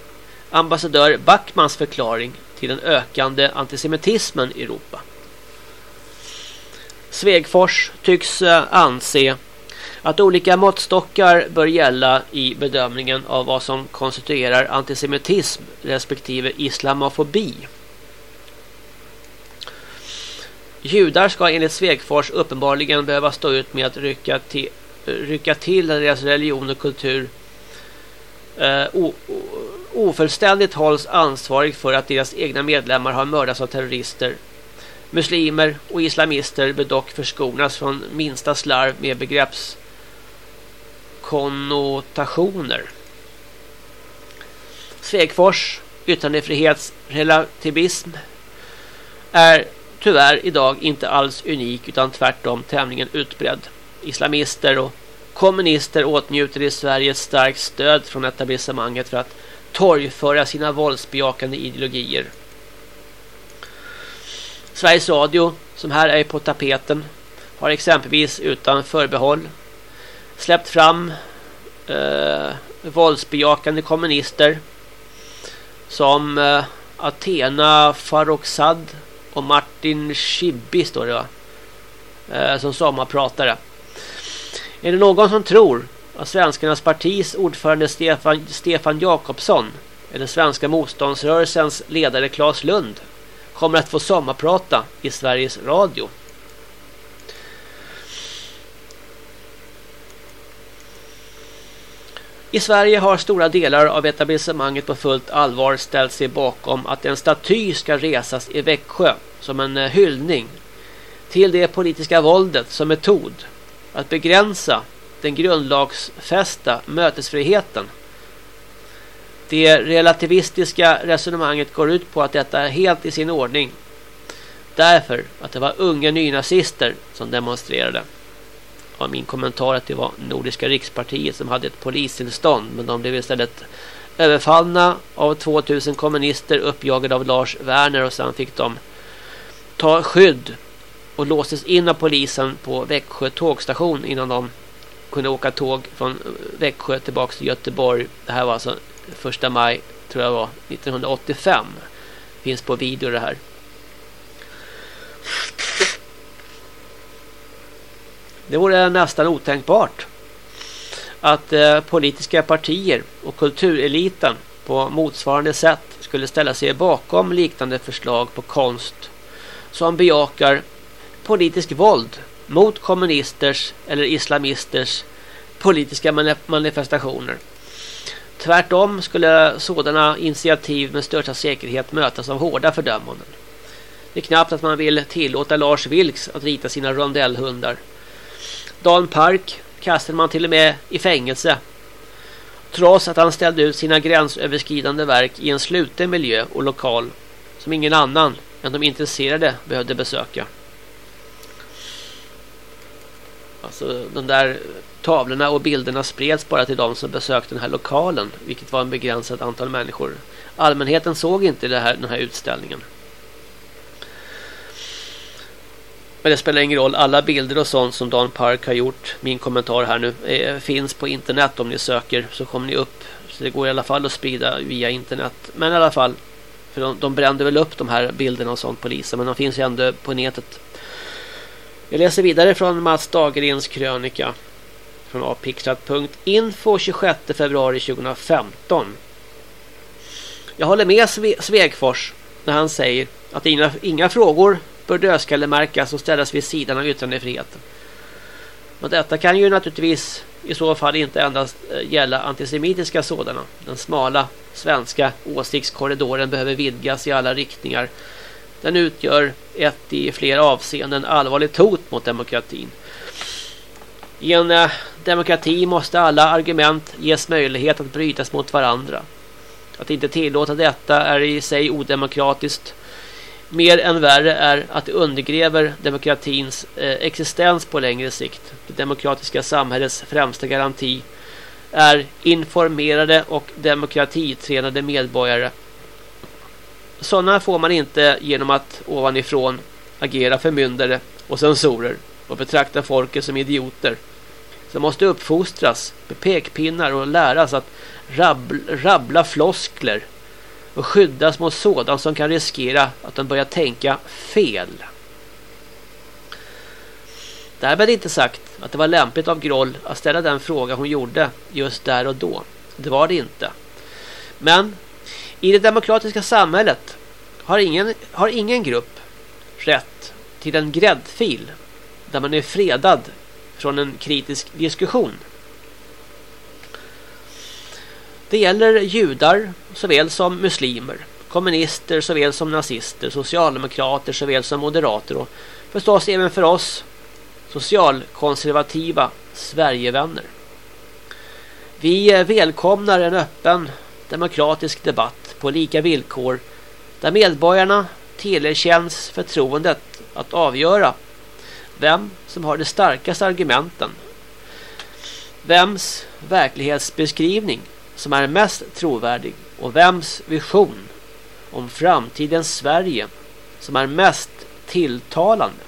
ambassadör Backmans förklaring till den ökande antisemitismen i Europa. Svegfors tycks eh, anse att olika måttstockar bör gälla i bedömningen av vad som konstituerar antisemitism respektive islamofobi. Judar ska enligt Svegfors uppenbarligen behöva stå ut med att rycka till, rycka till deras religion och kultur uh, ofullständigt hålls ansvarig för att deras egna medlemmar har mördats av terrorister. Muslimer och islamister bör dock förskonas från minsta slarv med begreppskonnotationer. Svegfors yttrandefrihetsrelativism är tyvärr idag inte alls unik utan tvärtom tämligen utbredd. Islamister och kommunister åtnjuter i Sverige ett starkt stöd från etablissemanget för att torgföra sina våldsbejakande ideologier. Sveriges Radio, som här är på tapeten, har exempelvis utan förbehåll släppt fram eh, våldsbejakande kommunister som eh, Athena Farrokhzad och Martin Schibbye står det va? Eh, som sommarpratare. Är det någon som tror att Svenskarnas partis ordförande Stefan, Stefan Jakobsson eller svenska motståndsrörelsens ledare Claes Lund kommer att få sommarprata i Sveriges Radio. I Sverige har stora delar av etablissemanget på fullt allvar ställt sig bakom att en staty ska resas i Växjö som en eh, hyllning till det politiska våldet som metod att begränsa den grundlagsfästa mötesfriheten. Det relativistiska resonemanget går ut på att detta är helt i sin ordning. Därför att det var unga nynazister som demonstrerade. Och min kommentar att det var Nordiska rikspartiet som hade ett polistillstånd. Men de blev istället överfallna av 2000 kommunister uppjagade av Lars Werner. Och sen fick de ta skydd och låstes in av polisen på Växjö tågstation innan de kunde åka tåg från Växjö tillbaka till Göteborg. Det här var alltså första maj tror jag var 1985. Finns på video det här. Det vore nästan otänkbart att eh, politiska partier och kultureliten på motsvarande sätt skulle ställa sig bakom liknande förslag på konst som bejakar politisk våld mot kommunisters eller islamisters politiska manifestationer. Tvärtom skulle sådana initiativ med största säkerhet mötas av hårda fördömanden. Det är knappt att man vill tillåta Lars Vilks att rita sina rondellhundar. Dan Park kastade man till och med i fängelse. Trots att han ställde ut sina gränsöverskridande verk i en sluten miljö och lokal som ingen annan än de intresserade behövde besöka. Alltså de där tavlorna och bilderna spreds bara till de som besökte den här lokalen. Vilket var en begränsat antal människor. Allmänheten såg inte det här, den här utställningen. Men det spelar ingen roll. Alla bilder och sånt som Dan Park har gjort, min kommentar här nu, eh, finns på internet om ni söker. Så kommer ni upp. Så det går i alla fall att sprida via internet. Men i alla fall, för de, de brände väl upp de här bilderna och sånt polisen. Men de finns ju ändå på nätet. Jag läser vidare från Mats Dagerins krönika. Från apixlat.info 26 februari 2015. Jag håller med Svegfors när han säger att inga, inga frågor bör dödskallemärkas och ställas vid sidan av yttrandefriheten. Och detta kan ju naturligtvis i så fall inte endast eh, gälla antisemitiska sådana. Den smala svenska åsiktskorridoren behöver vidgas i alla riktningar. Den utgör ett i flera avseenden allvarligt hot mot demokratin. I en eh, demokrati måste alla argument ges möjlighet att brytas mot varandra. Att inte tillåta detta är i sig odemokratiskt mer än värre är att det undergräver demokratins eh, existens på längre sikt. Det demokratiska samhällets främsta garanti är informerade och demokratitränade medborgare. Sådana får man inte genom att ovanifrån agera förmyndare och censorer och betrakta folket som idioter. Som måste uppfostras med pekpinnar och läras att rabbla, rabbla floskler och skyddas mot sådant som kan riskera att de börjar tänka fel. Därmed inte sagt att det var lämpligt av Groll att ställa den fråga hon gjorde just där och då. Det var det inte. Men i det demokratiska samhället har ingen, har ingen grupp rätt till en gräddfil där man är fredad från en kritisk diskussion. Det gäller judar såväl som muslimer, kommunister såväl som nazister, socialdemokrater såväl som moderater och förstås även för oss socialkonservativa Sverigevänner. Vi välkomnar en öppen demokratisk debatt på lika villkor där medborgarna tillerkänns förtroendet att avgöra vem som har de starkaste argumenten, vems verklighetsbeskrivning som är mest trovärdig och vems vision om framtidens Sverige som är mest tilltalande.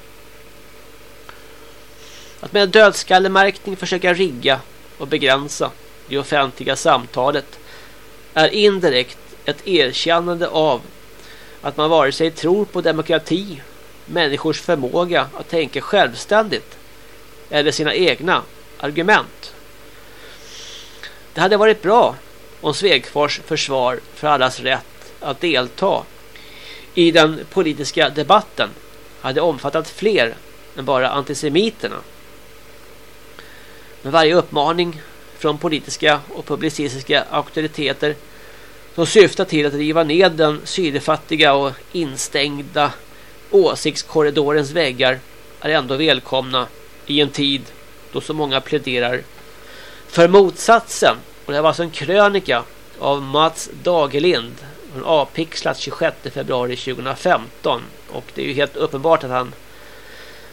Att med dödskallemärkning försöka rigga och begränsa det offentliga samtalet är indirekt ett erkännande av att man vare sig tror på demokrati, människors förmåga att tänka självständigt eller sina egna argument. Det hade varit bra om Svegfors försvar för allas rätt att delta i den politiska debatten hade omfattat fler än bara antisemiterna. Men varje uppmaning från politiska och publicistiska auktoriteter som syftar till att riva ned den syrefattiga och instängda åsiktskorridorens väggar är ändå välkomna i en tid då så många pläderar för motsatsen. Och det var alltså en krönika av Mats Dagelind från Apixlat 26 februari 2015. Och det är ju helt uppenbart att han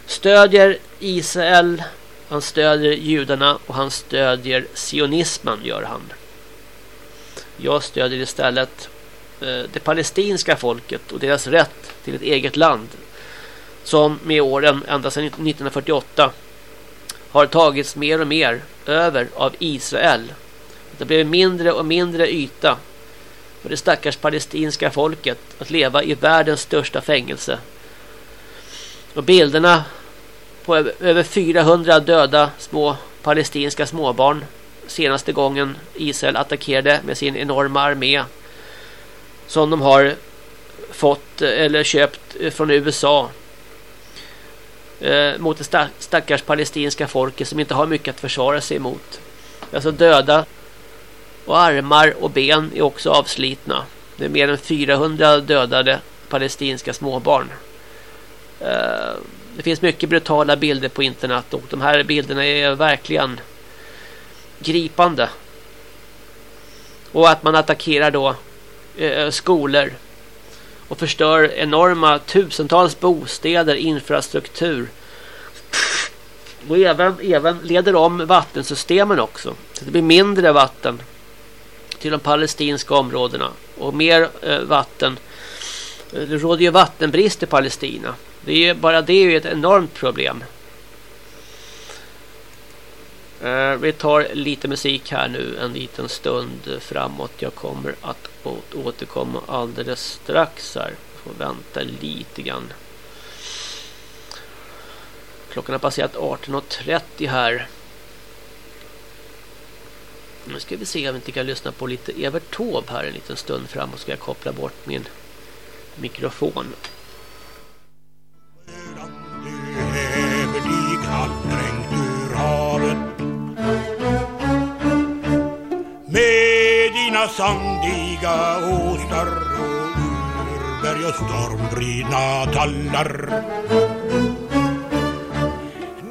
stödjer Israel, han stödjer judarna och han stödjer sionismen gör han. Jag stödjer istället eh, det palestinska folket och deras rätt till ett eget land som med åren ända sedan 1948 har tagits mer och mer över av Israel. Det blev mindre och mindre yta för det stackars palestinska folket att leva i världens största fängelse. Och bilderna på över 400 döda små palestinska småbarn senaste gången Israel attackerade med sin enorma armé som de har fått eh, eller köpt eh, från USA eh, mot det stackars palestinska folket som inte har mycket att försvara sig emot. Alltså döda och armar och ben är också avslitna. Det är mer än 400 dödade palestinska småbarn. Eh, det finns mycket brutala bilder på internet och de här bilderna är verkligen gripande. Och att man attackerar då eh, skolor och förstör enorma tusentals bostäder, infrastruktur. Och även, även leder om vattensystemen också. Så det blir mindre vatten till de palestinska områdena och mer eh, vatten. Eh, det råder ju vattenbrist i Palestina. Det är bara det är ju ett enormt problem. Eh, vi tar lite musik här nu en liten stund framåt. Jag kommer att återkomma alldeles strax här. Får vänta lite grann. Klockan har passerat 18.30 här. Nu ska vi se om vi inte kan lyssna på lite Evert Taube här en liten stund framåt. Ska jag koppla bort min mikrofon. Med dina sandiga åsar och urberg och stormvridna tallar.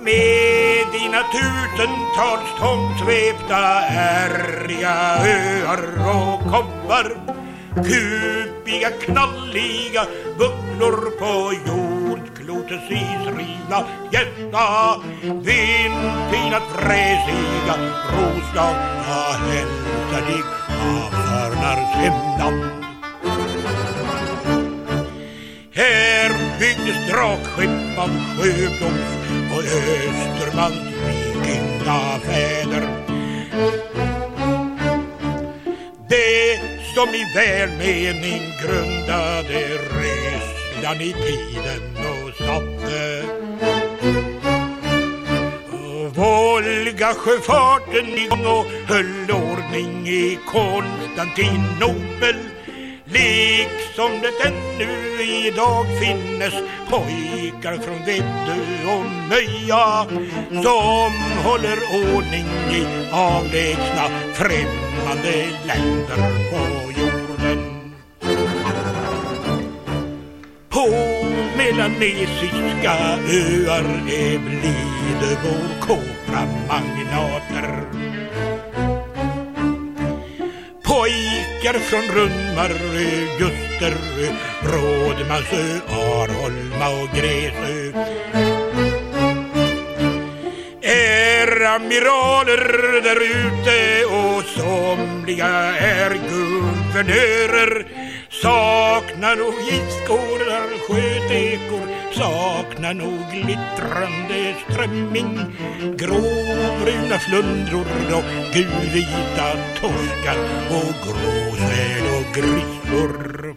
Med dina tusentals tångsvepta ärriga öar och kobbar Kupiga, knalliga bubblor på jordklotets isrivna hjärta Vindfina, fräsiga roslag hälsar dig havsörnars hemland Här byggdes drakskepp av Sjöbloms och Östermalms vikinga fäder. Det som i välmening grundade Ryssland i tiden och satte Volga-sjöfarten igång och höll ordning i Konstantinopel Liksom det ännu idag finnes pojkar från Väddö och Möja som håller ordning i avlägsna främmande länder på jorden. På melanesiska öar är Blidöbor kopramagnater Pojkar från Runnmarö, Ljusterö, Rådmansö, Arholma och Gräsö. Är amiraler där ute och somliga är guvernörer saknar nog giftskålar, sjötekor. Saknar nog glittrande strömming. Gråbruna flundror och gulvita torskar och gråsäl och grisor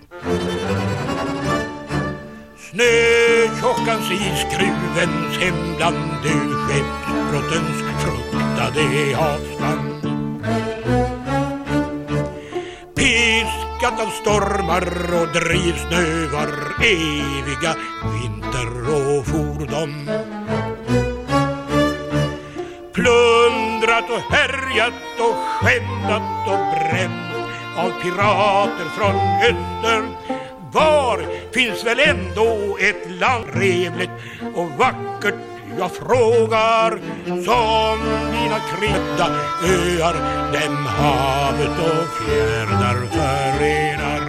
Snötjockans iskruvens hemland Du skeppsbrottens fruktade havsland. Piskat av stormar och drivsnövar Eviga vinter och fordom Plundrat och härjat och skändat och bränt Av pirater från öster. Var finns väl ändå ett land trevligt och vackert jag frågar som mina krita öar dem havet och fjärdar förenar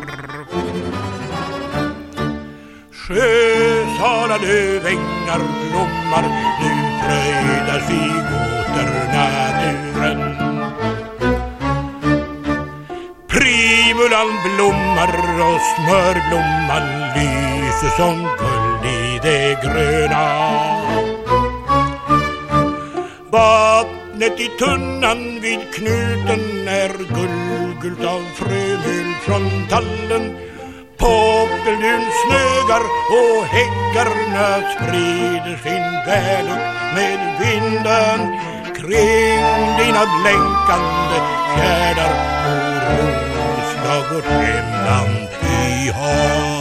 Sjösala lövängar blommar nu fröjdas i åter naturen Primulan blommar och smörblomman lyser som guld i det gröna. Vattnet i tunnan vid knuten är guldgult av frömjöl från tallen Poppeldun snögar och häckarna sprider sin vällukt med vinden kring dina blänkande fjärdar och Roslag vårt hemland i havet.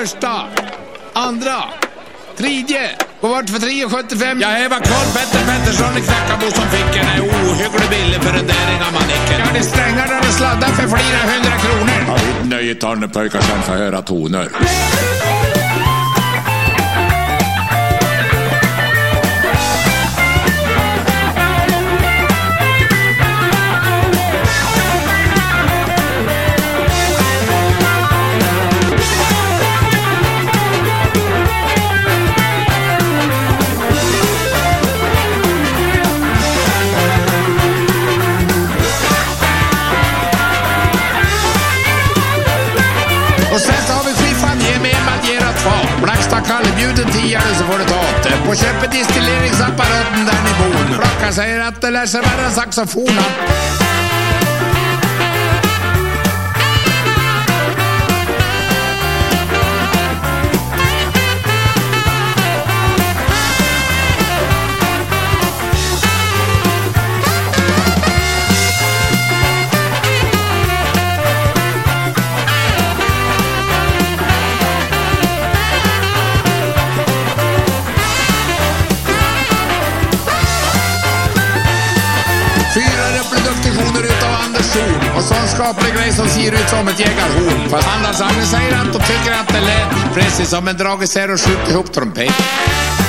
Första, andra, tredje. Gå bort för 3,75. Ja, här var Karl Petter Pettersson i Knackabo som fick en ohygglig billig för en däring av manicken. Ja, det strängar där och sladdar för flera hundra kronor. Ja, nöjet tar när pojkar sen får höra toner. Tian så får du ta det. På köpet distilleringsapparaten där ni bor. Klockan säger att det lär sig vara än saxofon. Vetenskaplig en skaplig grej som ser ut som ett jägarhorn. Fast annars sanningen säger att de tycker att det lät precis som en dragisär och skjuter ihop trumpet.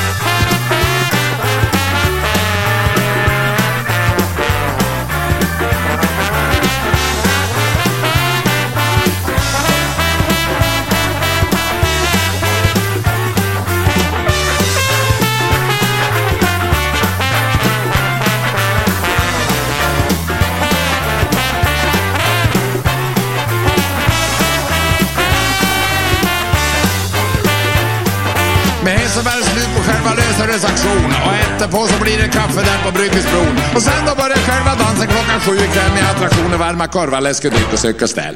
Blir det kaffe där på Bryggesbron. Och sen då börjar själva dansen klockan sju ikväll med attraktioner, varma korvar, läskedryck och cykelställ.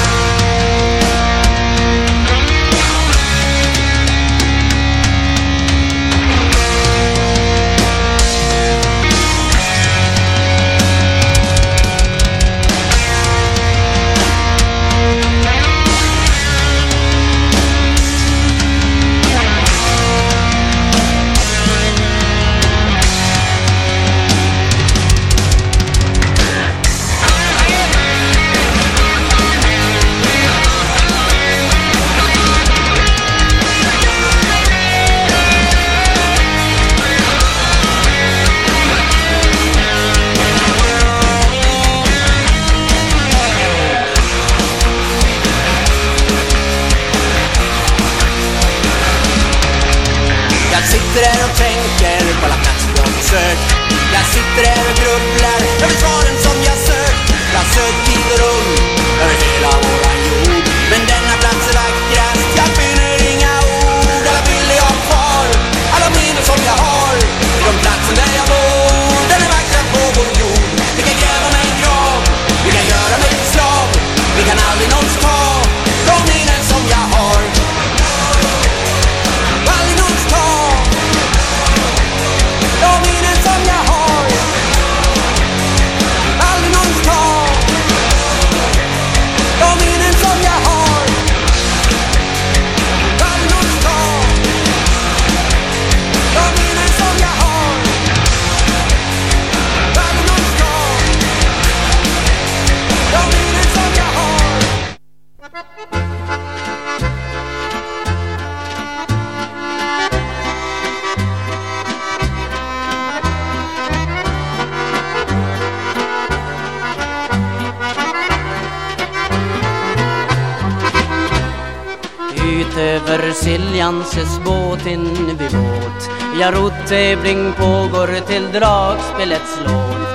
Kvarnsesbåt in vid båt. Ja, rottävling pågår till dragspelets låt.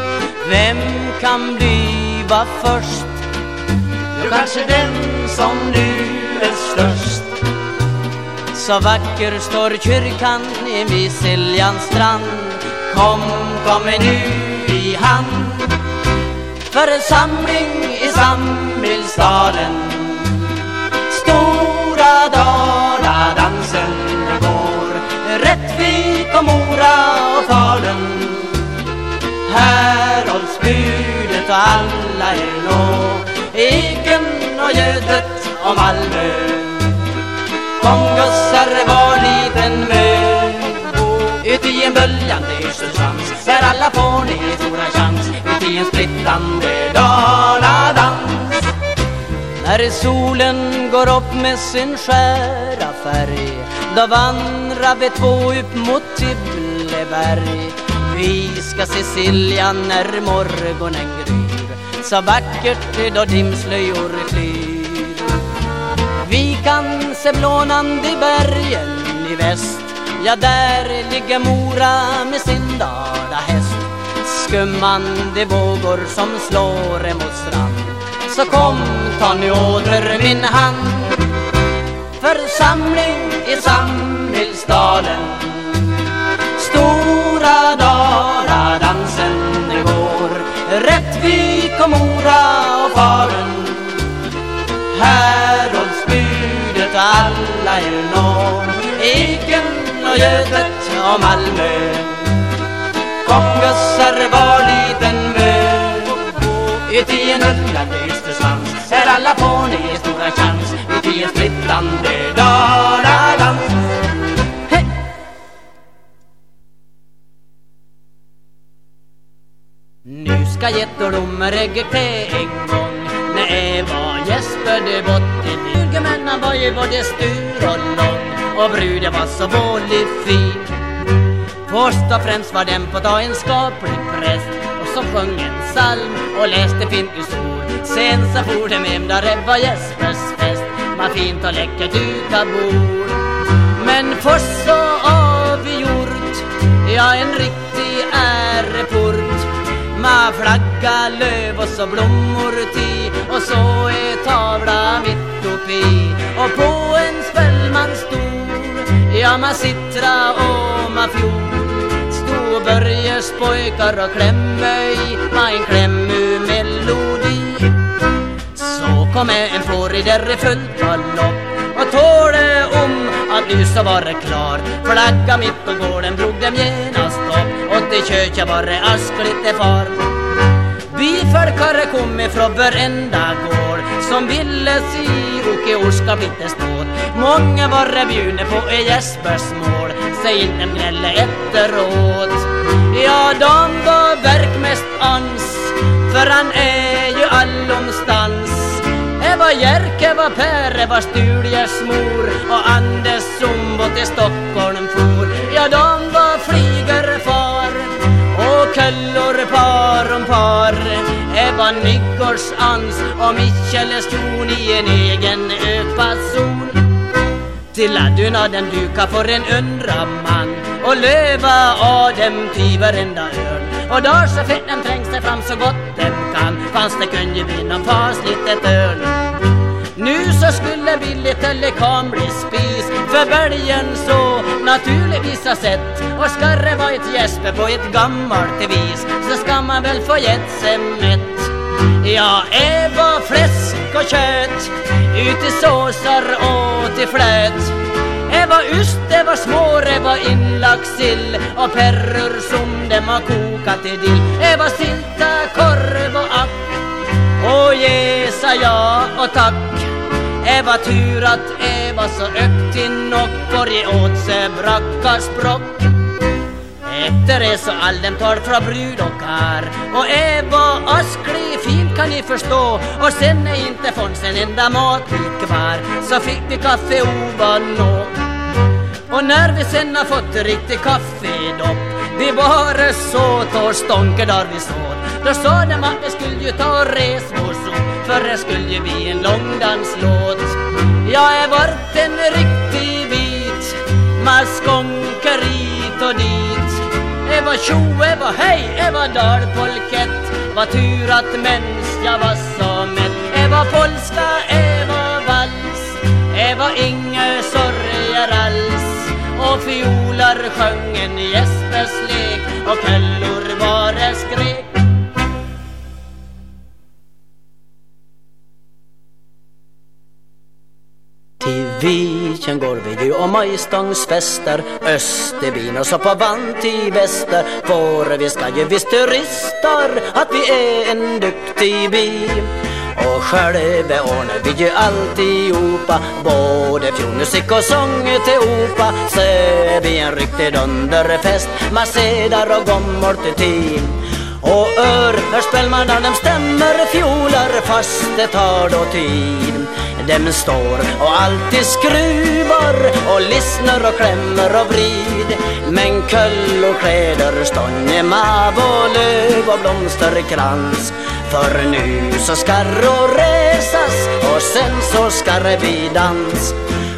Vem kan bliva först? Jo, kanske den som nu är störst. Så vacker står kyrkan vid Siljans strand. Kom, kom med nu i hand. Församling i samhällsstaden Stora dag. vet och alla er nå. Eken och ljudet om Malmö Mångussar var liten mö Ut i en böljande yrselsvans Där alla får ni stora chans. Ut i en splittande daladans. När solen går upp med sin skära färg Då vandrar vi två upp mot Tibbleberg. Vi ska Sicilien när morgonen så vackert då dimslöjor flyr. Vi kan se blånande bergen i väst. Ja, där ligger Mora med sin dala häst. Skummande vågor som slår emot strand. Så kom, ta nu åter min hand. Församling i samhällsdalen. Stora Dala-dansen går Rättvist och Mora och Falun Häradsbudet alla er norr Eken och Götet och Malmö. Kom gossar var liten mö. Uti en ullande ystersvans här alla får ni stora chans. Uti en splittande Nu ska gettordomar ägge klä en gång. När Eva gäspade botten han var ju både stur och lång. Och bruden var så vålig fin. Först och främst var den på dag en skaplig präst. Och så sjöng en psalm och läste fint ur sol Sen så for de hem där det var Jespers fest. Man fint och läckert uta bord. Men först så avgjort Ja en riktig blomma, flagga, löv och så blommor ti Och så är tavla mitt uppe Och på en spellman stor Ja man sittra och man fjol Stod Börjes pojkar och klämme i. Var en klämmu-melodi Så kom en fårig där i fullt galopp. Och tålde om att nu så var det klar. Flagga mitt på gården drog dem igen. I köket var det askligt far Byfolkare kom ifrån varenda gård som ville se Åke Orskap inte ståt Många var det bjudna på i Jespers mål. Säg inte gnälla efteråt. Ja, de var verk mest ans För han är ju allomstans. Eva Jerke var Per, Eva Sturjes mor Och Anders Zumbo till Stockholm for. Ja, de källor par om par. Ebba Nygårds ans och Michel stod i en egen ökpasson till laddunaden duka för en undra man. Och löva av dem till varenda örn. Och där så fick den trängs det fram så gott den kan. Fanns det kunde bli nån fasligt ett örn nu så skulle Billy telekom bli spis. För bälgen så naturligtvis har sett. Och ska det vara ett gäspe på ett gammalt vis så ska man väl få gett sig mätt. Ja, Eva fläsk och kött ut i såsar och till flöt. Eva ost, Eva smår, Eva inlagd sill. Och perror som dem har kokat i dill. Eva sylta korv och ack. Och ge sa ja och tack. Eva tur att Eva så ökt till nockor ge åt sig brackarsprock efter det så all dem tar från brud och kar. Och Eva asklig fint kan ni förstå. Och sen är inte fanns en enda matbit kvar. Så fick vi kaffe ovanå Och när vi sen har fått riktig kaffedopp Vi bara så tar stånker där vi står. Då sa de att vi skulle ju ta och res vår sot För det skulle ju bli en långdanslåt. Jag är vart en riktig bit Man skånkar hit och dit. Det var tjo, det var hej, det var dalpolkett. Var tur att mens jag var så mätt var polska, det var vals. Det var inga sorger alls. Och fiolar sjöng en Jespers lek. Och var det skrek Till Viken går vi ju och majstångsfester Österbyn och så på vant i väster. För vi ska ju visst turister att vi är en duktig by. Och själva ordnar vi ju alltihopa. Både fjolmusik och sång till opa. Så är vi en riktig dunderfest. Masedar och gommor till team. Och örhörspel man där dem stämmer fjolar fast det tar då tid. Dem står och alltid skruvar och lyssnar och klämmer och vrid. Men köll och kläder, stånge, mav och löv och blomsterkrans För nu så ska resas och sen så ska vi dans.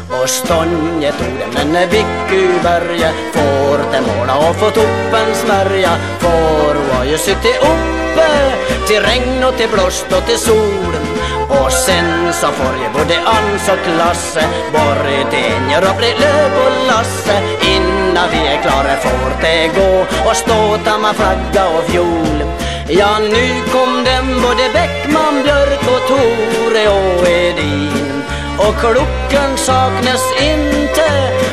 Och stånget orden vick Vicky börja får den måla och få toppen smörja får var ju suttit uppe till regn och till blåst och till solen och sen så får ju både Ans och Klasse Borgenjer och bli löv och Lasse. Innan vi är klara får det gå och stå tamma flagga och fjol. Ja, nu kom den både Bäckman, Björk och Tore och Edin. Och klockan saknas inte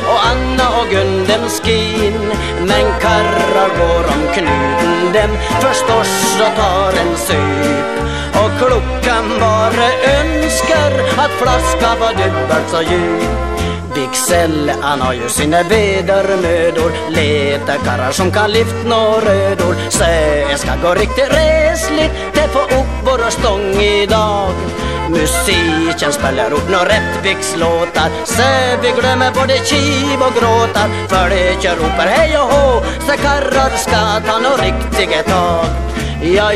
och Anna och Gun dem skin. Men karrar går om knuten dem förstås och tar en sup och klockan bara önskar att flaskan var dubbelt så djup Bixell, han har ju sina vedermödor. Leta karrar som kan lyft nå rödor. Så jag ska gå riktigt resligt. Det får upp våra stång idag. Musiken spelar upp några Rättvikslåtar Så vi glömmer både kiv och gråtar. För det kör ropar hej och hå. Så karrar ska ta nå riktiga tag. Ja,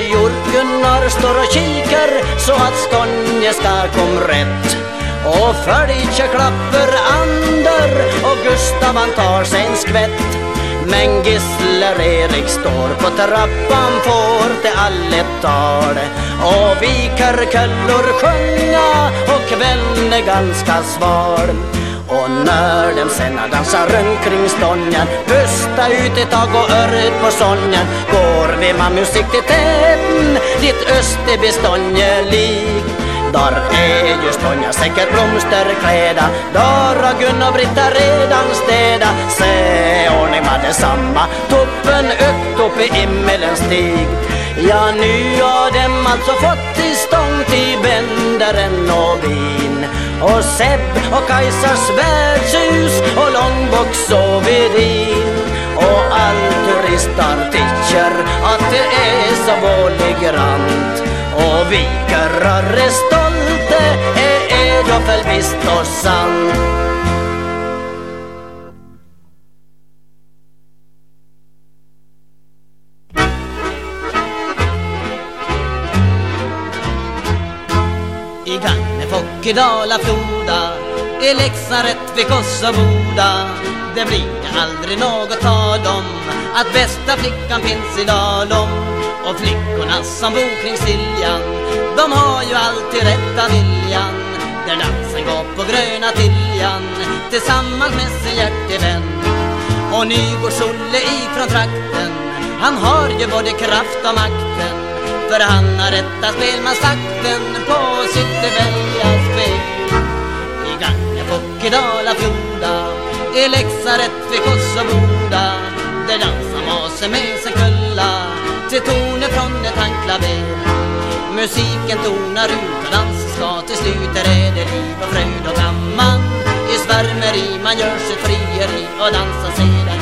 Gunnar står och kikar så att Skånje ska kom rätt. Och Följe klapper Ander och Gustav han tar sig en skvätt. Men Gissler-Erik står på trappan får det allet tal. Och vikarköllor sjunga och kvällen är ganska sval och när dem sen dansar runt kring stången Pusta ut ett tag och örret på sången Går vi med musik till täten Ditt Österbystånje lik. Där är ju Stånja säkert blomsterkläda Där har Gun och Britta redan städa. Se ordning med detsamma Toppen upp upp i himmelens stig. Ja, nu har dem alltså fått till stånd till bändaren och bin och Sepp och Kajsars värdshus och Långbox och Vedin och all turistar tycker att det är så våligrant och vi karrar är stolte, är är väl visst och sant. I Gagnefok, i Dala-Floda I Leksand, Rättvik Kosovoda. Det blir aldrig något tal om Att bästa flickan finns i Dalom. Och flickorna som bor kring Siljan De har ju alltid rätta viljan. Där dansen går på gröna Tiljan Tillsammans med sin hjärtevän. Och Nygårds-Olle ifrån trakten Han har ju både kraft och makten för han har rätta spelmansakten på sitt väljarspel. I Gagnefok, i Dala-Floda I Leksand, Rättvik och Boda Där dansar Mase med sin kulla Till toner från ett handklaver Musiken tonar ut och dansen ska till slut Där är det liv och fröjd och gammal. I svärmeri man gör sitt frieri Och dansar sedan.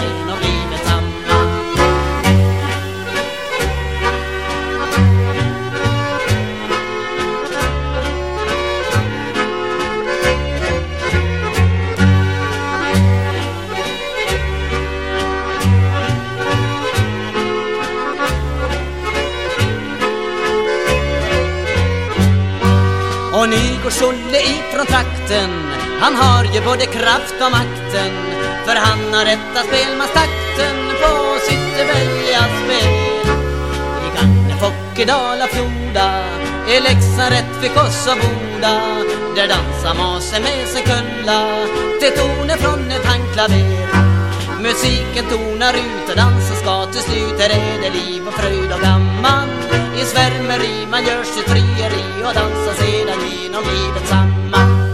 Och Nygårds-Olle ifrån trakten. Han har ju både kraft och makten För han har rätta spelmanstakten på sitt väljarspel I Gagnefok, i Dala-Floda I Leksand, Rättvik och Boda Där dansar masen med sin kulla Till toner från ett handklaver. Musiken tonar ut och dansen ska till slut Här är det liv och fröjd och gammal svärmeri man gör sitt frieri och dansar sedan genom livet samman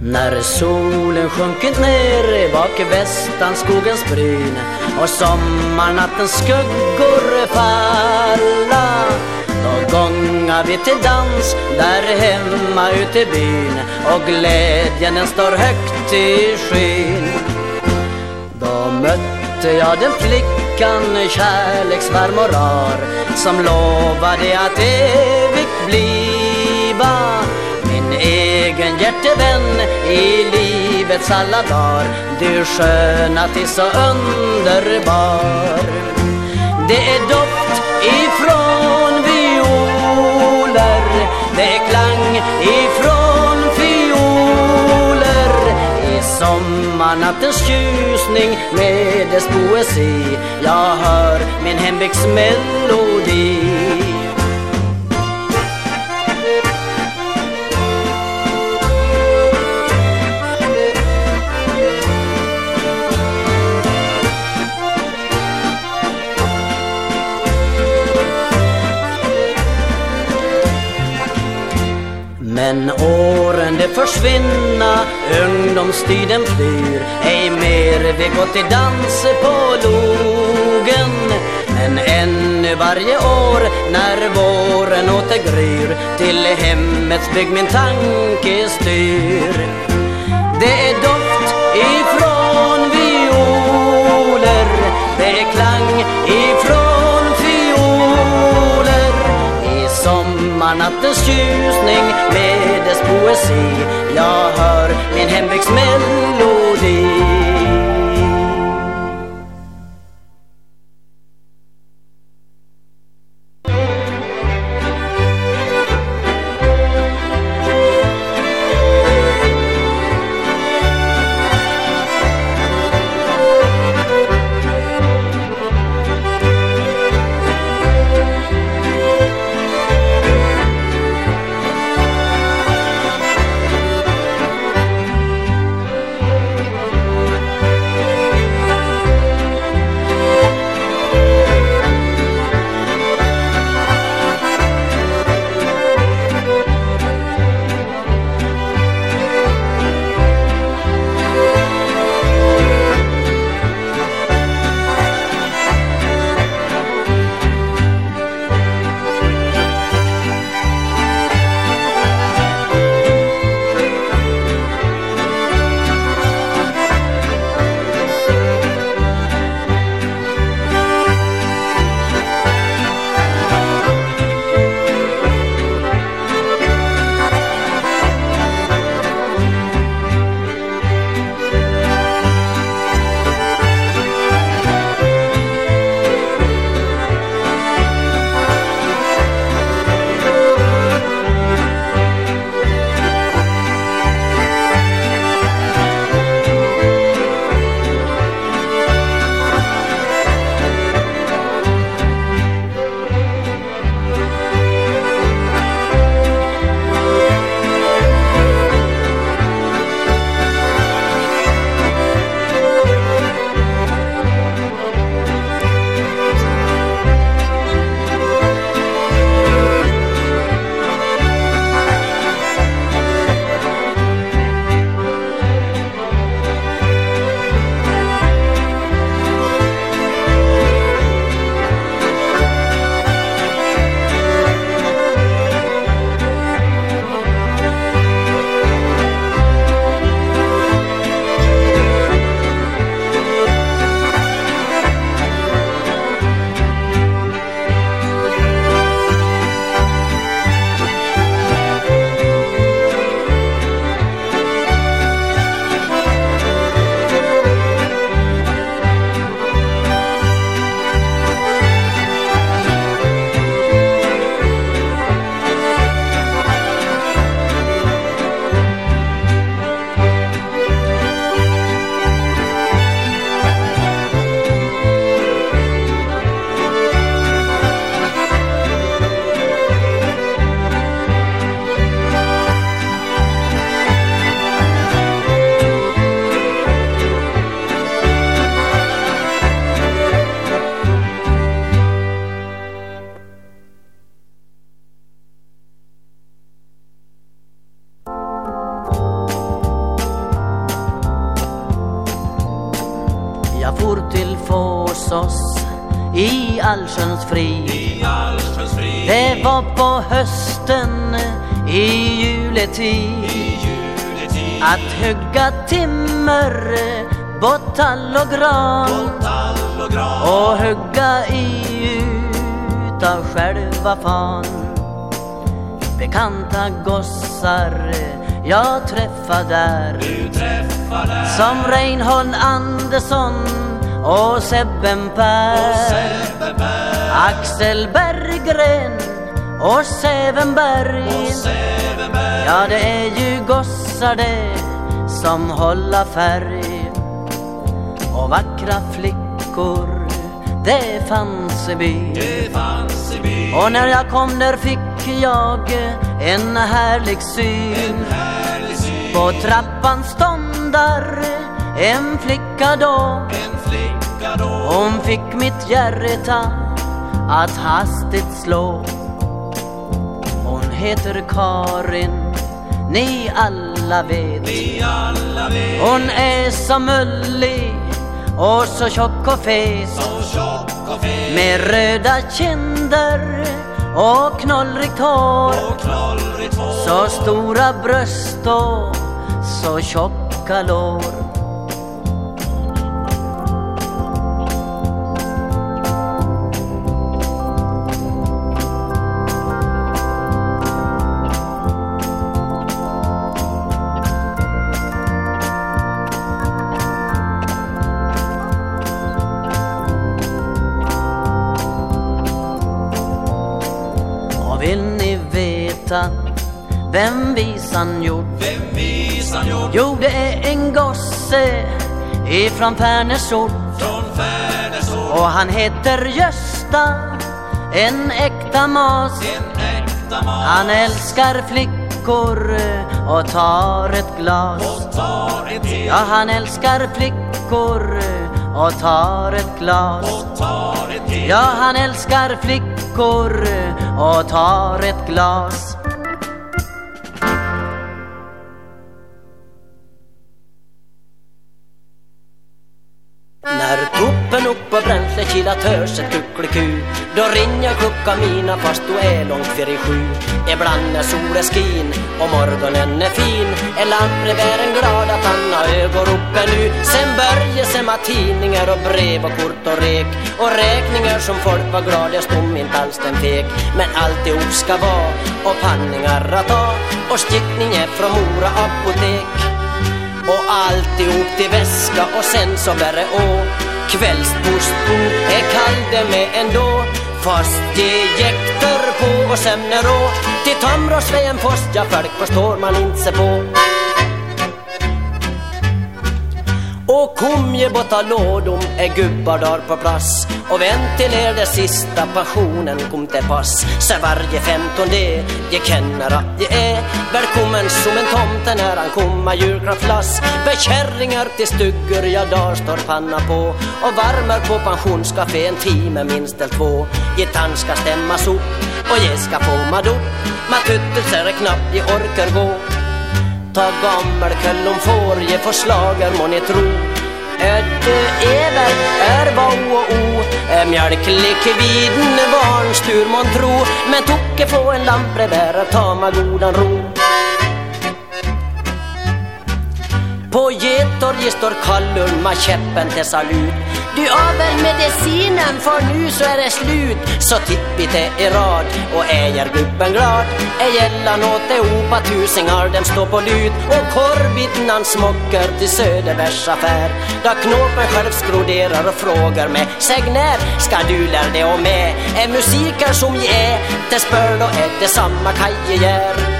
När solen sjunkit ner bak i västanskogens bryn och sommarnattens skuggor falla gångar vi till dans där hemma ute i byn och glädjen den står högt i skyn. Då mötte jag den flickan kärleksvarm och rar som lovade att evigt bliva min egen hjärtevän i livets alla dagar. Du sköna till så underbar. Det är doft ifrån det klang ifrån fioler. I sommarnattens tjusning med dess poesi Jag hör min hembygds melodi Men åren de försvinna, ungdomstiden flyr. Ej mer vi gå till dans på logen. Men ännu varje år när våren åter gryr Till hemmets bygg min tanke styr. Det är doft ifrån violer Det är klang sommarnattens tjusning med dess poesi. Jag hör min hembygds melodi Sebben Per. Axel Berggren och Sävenberg. Ja, det är ju gossar det som håller färg. Och vackra flickor, det fanns i byn. Och när jag kom där fick jag en härlig syn. På trappan stånd där en flicka då. Hon fick mitt hjärta att hastigt slå. Hon heter Karin, ni alla vet. Hon är så mullig och så tjock och fes. Med röda kinder och knollrigt hår. Så stora bröst och så tjocka lår. Visan gjort? Vem visan gjort? Jo, det är en gosse ifrån Färnäsort. Från Färnäsort. Och han heter Gösta, en äkta mas. En äkta mas. Han älskar flickor och tar ett glas. Och tar ett ja, han älskar flickor och tar ett glas. Och tar ett ja, han älskar flickor och tar ett glas. Solen och morgonen är fin. Är lantbrevbäraren glad att han har ögon uppe nu? Sen börjar se med tidningar och brev och kort och rek. Och räkningar som folk var glada stod inte alls den fek. Men alltihop ska vara och panningar att ta. Och stickningar från Mora apotek. Och alltihop till väska och sen så värre å. Kvällsposten är kall det med ändå. Fast det jäktar på och sömner å, Till Tamrås Fors, ja folk förstår man inte sig på? Och kom je botta lådom är gubbar där på plats. Och ventiler det sista passionen kom till pass Så varje femtonde jag känner att jag är Välkommen som en tomte när han kommer julklappslass kärringar till stugor, jag dag står panna på. Och varmar på pensionscafé en timme minst eller två. Gitarren ska stämmas upp och jag ska få madopp tuttelser är knappt jag orkar gå. Ta gammelkull om får ge förslagen må ni tro. Ödde Ever är O och o Mjölklikviden barnstur man tro. Men Tocke få en lantbrevbärare ta ma godan ro. På Getorget står Kallur med käppen till salut. Du har väl medicinen för nu så är det slut. Så tippit är i rad och är gubben glad. Är gällan åt det opa tusingar dem står på lut. Och korvbiten han smockar till Söderbergs affär. Då knåpen själv skroderar och frågar mig Säg när ska du lära dig om med? Är musiker som jag är Det spör då är det samma kajegär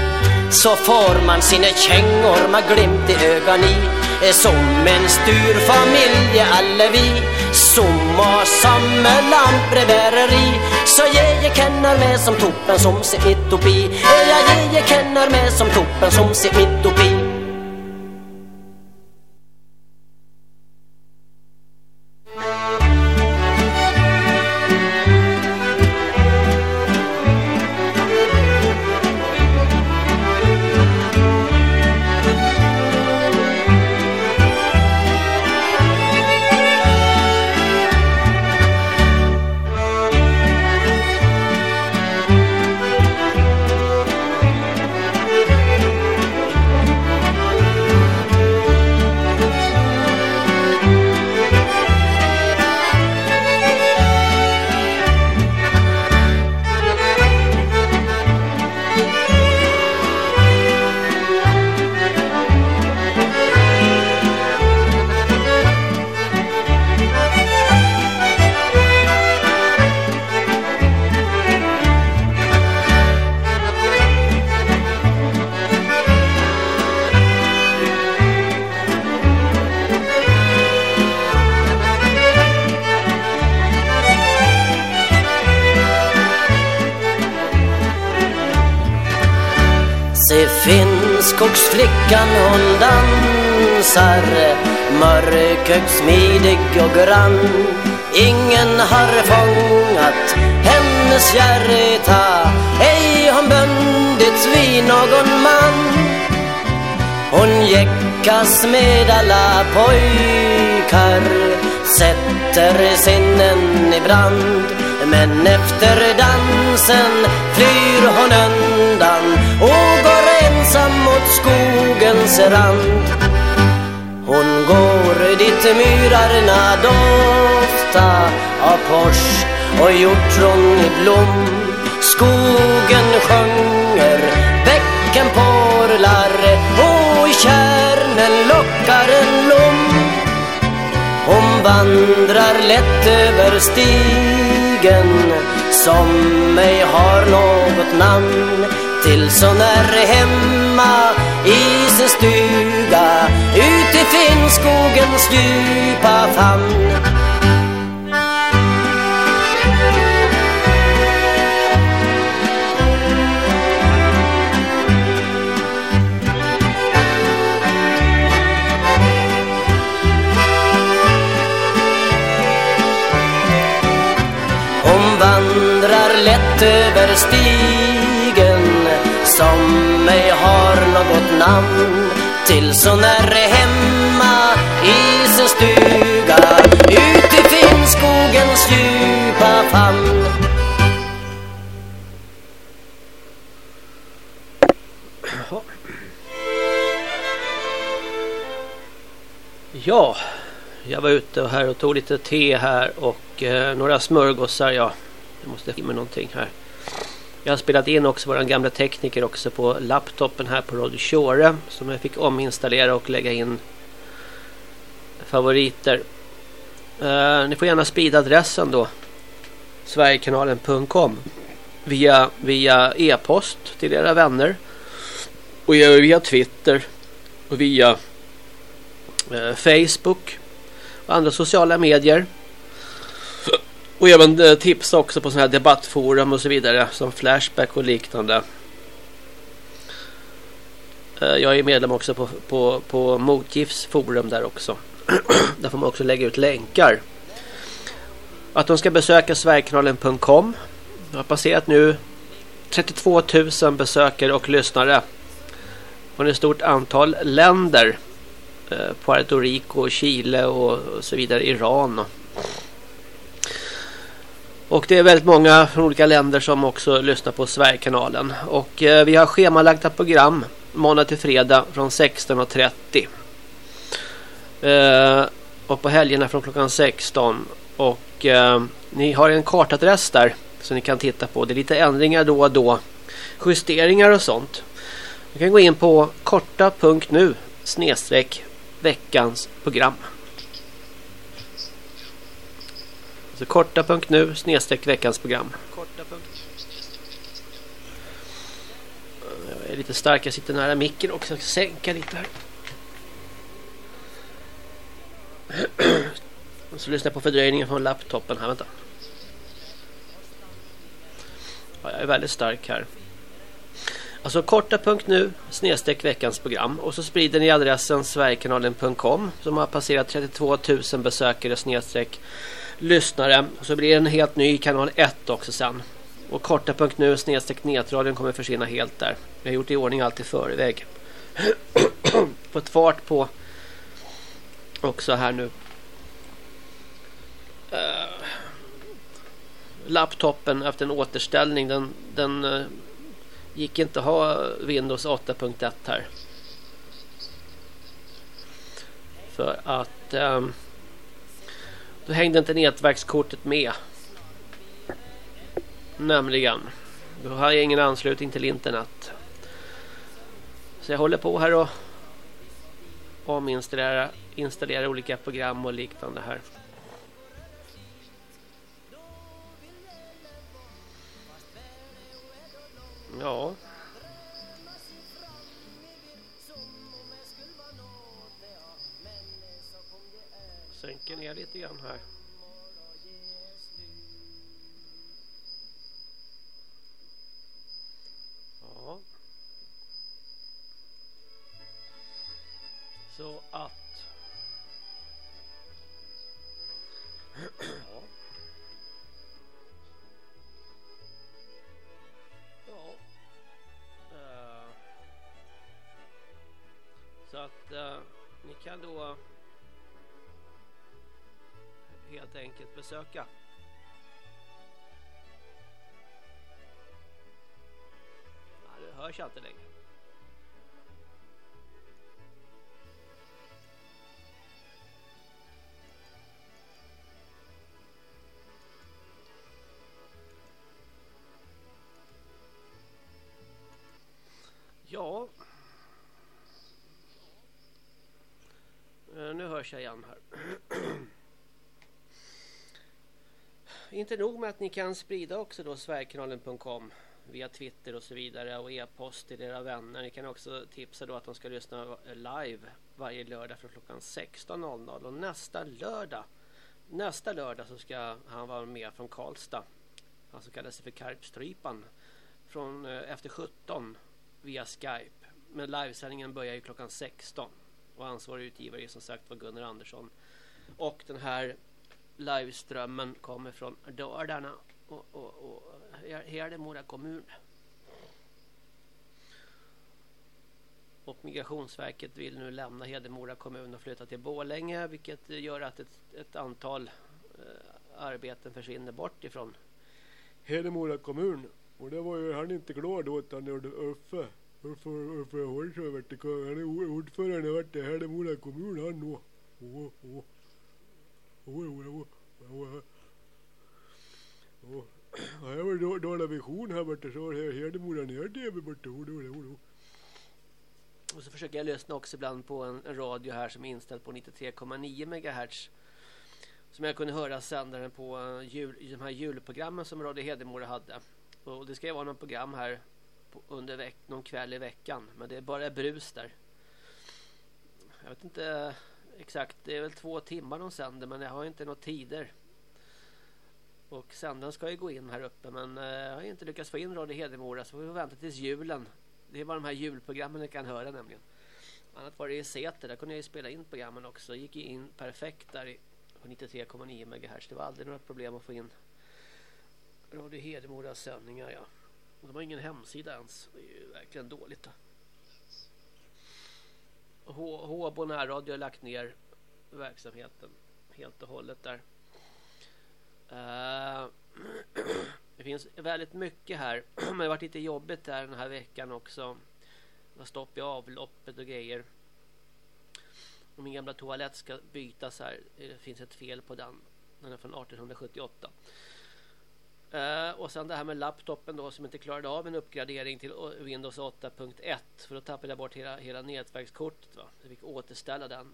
så får man sina kängor med glimt i ögon i. Som en stor familj alla vi Som har samma lantbrevbäreri Så jag jag känner mig som toppen som ser mitt uppe Ja, jag jag känner mig som toppen som ser mitt uppe i. smidig och grann Ingen har fångat hennes hjärta Ej hon bundits vid någon man. Hon jäckas med alla pojkar Sätter sinnen i brand. Men efter dansen flyr hon undan Och går ensam mot skogens rand. Hon går dit myrarna dofta av pors och hjortron i blom. Skogen sjunger, bäcken porlar och i kärnen lockar en lom. Hon vandrar lätt över stigen som ej har något namn tills hon är hemma i sin stuga ut i djupa famn Hon vandrar lätt över stigen som ej har något namn till så när ut i finskogens djupa famn. Ja, jag var ute här och tog lite te här och eh, några smörgåsar. Ja, jag måste få med någonting här. Jag har spelat in också våran gamla tekniker också på laptopen här på Radio Shore som jag fick ominstallera och lägga in favoriter. Eh, ni får gärna sprida adressen då. Sverigekanalen.com via via e-post till era vänner och via Twitter och via eh, Facebook och andra sociala medier. Och även eh, tipsa också på sådana här debattforum och så vidare som Flashback och liknande. Eh, jag är medlem också på, på, på Motgifts forum där också. där får man också lägga ut länkar. Att de ska besöka Sverigekanalen.com. Jag har passerat nu 32 000 besökare och lyssnare från ett stort antal länder. Eh, Puerto Rico, Chile och, så vidare, Iran. Och, och det är väldigt många från olika länder som också lyssnar på Sverigekanalen. Och eh, vi har schemalagda program måndag till fredag från 16.30. Eh, och på helgerna från klockan 16. Och eh, ni har en kartadress där som ni kan titta på. Det är lite ändringar då och då. Justeringar och sånt. Du kan gå in på korta.nu snedstreck veckans program. Så korta.nu snedstreck veckans program. Jag är lite stark, jag sitter nära micken och ska sänka lite här. Så lyssnar jag på fördröjningen från laptopen här, vänta. Ja, jag är väldigt stark här. Alltså korta.nu snedstreck veckans program och så sprider ni adressen sverigekanalen.com som har passerat 32 000 besökare snedstreck lyssnare. Och så blir det en helt ny kanal 1 också sen. Och korta.nu snedstreck nätradion kommer försvinna helt där. Vi har gjort i ordning allt i förväg. Fått fart på också här nu. Uh, laptopen efter en återställning den, den uh, gick inte att ha Windows 8.1 här. För att um, då hängde inte nätverkskortet med. Nämligen. Då har jag ingen anslutning till internet. Så jag håller på här och avminstrerar installera olika program och liknande här. Ja. Sänker ner lite grann här. Ja. Så att... ja. Ja. Uh. Så att uh, ni kan då helt enkelt besöka Ja, det hörs inte längre. Ja. Eh, nu hörs jag igen här. Inte nog med att ni kan sprida också då Sverigekanalen.com via Twitter och så vidare och e-post till era vänner. Ni kan också tipsa då att de ska lyssna live varje lördag från klockan 16.00 och nästa lördag nästa lördag så ska han vara med från Karlstad. Han som kallar sig för Karpstrypan från eh, efter 17 via Skype. Men livesändningen börjar ju klockan 16 och ansvarig utgivare är som sagt var Gunnar Andersson. Och den här liveströmmen kommer från Dalarna och, och, och Hedemora kommun. Och Migrationsverket vill nu lämna Hedemora kommun och flytta till Bålänge vilket gör att ett, ett antal eh, arbeten försvinner bort ifrån Hedemora kommun. Och det var ju han inte glad åt han gjorde Uffe. Uffe, Uffe Holmsjö vet kung. Han är ordförande vart det Hedemora kommun han nå. Åh, åh. Åh, åh, åh. Var Dala Vision här borta så här Hedemora ner borta. Åh, åh, åh. Och så försöker jag lyssna också ibland på en, en radio här som är inställd på 93,9 MHz. Som jag kunde höra sändaren på eh, jul, i de här julprogrammen som Radio Hedemora hade. Och det ska ju vara någon program här på, under veck, någon kväll i veckan. Men det är bara brus där. Jag vet inte exakt. Det är väl två timmar de sänder men jag har inte några tider. Och sändaren ska ju gå in här uppe men eh, jag har inte lyckats få in Radio Hedemora så vi får vänta tills julen. Det är bara de här julprogrammen ni kan höra nämligen. Annat var det i Säter. Där kunde jag ju spela in programmen också. gick ju in perfekt där på 93,9 MHz. Det var aldrig några problem att få in Radio Hedemora sändningar. Ja. Och de har ingen hemsida ens. Det är ju verkligen dåligt. Då. Håbo närradio har lagt ner verksamheten helt och hållet där. Uh, det finns väldigt mycket här. Men det har varit lite jobbigt där den här veckan också. Det var stopp i avloppet och grejer. Och min gamla toalett ska bytas här. Det finns ett fel på den. Den är från 1878. Uh, och sen det här med laptopen då som inte klarade av en uppgradering till Windows 8.1 för då tappade jag bort hela, hela nätverkskortet va. Så jag fick återställa den.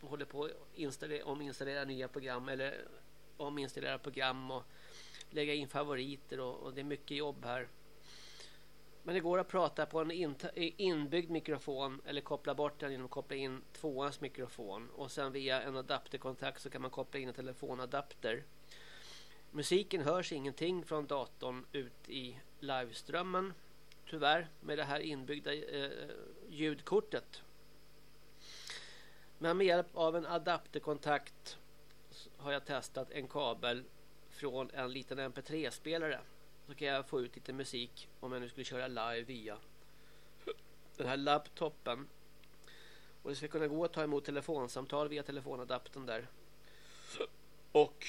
Och håller på att installera, ominstallera nya program eller ominstallera program och lägga in favoriter och, och det är mycket jobb här. Men det går att prata på en in, inbyggd mikrofon eller koppla bort den genom att koppla in tvåans mikrofon och sen via en adapterkontakt så kan man koppla in en telefonadapter. Musiken hörs ingenting från datorn ut i liveströmmen. Tyvärr med det här inbyggda eh, ljudkortet. Men med hjälp av en adapterkontakt har jag testat en kabel från en liten mp3-spelare. Så kan jag få ut lite musik om jag nu skulle köra live via den här laptopen. Och det ska kunna gå att ta emot telefonsamtal via telefonadaptern där. Och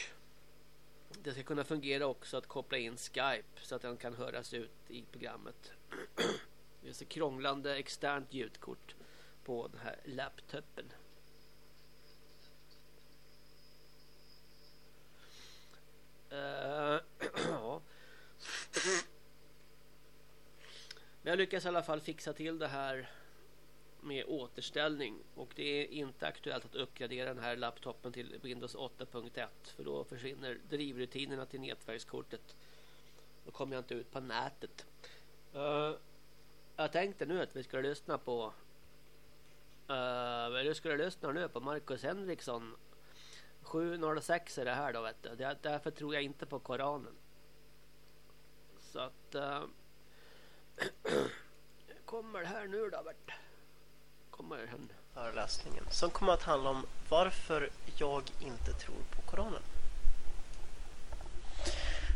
det ska kunna fungera också att koppla in Skype så att den kan höras ut i programmet. Det är så krånglande externt ljudkort på den här laptopen. Uh, ja. Men jag lyckas i alla fall fixa till det här med återställning och det är inte aktuellt att uppgradera den här laptopen till Windows 8.1 för då försvinner drivrutinerna till nätverkskortet. Då kommer jag inte ut på nätet. Uh, jag tänkte nu att vi skulle lyssna på eh, uh, vi skulle lyssna nu på Marcus Henriksson 706 är det här då vet du. Därför tror jag inte på Koranen. Så att uh, kommer det här nu då Bert? Kommer en föreläsningen som kommer att handla om varför jag inte tror på Koranen.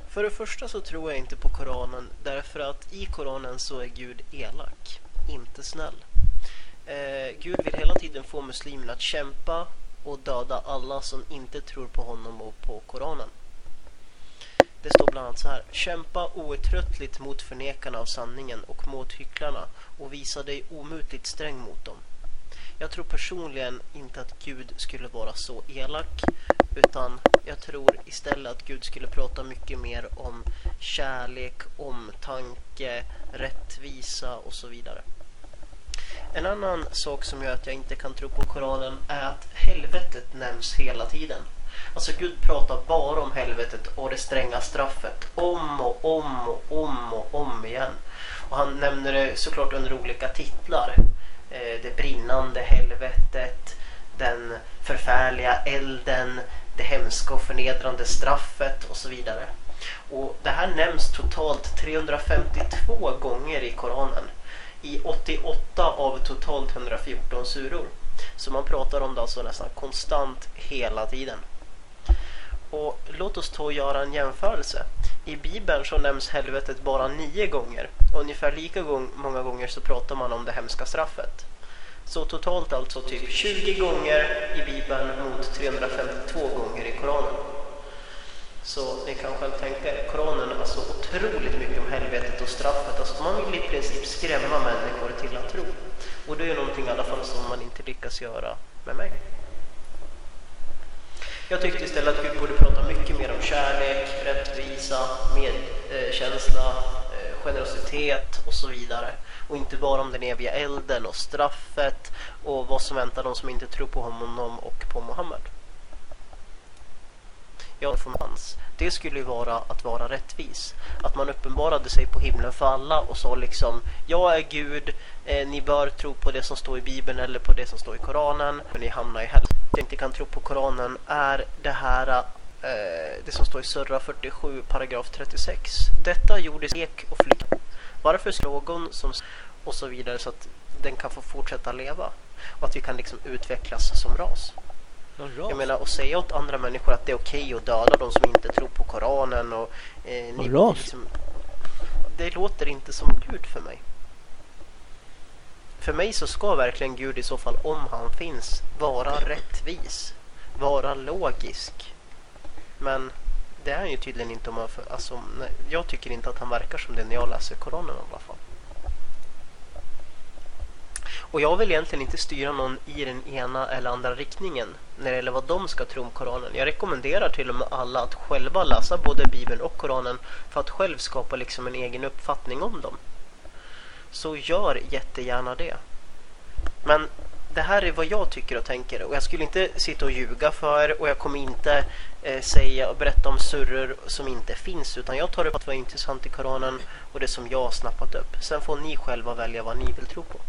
För det första så tror jag inte på Koranen därför att i Koranen så är Gud elak, inte snäll. Eh, Gud vill hela tiden få muslimerna att kämpa och döda alla som inte tror på honom och på Koranen. Det står bland annat så här. Kämpa outtröttligt mot förnekarna av sanningen och mot hycklarna och visa dig omutligt sträng mot dem. Jag tror personligen inte att Gud skulle vara så elak utan jag tror istället att Gud skulle prata mycket mer om kärlek, omtanke, rättvisa och så vidare. En annan sak som gör att jag inte kan tro på Koranen är att helvetet nämns hela tiden. Alltså Gud pratar bara om helvetet och det stränga straffet om och om och om och om igen. Och han nämner det såklart under olika titlar. Eh, det brinnande helvetet, den förfärliga elden, det hemska och förnedrande straffet och så vidare. Och det här nämns totalt 352 gånger i Koranen i 88 av totalt 114 suror. Så man pratar om det alltså nästan konstant hela tiden. Och låt oss då göra en jämförelse. I Bibeln så nämns helvetet bara nio gånger. Ungefär lika gång, många gånger så pratar man om det hemska straffet. Så totalt alltså typ 20 gånger i Bibeln mot 352 gånger i Koranen. Så ni kan själv tänka er, Koranen är alltså otroligt mycket om helvetet och straffet. Alltså man vill i princip skrämma människor till att tro. Och det är ju någonting i alla fall som man inte lyckas göra med mig. Jag tyckte istället att Gud borde prata mycket mer om kärlek, rättvisa, medkänsla, eh, generositet och så vidare. Och inte bara om den eviga elden och straffet och vad som väntar de som inte tror på honom och på Mohammed. Ja, från hans. Det skulle ju vara att vara rättvis. Att man uppenbarade sig på himlen för alla och sa liksom Jag är Gud, eh, ni bör tro på det som står i Bibeln eller på det som står i Koranen men ni hamnar i helvetet. Det inte kan tro på Koranen är det här eh, det som står i Surra 47 paragraf 36. Detta gjordes ek och flyg. Varför någon som och så vidare så att den kan få fortsätta leva och att vi kan liksom utvecklas som ras. Jag menar, att säga åt andra människor att det är okej att döda de som inte tror på Koranen och... Eh, ni, ras? liksom, det låter inte som Gud för mig. För mig så ska verkligen Gud i så fall, om han finns, vara rättvis. Vara logisk. Men det är han ju tydligen inte om man... För, alltså, nej, jag tycker inte att han verkar som det när jag läser Koranen i alla fall. Och jag vill egentligen inte styra någon i den ena eller andra riktningen när det gäller vad de ska tro om Koranen. Jag rekommenderar till och med alla att själva läsa både Bibeln och Koranen för att själv skapa liksom en egen uppfattning om dem. Så gör jättegärna det. Men det här är vad jag tycker och tänker och jag skulle inte sitta och ljuga för er och jag kommer inte eh, säga och berätta om surror som inte finns utan jag tar upp att vara är intressant i Koranen och det som jag har snappat upp. Sen får ni själva välja vad ni vill tro på.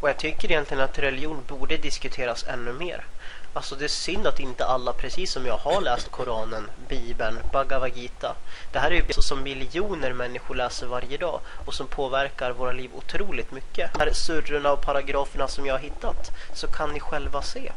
Och jag tycker egentligen att religion borde diskuteras ännu mer. Alltså det är synd att inte alla, precis som jag, har läst Koranen, Bibeln, Bhagavad Gita. Det här är ju så som miljoner människor läser varje dag och som påverkar våra liv otroligt mycket. De här surrorna och paragraferna som jag har hittat så kan ni själva se.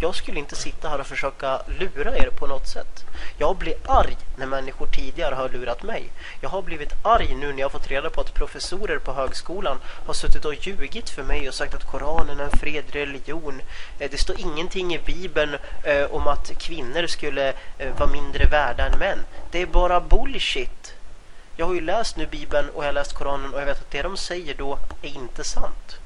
Jag skulle inte sitta här och försöka lura er på något sätt. Jag blir arg när människor tidigare har lurat mig. Jag har blivit arg nu när jag fått reda på att professorer på högskolan har suttit och ljugit för mig och sagt att Koranen är en fredlig religion. Eh, det står ingenting i Bibeln eh, om att kvinnor skulle eh, vara mindre värda än män. Det är bara bullshit. Jag har ju läst nu Bibeln och jag har läst Koranen och jag vet att det de säger då är inte sant.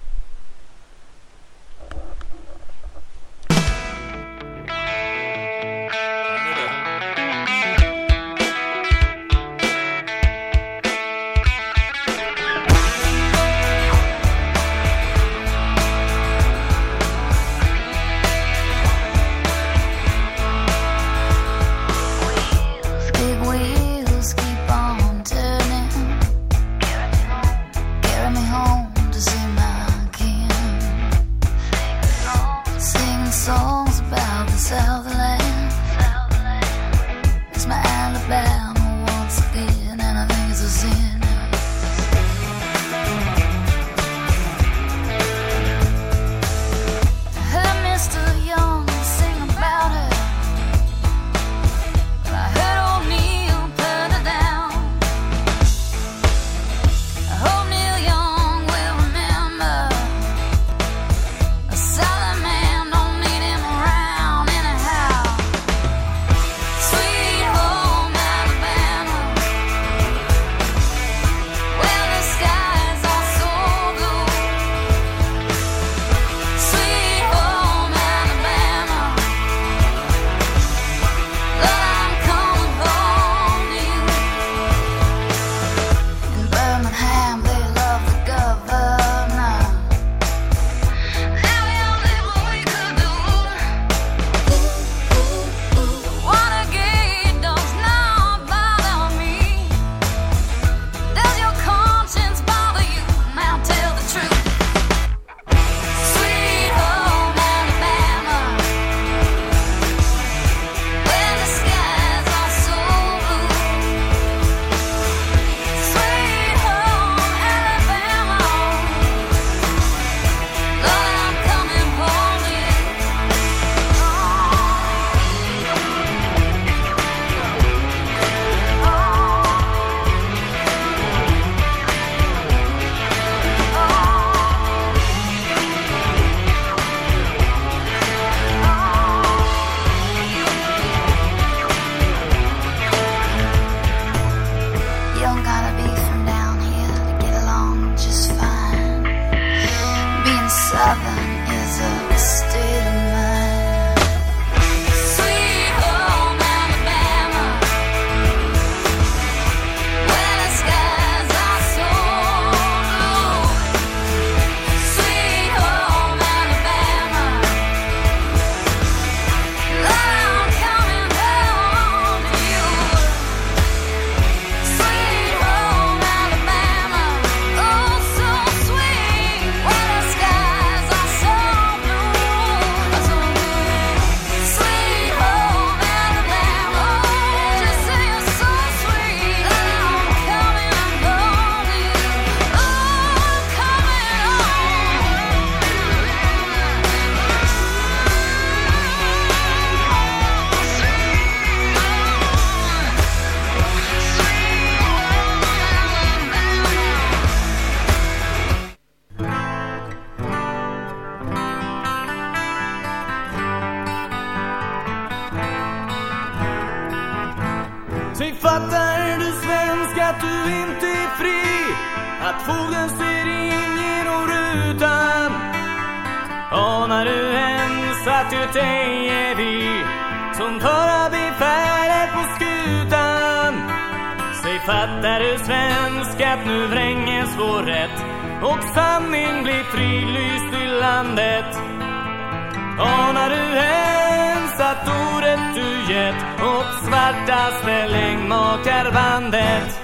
Svarta svartaste längdmakarbandet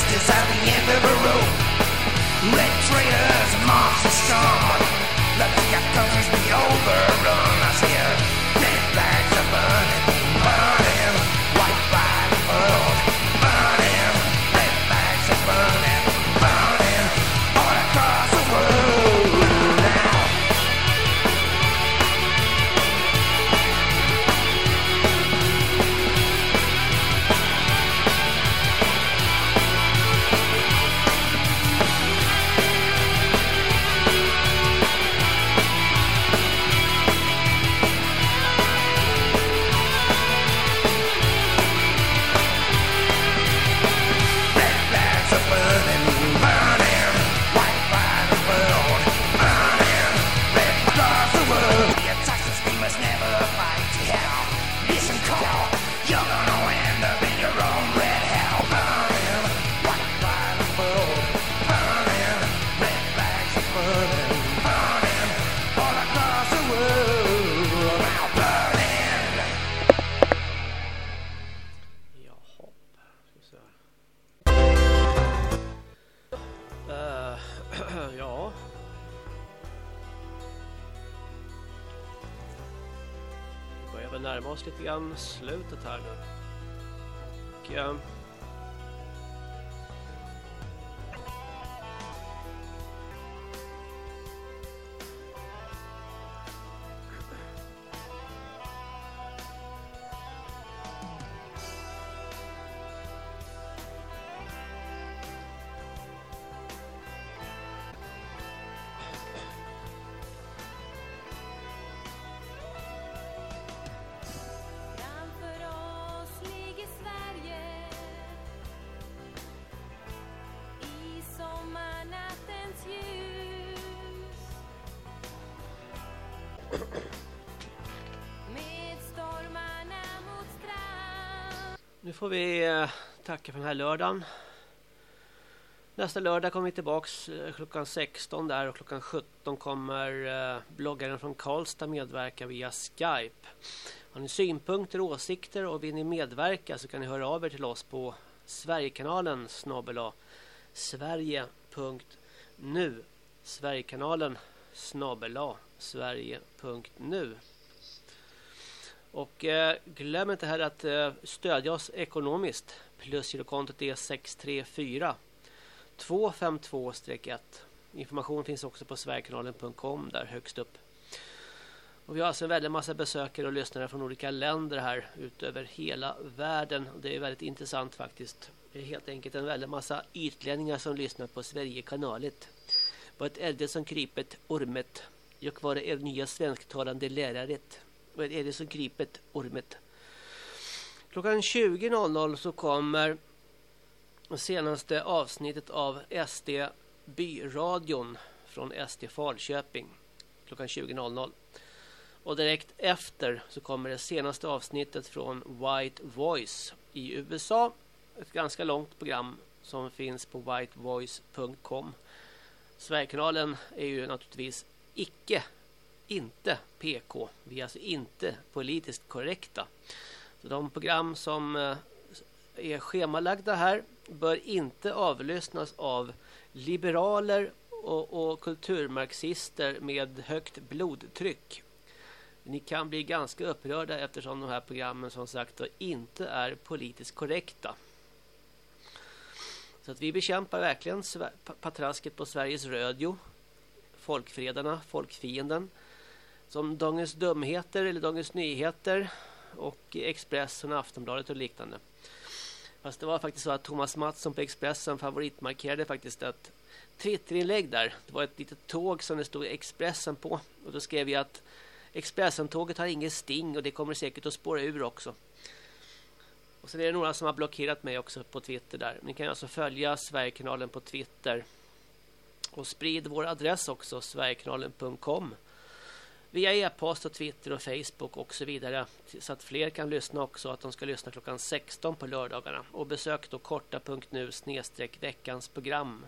justice at the end of a rope. Let traitors march the storm. Let the countries be overrun. um, nu får vi eh, tacka för den här lördagen. Nästa lördag kommer vi tillbaks eh, klockan 16 där och klockan 17 kommer eh, bloggaren från Karlstad medverka via Skype. Har ni synpunkter, åsikter och vill ni medverka så kan ni höra av er till oss på Sverigekanalen snabbela sverige.nu Sverigekanalen snabbela sverige.nu och eh, glöm inte här att eh, stödja oss ekonomiskt. Plusgirokontot är 634 252-1. Information finns också på sverigekanalen.com där högst upp. Och vi har alltså en väldig massa besökare och lyssnare från olika länder här utöver hela världen. Det är väldigt intressant faktiskt. Det är helt enkelt en väldig massa utlänningar som lyssnar på Sverigekanalet. På ett äldre som krypet ormet. Tack vare er nya svensktalande lärare. Vad är det som krypet ormet? Klockan 20.00 så kommer senaste avsnittet av SD Byradion från SD Falköping klockan 20.00. Och direkt efter så kommer det senaste avsnittet från White Voice i USA. Ett ganska långt program som finns på whitevoice.com. Sverigekanalen är ju naturligtvis icke, inte PK. Vi är alltså inte politiskt korrekta. Så de program som eh, är schemalagda här bör inte avlyssnas av liberaler och, och kulturmarxister med högt blodtryck. Ni kan bli ganska upprörda eftersom de här programmen som sagt inte är politiskt korrekta. Så att vi bekämpar verkligen patrasket på Sveriges Radio. Folkfredarna, folkfienden. Som Dagens Dumheter eller Dagens Nyheter och Expressen, Aftonbladet och liknande. Fast det var faktiskt så att Thomas Mattsson på Expressen favoritmarkerade faktiskt ett Twitterinlägg där. Det var ett litet tåg som det stod Expressen på. Och då skrev jag att Expressen-tåget har ingen sting och det kommer säkert att spåra ur också. Och sen är det några som har blockerat mig också på Twitter där. Ni kan alltså följa Sverigekanalen på Twitter. Och sprid vår adress också, sverigekanalen.com via e-post och Twitter och Facebook och så vidare så att fler kan lyssna också att de ska lyssna klockan 16 på lördagarna och besök då korta.nu snedstreck veckans program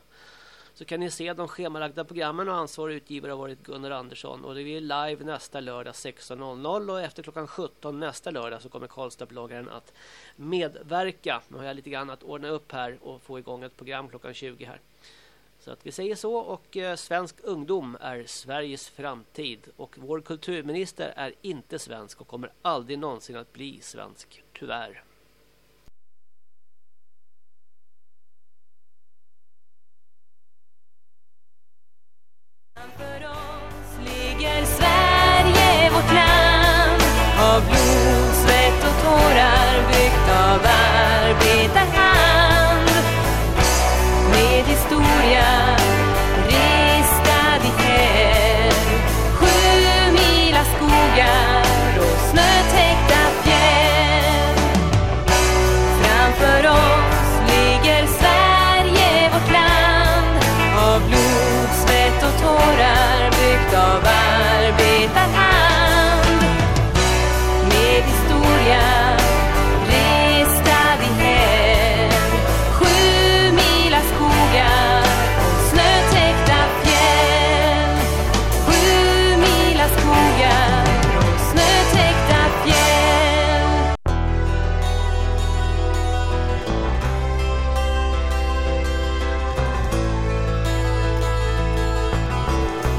så kan ni se de schemalagda programmen och ansvarig utgivare har varit Gunnar Andersson och det är live nästa lördag 16.00 och efter klockan 17 nästa lördag så kommer Karlstadbloggaren att medverka. Nu har jag lite grann att ordna upp här och få igång ett program klockan 20 här. Så att vi säger så och eh, svensk ungdom är Sveriges framtid. Och vår kulturminister är inte svensk och kommer aldrig någonsin att bli svensk, tyvärr. Framför oss ligger Sverige, vårt land. Av blod, svett och tårar byggt av arbetarhand historia ristad i hel. Sju mila skogar